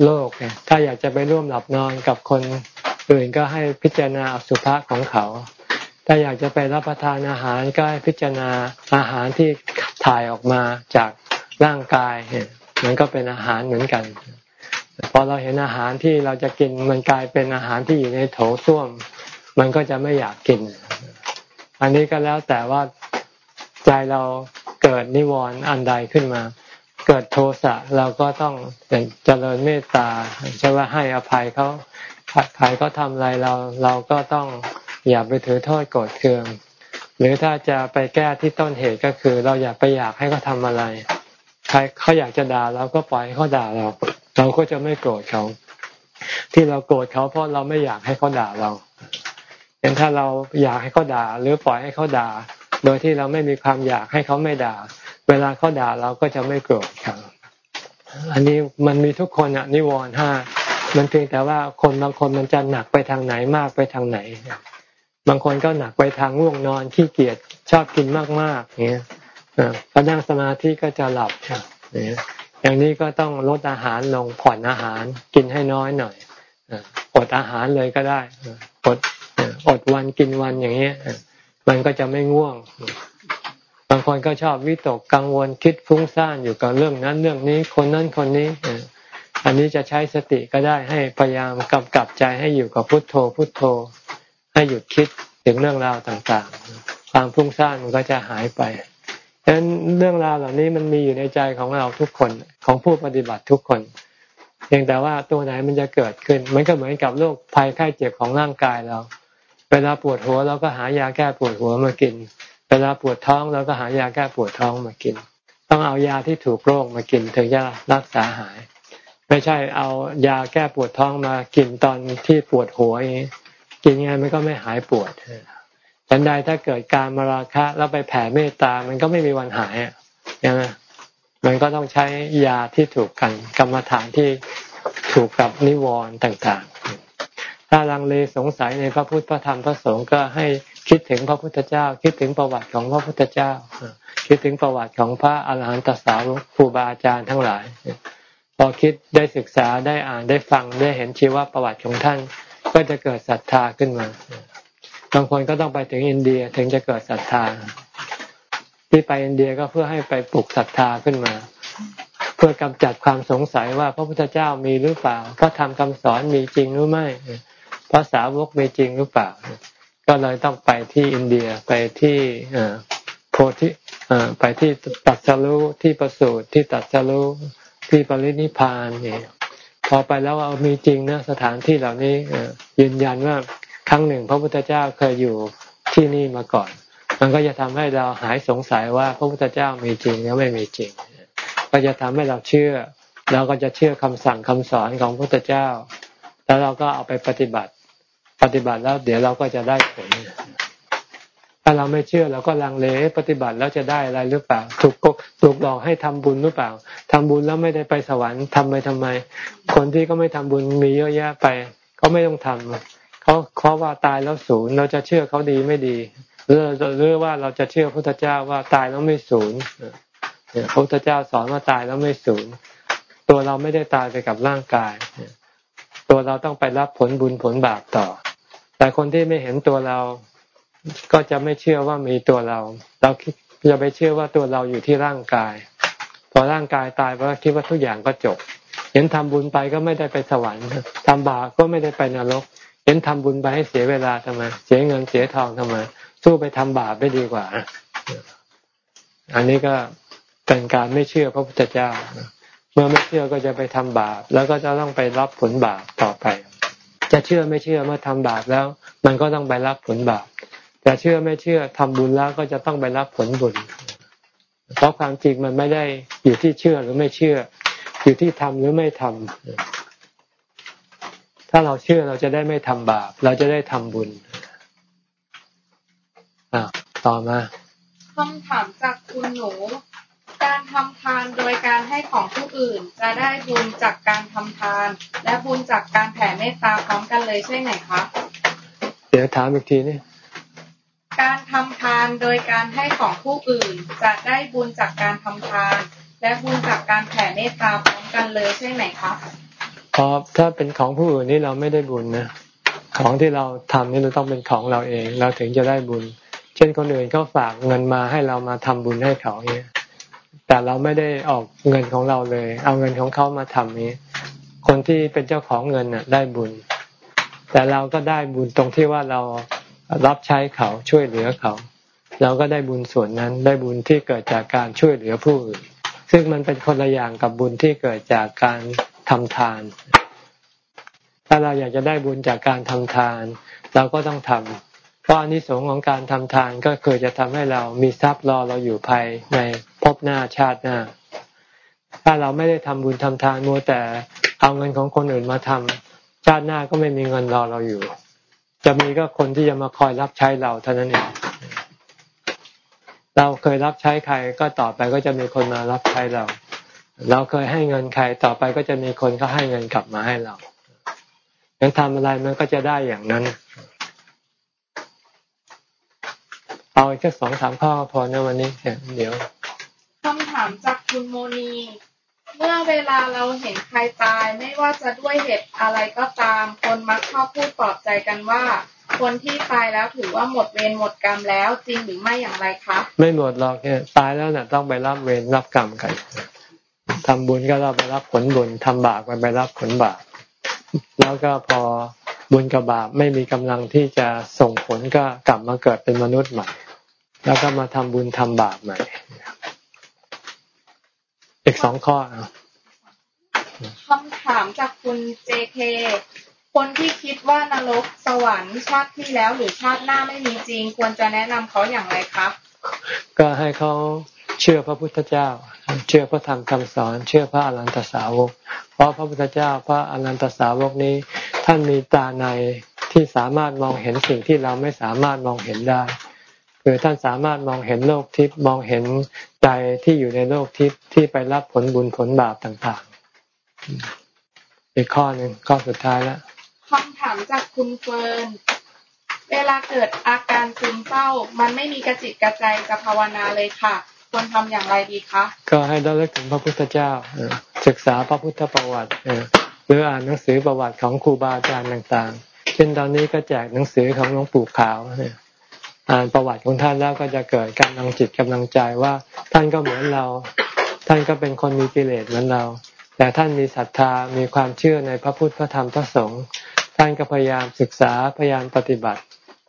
โลกถ้าอยากจะไปร่วมหลับนอนกับคน อื่นก็ให้พิจารณาอสุภะของเขา ถ้าอยากจะไปรับประทานอาหารก็ให้พิจารณาอาหารที่ถ่ายออกมาจากร่างกายมันก็เป็นอาหารเหมือนกันพอเราเห็นอาหารที่เราจะกินมันกลายเป็นอาหารที่อยู่ในโถส้วม มันก็จะไม่อยากกิน อันนี้ก็แล้วแต่ว่าใจเราเกิดนิวรณ์อันใดขึ้นมา เกิดโทสะเราก็ต้องเจริญเมตตาใช่ว่าให้อภัยเขา ใครก็ทำอะไรเราเราก็ต้องอย่าไปถือโทษโกรธเคือง หรือถ้าจะไปแก้ที่ต้นเหตุก็คือ เราอย่าไปอยากให้เขาทาอะไร ใครเขาอยากจะด่าเราก็ปล่อยให้เขาด่าเรา เราก็จะไม่โกรธเขา ที่เราโกรธเขาเพราะเราไม่อยากให้เขาด่าเราเห็นถ้าเราอยากให้เขาด่า หรือปล่อยให้เขาด่า โดยที่เราไม่มีความอยากให้เขาไม่ด่า เวลาเขาด่าเราก็จะไม่โกรธเขาอันนี้มันมีทุกคนอะนิวรณ์ห้า มันเพียงแต่ว่าคนบางคนมันจะหนักไปทางไหนมากไปทางไหน บางคนก็หนักไปทางง่วงนอนขี้เกียจชอบกินมากๆเงี้ยพอนั่งสมาธิก็จะหลับเนี่ยอย่างนี้ก็ต้องลดอาหารลงผ่อนอาหารกินให้น้อยหน่อยอดอาหารเลยก็ได้อดอดวันกินวันอย่างเงี้ยมันก็จะไม่ง่วง บางคนก็ชอบวิตกกังวลคิดฟุ้งซ่านอยู่กับเรื่องนั้นเรื่องนี้คนนั้นคนนี้ อันนี้จะใช้สติก็ได้ให้พยายามกำกับใจให้อยู่กับพุทโธ พุทโธ ให้หยุดคิดถึงเรื่องราวต่างๆ ความฟุ้งซ่านมันก็จะหายไปฉะนั้นเรื่องราวเหล่านี้มันมีอยู่ในใจของเราทุกคนของผู้ปฏิบัติทุกคนเพียงแต่ว่าตัวไหนมันจะเกิดขึ้น มันก็เหมือนกับโรคภัยไข้เจ็บของร่างกายเรา เวลาปวดหัวเราก็หายาแก้ปวดหัวมากิน เวลาปวดท้องเราก็หายาแก้ปวดท้องมากิน ต้องเอายาที่ถูกโรคมากินถึงจะรักษาหาย ไม่ใช่เอายาแก้ปวดท้องมากินตอนที่ปวดหัวอย่างนี้กินยังไงมันก็ไม่หายปวดฉันใดถ้าเกิดการมาราคะแล้วไปแผ่เมตตา มันก็ไม่มีวันหายอะยังไงมันก็ต้องใช้ยาที่ถูกกันกรรมฐานที่ถูกกับนิวรณ์ต่างๆ ถ้าลังเลสงสัยในพระพุทธพระธรรมพระสงฆ์ก็ให้คิดถึงพระพุทธเจ้า คิดถึงประวัติของพระพุทธเจ้า คิดถึงประวัติของพระอรหันตสาวกครูบาอาจารย์ทั้งหลาย พอคิดได้ศึกษาได้อ่านได้ฟังได้เห็นชีวประวัติของท่าน ก็จะเกิดศรัทธาขึ้นมา บางคนก็ต้องไปถึงอินเดียถึงจะเกิดศรัทธา ที่ไปอินเดียก็เพื่อให้ไปปลุกศรัทธาขึ้นมา เพื่อกำจัดความสงสัยว่าพระพุทธเจ้ามีหรือเปล่าพระธรรมคำสอนมีจริงหรือไม่พระสาวกมีจริงหรือเปล่า ก็เลยต้องไปที่อินเดียไปที่โพธิไปที่ตัดสรู้ที่ประสูติที่ตัดสรู้ ที่ปรินิพานเนี่ยพอไปแล้วเอามีจริงนะสถานที่เหล่านี้ยืนยันว่าครั้งหนึ่ง พระพุทธเจ้าเคยอยู่ที่นี่มาก่อน มันก็จะทำให้เราหายสงสัยว่าพระพุทธเจ้ามีจริงหรือไม่มีจริง ก็จะทำให้เราเชื่อเราก็จะเชื่อคำสั่งคำสอนของพระพุทธเจ้า แล้วเราก็เอาไปปฏิบัติ ปฏิบัติแล้วเดี๋ยวเราก็จะได้ผล ถ้าเราไม่เชื่อเราก็ลังเลปฏิบัติแล้วจะได้อะไรหรือเปล่า ถูกถูกหลอกให้ทำบุญหรือเปล่าทำบุญแล้วไม่ได้ไปสวรรค์ทำไปทำไม คนที่ก็ไม่ทำบุญมีเยอะแยะไปเขาไม่ต้องทำเขาเขาว่าตายแล้วศูนย์เราจะเชื่อเขาดีไม่ดีหรือหรือว่าเราจะเชื่อพระพุทธเจ้าว่าตายแล้วไม่ศูนย์พระพุทธเจ้าสอนว่าตายแล้วไม่ศูนย์ตัวเราไม่ได้ตายไปกับร่างกาย ตัวเราต้องไปรับผลบุญผลบาปต่อ แต่คนที่ไม่เห็นตัวเรา ก็จะไม่เชื่อว่ามีตัวเรา เราจะไปเชื่อว่าตัวเราอยู่ที่ร่างกาย พอร่างกายตายก็คิดว่าทุกอย่างก็จบ เห็นทำบุญไปก็ไม่ได้ไปสวรรค์ทำบาปก็ไม่ได้ไปนรก เห็นทำบุญไปให้เสียเวลาทำไม เสียเงินเสียทองทำไม สู้ไปทำบาปไม่ดีกว่า อันนี้ก็เป็นการไม่เชื่อพระพุทธเจ้า เมื่อไม่เชื่อก็จะไปทำบาป แล้วก็จะต้องไปรับผลบาปต่อไป จะเชื่อไม่เชื่อเมื่อทำบาปแล้ว มันก็ต้องไปรับผลบาป จะเชื่อไม่เชื่อทำบุญแล้วก็จะต้องไปรับผลบุญ เพราะความจริงมันไม่ได้อยู่ที่เชื่อหรือไม่เชื่อ อยู่ที่ทำหรือไม่ทำถ้าเราเชื่อเราจะได้ไม่ทำบาป เราจะได้ทำบุญอ่าต่อมาคำถามจากคุณหนู การทำทานโดยการให้ของผู้อื่น จะได้บุญจากการทำทาน และบุญจากการแผ่เมตตาพร้อมกันเลยใช่ไหมคะ เดี๋ยวถามอีกทีนี่ การทำทานโดยการให้ของผู้อื่นจะได้บุญจากการทำทาน และบุญจากการแผ่เมตตาพร้อมกันเลยใช่ไหมครับพราะถ้าเป็นของผู้อื่นนี่เราไม่ได้บุญนะของที่เราทำนี่เราต้องเป็นของเราเอง เราถึงจะได้บุญ เช่นคนอื่นเขาฝากเงินมาให้เรามาทำบุญให้เขาเนี่ยแต่เราไม่ได้ออกเงินของเราเลย เอาเงินของเขามาทำนี้ คนที่เป็นเจ้าของเงินน่ะได้บุญ แต่เราก็ได้บุญตรงที่ว่าเรา รับใช้เขาช่วยเหลือเขา เราก็ได้บุญส่วนนั้นได้บุญที่เกิดจากการช่วยเหลือผู้อื่น ซึ่งมันเป็นคนละอย่างกับบุญที่เกิดจากการทำทาน ถ้าเราอยากจะได้บุญจากการทำทาน เราก็ต้องทำเพราะอนิสงส์ของการทำทานก็คือจะทำให้เรามีทรัพย์รอเราอยู่ภายในภพหน้าชาติหน้า ถ้าเราไม่ได้ทำบุญทำทานมัวแต่เอาเงินของคนอื่นมาทำชาติหน้าก็ไม่มีเงินรอเราอยู่ จะมีก็คนที่จะมาคอยรับใช้เราเท่านั้นเองเราเคยรับใช้ใครก็ต่อไปก็จะมีคนมารับใช้เรา เราเคยให้เงินใครต่อไปก็จะมีคนก็ให้เงินกลับมาให้เรางั้นทำอะไรมันก็จะได้อย่างนั้น เอาแค่สองสามข้อพอนะวันนี้เดี๋ยวคำถามจากคุณโมนี เมื่อเวลาเราเห็นใครตาย ไม่ว่าจะด้วยเหตุอะไรก็ตาม คนมักชอบพูดปลอบใจกันว่า คนที่ตายแล้วถือว่าหมดเวรหมดกรรมแล้ว จริงหรือไม่อย่างไรคะไม่หมดหรอกเนี่ยตายแล้วเนี่ยต้องไปรับเวรรับกรรมกันทำบุญก็เราไปรับผลบุญทำบาปไปไปรับผลบาปแล้วก็พอบุญกับบาปไม่มีกำลังที่จะส่งผลก็กลับมาเกิดเป็นมนุษย์ใหม่ แล้วก็มาทำบุญทำบาปใหม่ สองข้อคำถามจากคุณเจเคคนที่คิดว่านรกสวรรค์ชาติที่แล้วหรือชาติหน้าไม่มีจริง ควรจะแนะนำเขาอย่างไรครับ ก็ให้เขาเชื่อพระพุทธเจ้า เชื่อพระธรรมคำสอน เชื่อพระอรหันตสาวก เพราะพระพุทธเจ้าพระอรหันตสาวกนี้ ท่านมีตาในที่สามารถมองเห็นสิ่งที่เราไม่สามารถมองเห็นได้คือท่านสามารถมองเห็นโลกทิพย์มองเห็น ใจที่อยู่ในโลกทิพย์ที่ไปรับผลบุญผลบาปต่างๆ อีกข้อหนึ่งข้อสุดท้ายแล้วคำถามจากคุณเฟิร์น เวลาเกิดอาการซึมเศร้า มันไม่มีกระจิตกระใจจะภาวนาเลยค่ะ ควรทำอย่างไรดีคะ ก็ให้เราเลิกถึงพระพุทธเจ้า ศึกษาพระพุทธประวัติ หรืออ่านหนังสือประวัติของครูบาอาจารย์ต่างๆ เช่นตอนนี้ก็แจกหนังสือของหลวงปู่ขาวเนี่ย อ่านประวัติของท่านแล้วก็จะเกิดกำลังจิตกำลังใจว่าท่านก็เหมือนเรา ท่านก็เป็นคนมีกิเลสเหมือนเรา แต่ท่านมีศรัทธามีความเชื่อในพระพุทธพระธรรมพระสงฆ์ท่านก็พยายามศึกษาพยายามปฏิบัติ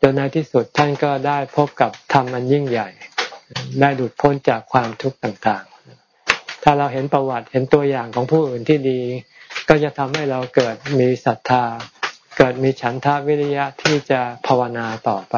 จนในที่สุดท่านก็ได้พบกับธรรมอันยิ่งใหญ่ ได้หลุดพ้นจากความทุกข์ต่างๆ ถ้าเราเห็นประวัติเห็นตัวอย่างของผู้อื่นที่ดี ก็จะทำให้เราเกิดมีศรัทธา เกิดมีฉันทาวิริยะที่จะภาวนาต่อไป